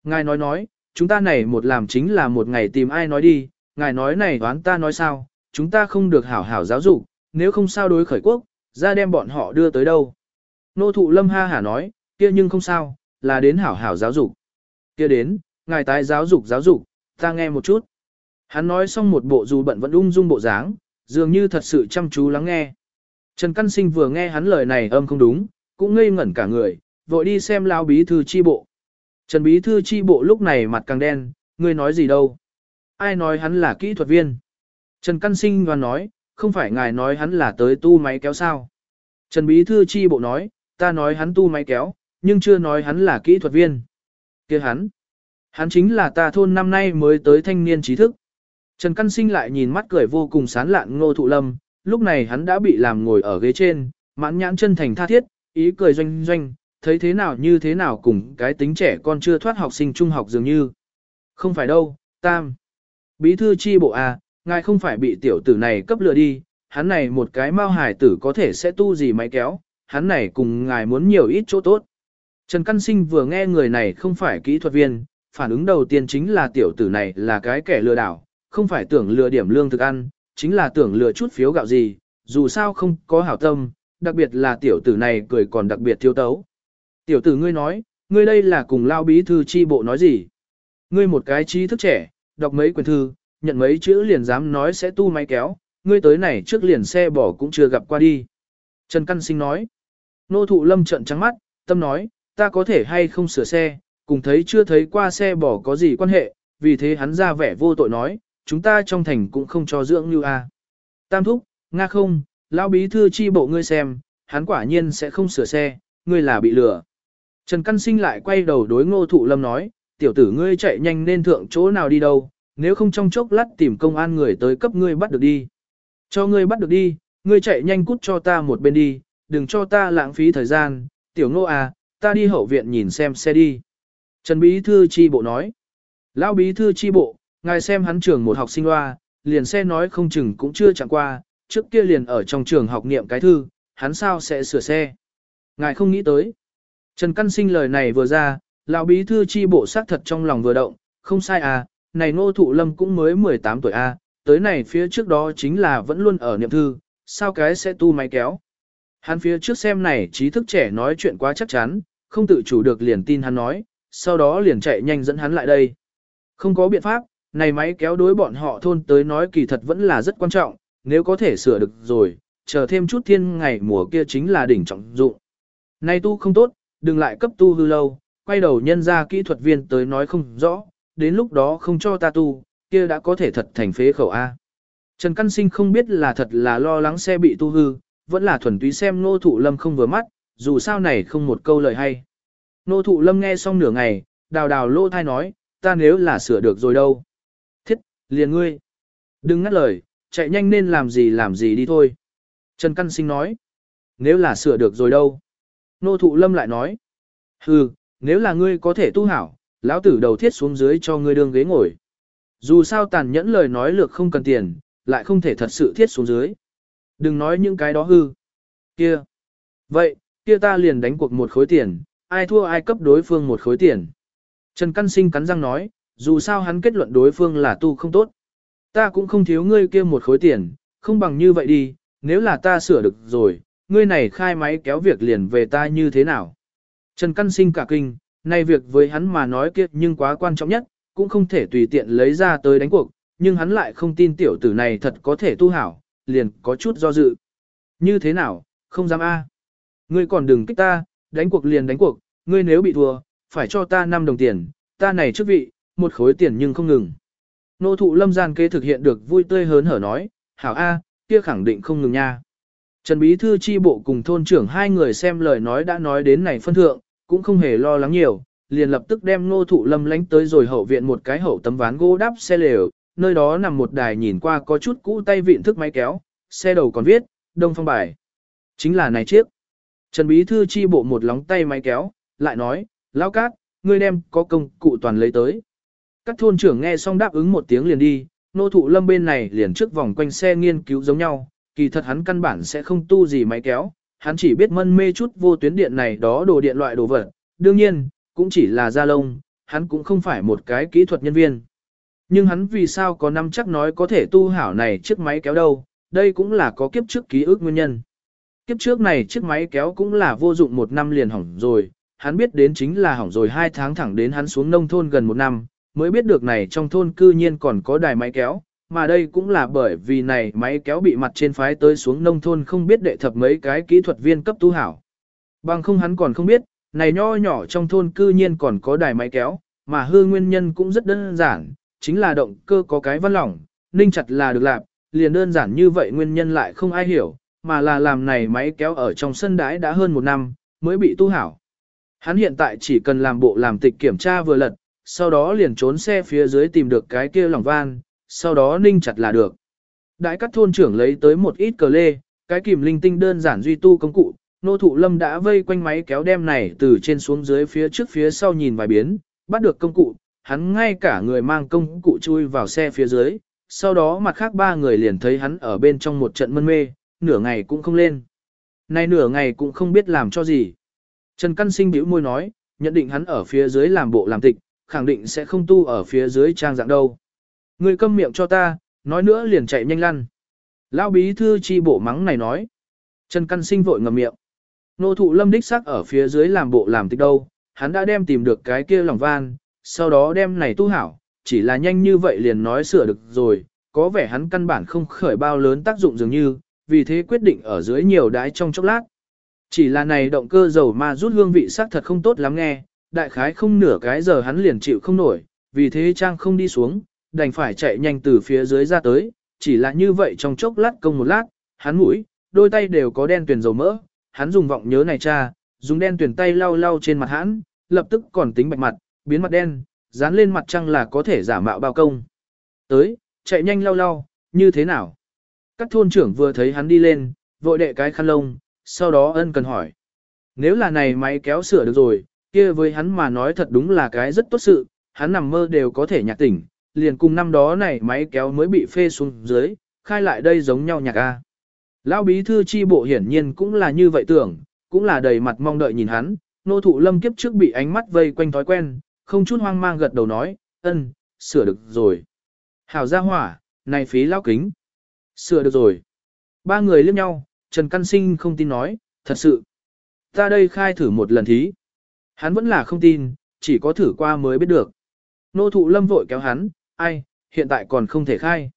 Ngài nói nói, chúng ta này một làm chính là một ngày tìm ai nói đi, ngài nói này đoán ta nói sao, chúng ta không được hảo hảo giáo dục, nếu không sao đối khởi quốc, ra đem bọn họ đưa tới đâu. Nô thụ lâm ha hả nói, kia nhưng không sao, là đến hảo hảo giáo dục. Kia đến, ngài tái giáo dục giáo dục, ta nghe một chút. Hắn nói xong một bộ dù bận vẫn ung dung bộ dáng, dường như thật sự chăm chú lắng nghe. Trần Căn Sinh vừa nghe hắn lời này âm không đúng, cũng ngây ngẩn cả người, vội đi xem lao bí thư chi bộ. Trần bí thư chi bộ lúc này mặt càng đen, ngươi nói gì đâu. Ai nói hắn là kỹ thuật viên? Trần Căn Sinh và nói, không phải ngài nói hắn là tới tu máy kéo sao. Trần bí thư chi bộ nói, ta nói hắn tu máy kéo, nhưng chưa nói hắn là kỹ thuật viên. kia hắn, hắn chính là ta thôn năm nay mới tới thanh niên trí thức. Trần Căn Sinh lại nhìn mắt cười vô cùng sán lạn ngô thụ lâm, lúc này hắn đã bị làm ngồi ở ghế trên, mãn nhãn chân thành tha thiết, ý cười doanh doanh, thấy thế nào như thế nào cùng cái tính trẻ con chưa thoát học sinh trung học dường như. Không phải đâu, tam. Bí thư chi bộ à, ngài không phải bị tiểu tử này cấp lừa đi, hắn này một cái mao hải tử có thể sẽ tu gì máy kéo, hắn này cùng ngài muốn nhiều ít chỗ tốt. Trần Căn Sinh vừa nghe người này không phải kỹ thuật viên, phản ứng đầu tiên chính là tiểu tử này là cái kẻ lừa đảo, không phải tưởng lừa điểm lương thực ăn, chính là tưởng lừa chút phiếu gạo gì, dù sao không có hảo tâm, đặc biệt là tiểu tử này cười còn đặc biệt thiếu tấu. Tiểu tử ngươi nói, ngươi đây là cùng lao bí thư chi bộ nói gì? Ngươi một cái trí thức trẻ, đọc mấy quyển thư, nhận mấy chữ liền dám nói sẽ tu máy kéo, ngươi tới này trước liền xe bỏ cũng chưa gặp qua đi. Trần Căn Sinh nói, nô thụ lâm trận trắng mắt, tâm nói, ta có thể hay không sửa xe, Cùng thấy chưa thấy qua xe bỏ có gì quan hệ, vì thế hắn ra vẻ vô tội nói, chúng ta trong thành cũng không cho dưỡng như a. Tam thúc, nga không, lão bí thư chi bộ ngươi xem, hắn quả nhiên sẽ không sửa xe, ngươi là bị lừa. Trần Căn Sinh lại quay đầu đối ngô thụ lâm nói, tiểu tử ngươi chạy nhanh nên thượng chỗ nào đi đâu, nếu không trong chốc lát tìm công an người tới cấp ngươi bắt được đi. Cho ngươi bắt được đi, ngươi chạy nhanh cút cho ta một bên đi, đừng cho ta lãng phí thời gian, tiểu ngô à, ta đi hậu viện nhìn xem xe đi. Trần Bí Thư Chi Bộ nói, Lão Bí Thư Chi Bộ, ngài xem hắn trường một học sinh loa, liền xe nói không chừng cũng chưa chẳng qua, trước kia liền ở trong trường học niệm cái thư, hắn sao sẽ sửa xe. Ngài không nghĩ tới. Trần Căn Sinh lời này vừa ra, lão bí thư chi bộ xác thật trong lòng vừa động, không sai à, này ngô thụ lâm cũng mới 18 tuổi a, à, tới này phía trước đó chính là vẫn luôn ở niệm thư, sao cái sẽ tu máy kéo. Hắn phía trước xem này trí thức trẻ nói chuyện quá chắc chắn, không tự chủ được liền tin hắn nói, sau đó liền chạy nhanh dẫn hắn lại đây. Không có biện pháp, này máy kéo đối bọn họ thôn tới nói kỳ thật vẫn là rất quan trọng, nếu có thể sửa được rồi, chờ thêm chút thiên ngày mùa kia chính là đỉnh trọng dụng. Này tu không tốt, đừng lại cấp tu hư lâu, quay đầu nhân ra kỹ thuật viên tới nói không rõ, đến lúc đó không cho ta tu, kia đã có thể thật thành phế khẩu A. Trần Căn Sinh không biết là thật là lo lắng xe bị tu hư, vẫn là thuần túy xem nô thụ lâm không vừa mắt, dù sao này không một câu lời hay. Nô thụ lâm nghe xong nửa ngày, đào đào lô thai nói, ta nếu là sửa được rồi đâu. Liền ngươi. Đừng ngắt lời, chạy nhanh nên làm gì làm gì đi thôi. Trần Căn Sinh nói, nếu là sửa được rồi đâu. Nô thụ lâm lại nói, hừ, nếu là ngươi có thể tu hảo, lão tử đầu thiết xuống dưới cho ngươi đương ghế ngồi. Dù sao tàn nhẫn lời nói lược không cần tiền, lại không thể thật sự thiết xuống dưới. Đừng nói những cái đó hư. Kia. Vậy, kia ta liền đánh cuộc một khối tiền, ai thua ai cấp đối phương một khối tiền. Trần Căn Sinh cắn răng nói, dù sao hắn kết luận đối phương là tu không tốt. Ta cũng không thiếu ngươi kia một khối tiền, không bằng như vậy đi, nếu là ta sửa được rồi, ngươi này khai máy kéo việc liền về ta như thế nào. Trần Căn Sinh cả kinh, nay việc với hắn mà nói kia nhưng quá quan trọng nhất, cũng không thể tùy tiện lấy ra tới đánh cuộc, nhưng hắn lại không tin tiểu tử này thật có thể tu hảo, liền có chút do dự. Như thế nào, không dám a. Ngươi còn đừng kích ta, đánh cuộc liền đánh cuộc, ngươi nếu bị thua, phải cho ta 5 đồng tiền, ta này chức vị, một khối tiền nhưng không ngừng. Nô thụ lâm gian kế thực hiện được vui tươi hớn hở nói, hảo a, kia khẳng định không ngừng nha. Trần Bí Thư chi bộ cùng thôn trưởng hai người xem lời nói đã nói đến này phân thượng, cũng không hề lo lắng nhiều, liền lập tức đem nô thụ lâm lánh tới rồi hậu viện một cái hậu tấm ván gỗ đắp xe lều, nơi đó nằm một đài nhìn qua có chút cũ tay vịn thức máy kéo, xe đầu còn viết, đông phong bài. Chính là này chiếc. Trần Bí Thư chi bộ một lóng tay máy kéo, lại nói, lão cát, ngươi đem có công cụ toàn lấy tới. Các thôn trưởng nghe xong đáp ứng một tiếng liền đi, nô thụ lâm bên này liền trước vòng quanh xe nghiên cứu giống nhau, kỳ thật hắn căn bản sẽ không tu gì máy kéo, hắn chỉ biết mân mê chút vô tuyến điện này đó đồ điện loại đồ vật, đương nhiên, cũng chỉ là da lông, hắn cũng không phải một cái kỹ thuật nhân viên. Nhưng hắn vì sao có năm chắc nói có thể tu hảo này chiếc máy kéo đâu, đây cũng là có kiếp trước ký ức nguyên nhân. Kiếp trước này chiếc máy kéo cũng là vô dụng một năm liền hỏng rồi, hắn biết đến chính là hỏng rồi hai tháng thẳng đến hắn xuống nông thôn gần một năm, mới biết được này trong thôn cư nhiên còn có đài máy kéo, mà đây cũng là bởi vì này máy kéo bị mặt trên phái tới xuống nông thôn không biết đệ thập mấy cái kỹ thuật viên cấp tu hảo. Bằng không hắn còn không biết, này nho nhỏ trong thôn cư nhiên còn có đài máy kéo, mà hư nguyên nhân cũng rất đơn giản, chính là động cơ có cái văn lỏng, ninh chặt là được làm, liền đơn giản như vậy nguyên nhân lại không ai hiểu, mà là làm này máy kéo ở trong sân đái đã hơn một năm, mới bị tu hảo. Hắn hiện tại chỉ cần làm bộ làm tịch kiểm tra vừa lật, sau đó liền trốn xe phía dưới tìm được cái kia lỏng van, sau đó ninh chặt là được. Đại các thôn trưởng lấy tới một ít cờ lê, cái kìm linh tinh đơn giản duy tu công cụ, nô thụ lâm đã vây quanh máy kéo đem này từ trên xuống dưới phía trước phía sau nhìn vài biến, bắt được công cụ, hắn ngay cả người mang công cụ chui vào xe phía dưới, sau đó mặt khác ba người liền thấy hắn ở bên trong một trận mân mê, nửa ngày cũng không lên. Nay nửa ngày cũng không biết làm cho gì. Trần Căn Sinh bĩu môi nói, nhận định hắn ở phía dưới làm bộ làm tịch, khẳng định sẽ không tu ở phía dưới trang dạng đâu. Người câm miệng cho ta, nói nữa liền chạy nhanh lăn. Lão bí thư chi bộ mắng này nói. Trần Căn Sinh vội ngậm miệng. Nô thụ lâm đích sắc ở phía dưới làm bộ làm tịch đâu, hắn đã đem tìm được cái kia lòng van, sau đó đem này tu hảo, chỉ là nhanh như vậy liền nói sửa được rồi, có vẻ hắn căn bản không khởi bao lớn tác dụng dường như, vì thế quyết định ở dưới nhiều đái trong chốc lát. Chỉ là này động cơ dầu ma rút hương vị sắc thật không tốt lắm nghe, đại khái không nửa cái giờ hắn liền chịu không nổi, vì thế trang không đi xuống, đành phải chạy nhanh từ phía dưới ra tới, chỉ là như vậy trong chốc lát công một lát, hắn mũi, đôi tay đều có đen tuyển dầu mỡ, hắn dùng vọng nhớ này cha, dùng đen tuyển tay lau lau trên mặt hắn, lập tức còn tính bạch mặt, biến mặt đen, dán lên mặt trăng là có thể giả mạo bao công. Tới, chạy nhanh lau lau, như thế nào? Các thôn trưởng vừa thấy hắn đi lên, vội đệ cái khăn lông, sau đó ân cần hỏi. Nếu là này máy kéo sửa được rồi, kia với hắn mà nói thật đúng là cái rất tốt sự, hắn nằm mơ đều có thể nhạc tỉnh, liền cùng năm đó này máy kéo mới bị phê xuống dưới, khai lại đây giống nhau nhạc A. Lão bí thư chi bộ hiển nhiên cũng là như vậy tưởng, cũng là đầy mặt mong đợi nhìn hắn, nô thụ lâm kiếp trước bị ánh mắt vây quanh thói quen, không chút hoang mang gật đầu nói, ân, sửa được rồi. Hảo gia hỏa, này phí lao kính. Sửa được rồi. Ba người liếc nhau, Trần Căn Sinh không tin nói, thật sự. Ta đây khai thử một lần thí. Hắn vẫn là không tin, chỉ có thử qua mới biết được. Nô thụ lâm vội kéo hắn, ai, hiện tại còn không thể khai.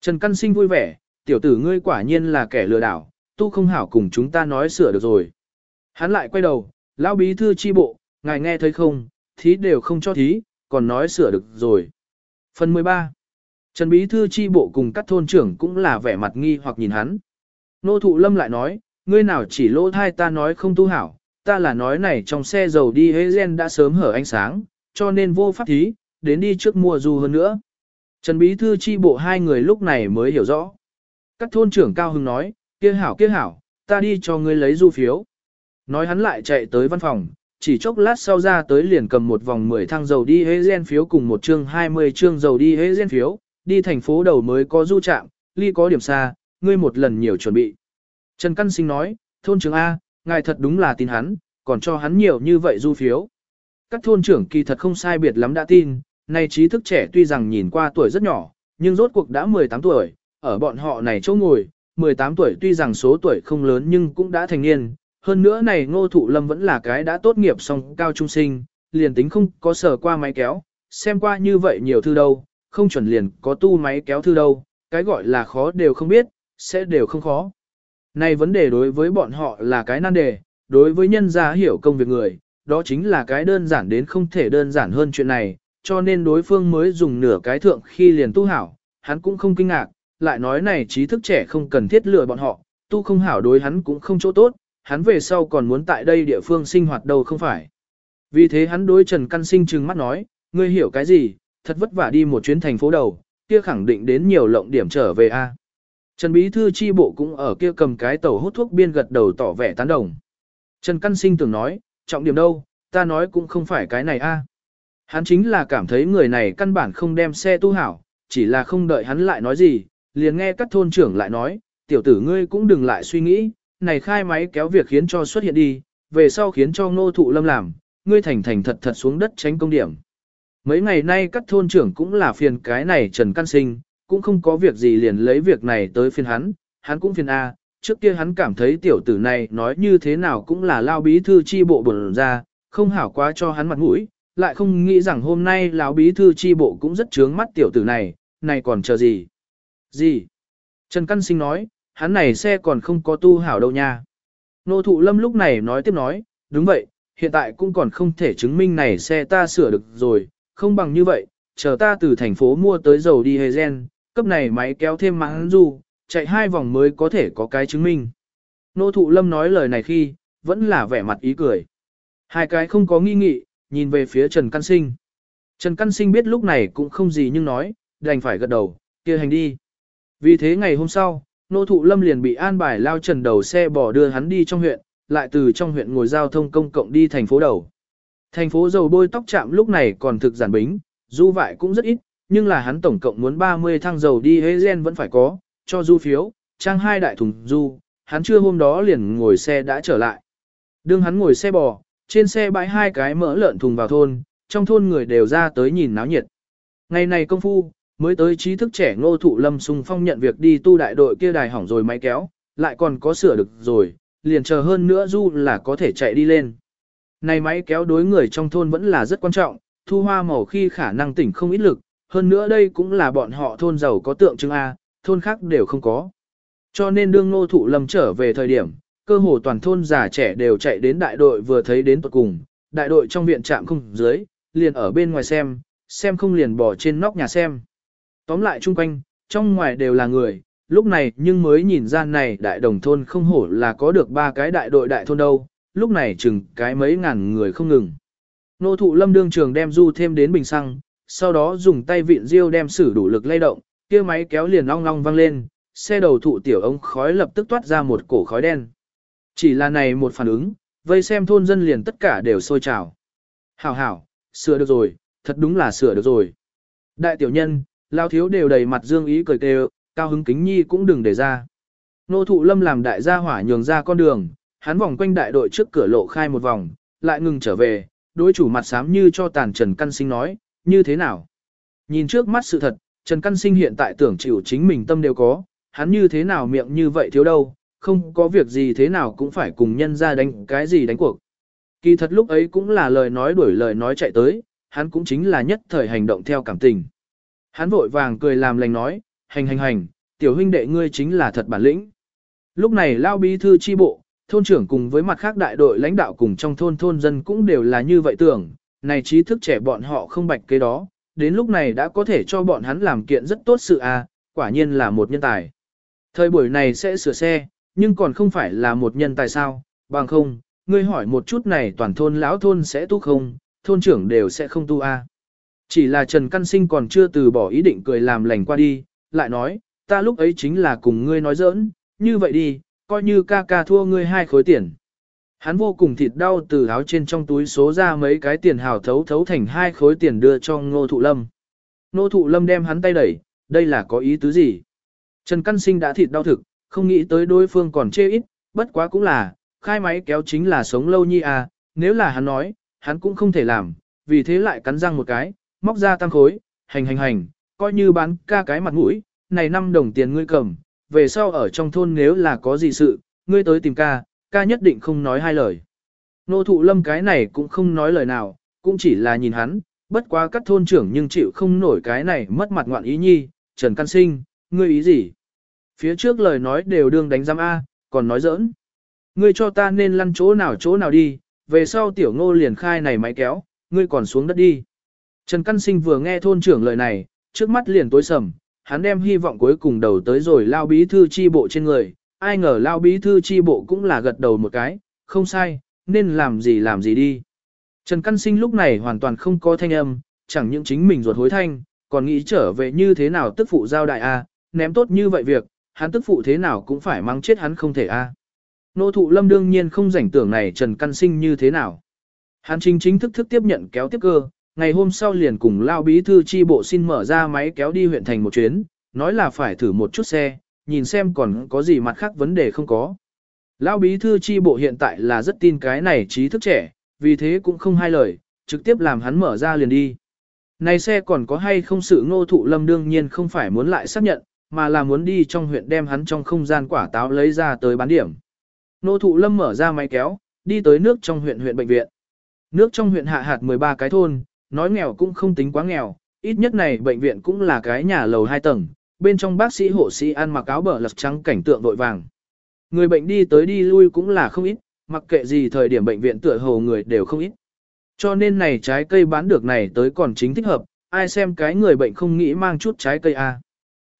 Trần Căn Sinh vui vẻ, tiểu tử ngươi quả nhiên là kẻ lừa đảo, tu không hảo cùng chúng ta nói sửa được rồi. Hắn lại quay đầu, lão bí thư chi bộ, ngài nghe thấy không, thí đều không cho thí, còn nói sửa được rồi. Phần 13 Trần bí thư chi bộ cùng các thôn trưởng cũng là vẻ mặt nghi hoặc nhìn hắn. Nô thụ lâm lại nói, ngươi nào chỉ lỗ thai ta nói không tu hảo, ta là nói này trong xe dầu đi hế gen đã sớm hở ánh sáng, cho nên vô pháp thí, đến đi trước mùa dù hơn nữa. Trần bí thư chi bộ hai người lúc này mới hiểu rõ. Các thôn trưởng cao hưng nói, kia hảo kia hảo, ta đi cho ngươi lấy du phiếu. Nói hắn lại chạy tới văn phòng, chỉ chốc lát sau ra tới liền cầm một vòng 10 thang dầu đi hế gen phiếu cùng một chương 20 chương dầu đi hế gen phiếu, đi thành phố đầu mới có du trạm, ly có điểm xa, ngươi một lần nhiều chuẩn bị. Trần Căn Sinh nói, thôn trưởng A, ngài thật đúng là tin hắn, còn cho hắn nhiều như vậy du phiếu. Các thôn trưởng kỳ thật không sai biệt lắm đã tin, nay trí thức trẻ tuy rằng nhìn qua tuổi rất nhỏ, nhưng rốt cuộc đã 18 tuổi, ở bọn họ này chỗ ngồi, 18 tuổi tuy rằng số tuổi không lớn nhưng cũng đã thành niên. Hơn nữa này ngô thụ lâm vẫn là cái đã tốt nghiệp xong cao trung sinh, liền tính không có sở qua máy kéo, xem qua như vậy nhiều thư đâu, không chuẩn liền có tu máy kéo thư đâu, cái gọi là khó đều không biết, sẽ đều không khó. Này vấn đề đối với bọn họ là cái nan đề, đối với nhân gia hiểu công việc người, đó chính là cái đơn giản đến không thể đơn giản hơn chuyện này, cho nên đối phương mới dùng nửa cái thượng khi liền tu hảo, hắn cũng không kinh ngạc, lại nói này trí thức trẻ không cần thiết lừa bọn họ, tu không hảo đối hắn cũng không chỗ tốt, hắn về sau còn muốn tại đây địa phương sinh hoạt đâu không phải. Vì thế hắn đối Trần Căn Sinh trừng mắt nói, ngươi hiểu cái gì, thật vất vả đi một chuyến thành phố đầu, kia khẳng định đến nhiều lộng điểm trở về a. Trần Bí Thư chi bộ cũng ở kia cầm cái tàu hút thuốc biên gật đầu tỏ vẻ tán đồng. Trần Căn Sinh tưởng nói, trọng điểm đâu, ta nói cũng không phải cái này a. Hắn chính là cảm thấy người này căn bản không đem xe tu hảo, chỉ là không đợi hắn lại nói gì, liền nghe các thôn trưởng lại nói, tiểu tử ngươi cũng đừng lại suy nghĩ, này khai máy kéo việc khiến cho xuất hiện đi, về sau khiến cho ngô thụ lâm làm, ngươi thành thành thật thật xuống đất tránh công điểm. Mấy ngày nay các thôn trưởng cũng là phiền cái này Trần Căn Sinh, cũng không có việc gì liền lấy việc này tới phiền hắn, hắn cũng phiền A, trước kia hắn cảm thấy tiểu tử này nói như thế nào cũng là lao bí thư chi bộ bẩn ra, không hảo quá cho hắn mặt mũi, lại không nghĩ rằng hôm nay lão bí thư chi bộ cũng rất chướng mắt tiểu tử này, này còn chờ gì? Gì? Trần Căn Sinh nói, hắn này xe còn không có tu hảo đâu nha. Nô thụ lâm lúc này nói tiếp nói, đúng vậy, hiện tại cũng còn không thể chứng minh này xe ta sửa được rồi, không bằng như vậy, chờ ta từ thành phố mua tới dầu đi hề gen, cấp này máy kéo thêm mãn du, chạy hai vòng mới có thể có cái chứng minh. Nô thụ lâm nói lời này khi, vẫn là vẻ mặt ý cười. Hai cái không có nghi nghị, nhìn về phía Trần Căn Sinh. Trần Căn Sinh biết lúc này cũng không gì nhưng nói, đành phải gật đầu, kia hành đi. Vì thế ngày hôm sau, nô thụ lâm liền bị an bài lao trần đầu xe bỏ đưa hắn đi trong huyện, lại từ trong huyện ngồi giao thông công cộng đi thành phố đầu. Thành phố dầu bôi tóc chạm lúc này còn thực giản bính, du vại cũng rất ít, nhưng là hắn tổng cộng muốn 30 thang dầu đi hế gen vẫn phải có, cho du phiếu, trang hai đại thùng du, hắn chưa hôm đó liền ngồi xe đã trở lại. Đương hắn ngồi xe bò, trên xe bãi hai cái mỡ lợn thùng vào thôn, trong thôn người đều ra tới nhìn náo nhiệt. Ngày này công phu, mới tới trí thức trẻ ngô thụ lâm sung phong nhận việc đi tu đại đội kia đài hỏng rồi máy kéo, lại còn có sửa được rồi, liền chờ hơn nữa du là có thể chạy đi lên. Này máy kéo đối người trong thôn vẫn là rất quan trọng, thu hoa màu khi khả năng tỉnh không ít lực, hơn nữa đây cũng là bọn họ thôn giàu có tượng trưng A, thôn khác đều không có. Cho nên đương ngô thụ lâm trở về thời điểm, cơ hồ toàn thôn già trẻ đều chạy đến đại đội vừa thấy đến tuật cùng, đại đội trong viện trạm không dưới, liền ở bên ngoài xem, xem không liền bỏ trên nóc nhà xem. Tóm lại chung quanh, trong ngoài đều là người, lúc này nhưng mới nhìn ra này đại đồng thôn không hổ là có được ba cái đại đội đại thôn đâu, lúc này chừng cái mấy ngàn người không ngừng. Nô thụ lâm đương trường đem du thêm đến bình xăng, sau đó dùng tay vịn riêu đem sử đủ lực lay động, kia máy kéo liền long long vang lên, xe đầu thụ tiểu ống khói lập tức toát ra một cổ khói đen. Chỉ là này một phản ứng, vây xem thôn dân liền tất cả đều sôi trào. Hảo hảo, sửa được rồi, thật đúng là sửa được rồi. Đại tiểu nhân, lao thiếu đều đầy mặt dương ý cười kêu, cao hứng kính nhi cũng đừng để ra. Nô thụ lâm làm đại gia hỏa nhường ra con đường, hắn vòng quanh đại đội trước cửa lộ khai một vòng, lại ngừng trở về, đối chủ mặt xám như cho tàn Trần Căn Sinh nói, như thế nào? Nhìn trước mắt sự thật, Trần Căn Sinh hiện tại tưởng chịu chính mình tâm đều có, hắn như thế nào miệng như vậy thiếu đâu, không có việc gì thế nào cũng phải cùng nhân ra đánh cái gì đánh cuộc. Kỳ thật lúc ấy cũng là lời nói đuổi lời nói chạy tới, hắn cũng chính là nhất thời hành động theo cảm tình. Hắn vội vàng cười làm lành nói, hành hành hành, tiểu huynh đệ ngươi chính là thật bản lĩnh. Lúc này lao bí thư chi bộ, thôn trưởng cùng với mặt khác đại đội lãnh đạo cùng trong thôn thôn dân cũng đều là như vậy tưởng, này trí thức trẻ bọn họ không bạch cái đó, đến lúc này đã có thể cho bọn hắn làm kiện rất tốt sự à, quả nhiên là một nhân tài. Thời buổi này sẽ sửa xe, nhưng còn không phải là một nhân tài sao, bằng không, ngươi hỏi một chút này toàn thôn lão thôn sẽ tu không, thôn trưởng đều sẽ không tu a. À. Chỉ là Trần Căn Sinh còn chưa từ bỏ ý định cười làm lành qua đi, lại nói, ta lúc ấy chính là cùng ngươi nói giỡn, như vậy đi, coi như ca ca thua ngươi hai khối tiền. Hắn vô cùng thịt đau từ áo trên trong túi số ra mấy cái tiền hào thấu thấu thành hai khối tiền đưa cho ngô thụ lâm. Ngô thụ lâm đem hắn tay đẩy, đây là có ý tứ gì? Trần Căn Sinh đã thịt đau thực, không nghĩ tới đối phương còn chê ít, bất quá cũng là, khai máy kéo chính là sống lâu nhi à, nếu là hắn nói, hắn cũng không thể làm, vì thế lại cắn răng một cái, móc ra tăng khối, hành hành hành, coi như bán ca cái mặt mũi, này 5 đồng tiền ngươi cầm, về sau ở trong thôn nếu là có gì sự, ngươi tới tìm ca, ca nhất định không nói hai lời. Nô thụ lâm cái này cũng không nói lời nào, cũng chỉ là nhìn hắn, bất quá các thôn trưởng nhưng chịu không nổi cái này mất mặt ngoạn ý nhi, Trần Căn Sinh, ngươi ý gì? Phía trước lời nói đều đương đánh giam A, còn nói giỡn. Ngươi cho ta nên lăn chỗ nào chỗ nào đi, về sau tiểu ngô liền khai này máy kéo, ngươi còn xuống đất đi. Trần Căn Sinh vừa nghe thôn trưởng lời này, trước mắt liền tối sầm, hắn đem hy vọng cuối cùng đầu tới rồi lao bí thư chi bộ trên người, ai ngờ lao bí thư chi bộ cũng là gật đầu một cái, không sai, nên làm gì làm gì đi. Trần Căn Sinh lúc này hoàn toàn không có thanh âm, chẳng những chính mình ruột hối thanh, còn nghĩ trở về như thế nào tức phụ giao đại A, ném tốt như vậy việc, hắn tức phụ thế nào cũng phải mang chết hắn không thể A. Nô thụ lâm đương nhiên không rảnh tưởng này Trần Căn Sinh như thế nào. Hắn chính chính thức thức tiếp nhận kéo tiếp cơ, ngày hôm sau liền cùng lao bí thư chi bộ xin mở ra máy kéo đi huyện thành một chuyến, nói là phải thử một chút xe, nhìn xem còn có gì mặt khác vấn đề không có. Lão bí thư chi bộ hiện tại là rất tin cái này trí thức trẻ, vì thế cũng không hai lời, trực tiếp làm hắn mở ra liền đi. Này xe còn có hay không sự ngô thụ lâm đương nhiên không phải muốn lại xác nhận, mà là muốn đi trong huyện đem hắn trong không gian quả táo lấy ra tới bán điểm. Ngô thụ lâm mở ra máy kéo, đi tới nước trong huyện huyện bệnh viện. Nước trong huyện hạ hạt 13 cái thôn, nói nghèo cũng không tính quá nghèo, ít nhất này bệnh viện cũng là cái nhà lầu 2 tầng, bên trong bác sĩ hộ sĩ ăn mặc áo bờ lật trắng cảnh tượng vội vàng. Người bệnh đi tới đi lui cũng là không ít, mặc kệ gì thời điểm bệnh viện tựa hồ người đều không ít. Cho nên này trái cây bán được này tới còn chính thích hợp, ai xem cái người bệnh không nghĩ mang chút trái cây a. À.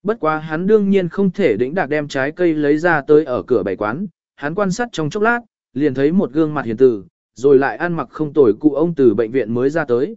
Bất quá hắn đương nhiên không thể đĩnh đạc đem trái cây lấy ra tới ở cửa bảy quán, hắn quan sát trong chốc lát, liền thấy một gương mặt hiền từ, rồi lại ăn mặc không tồi cụ ông từ bệnh viện mới ra tới.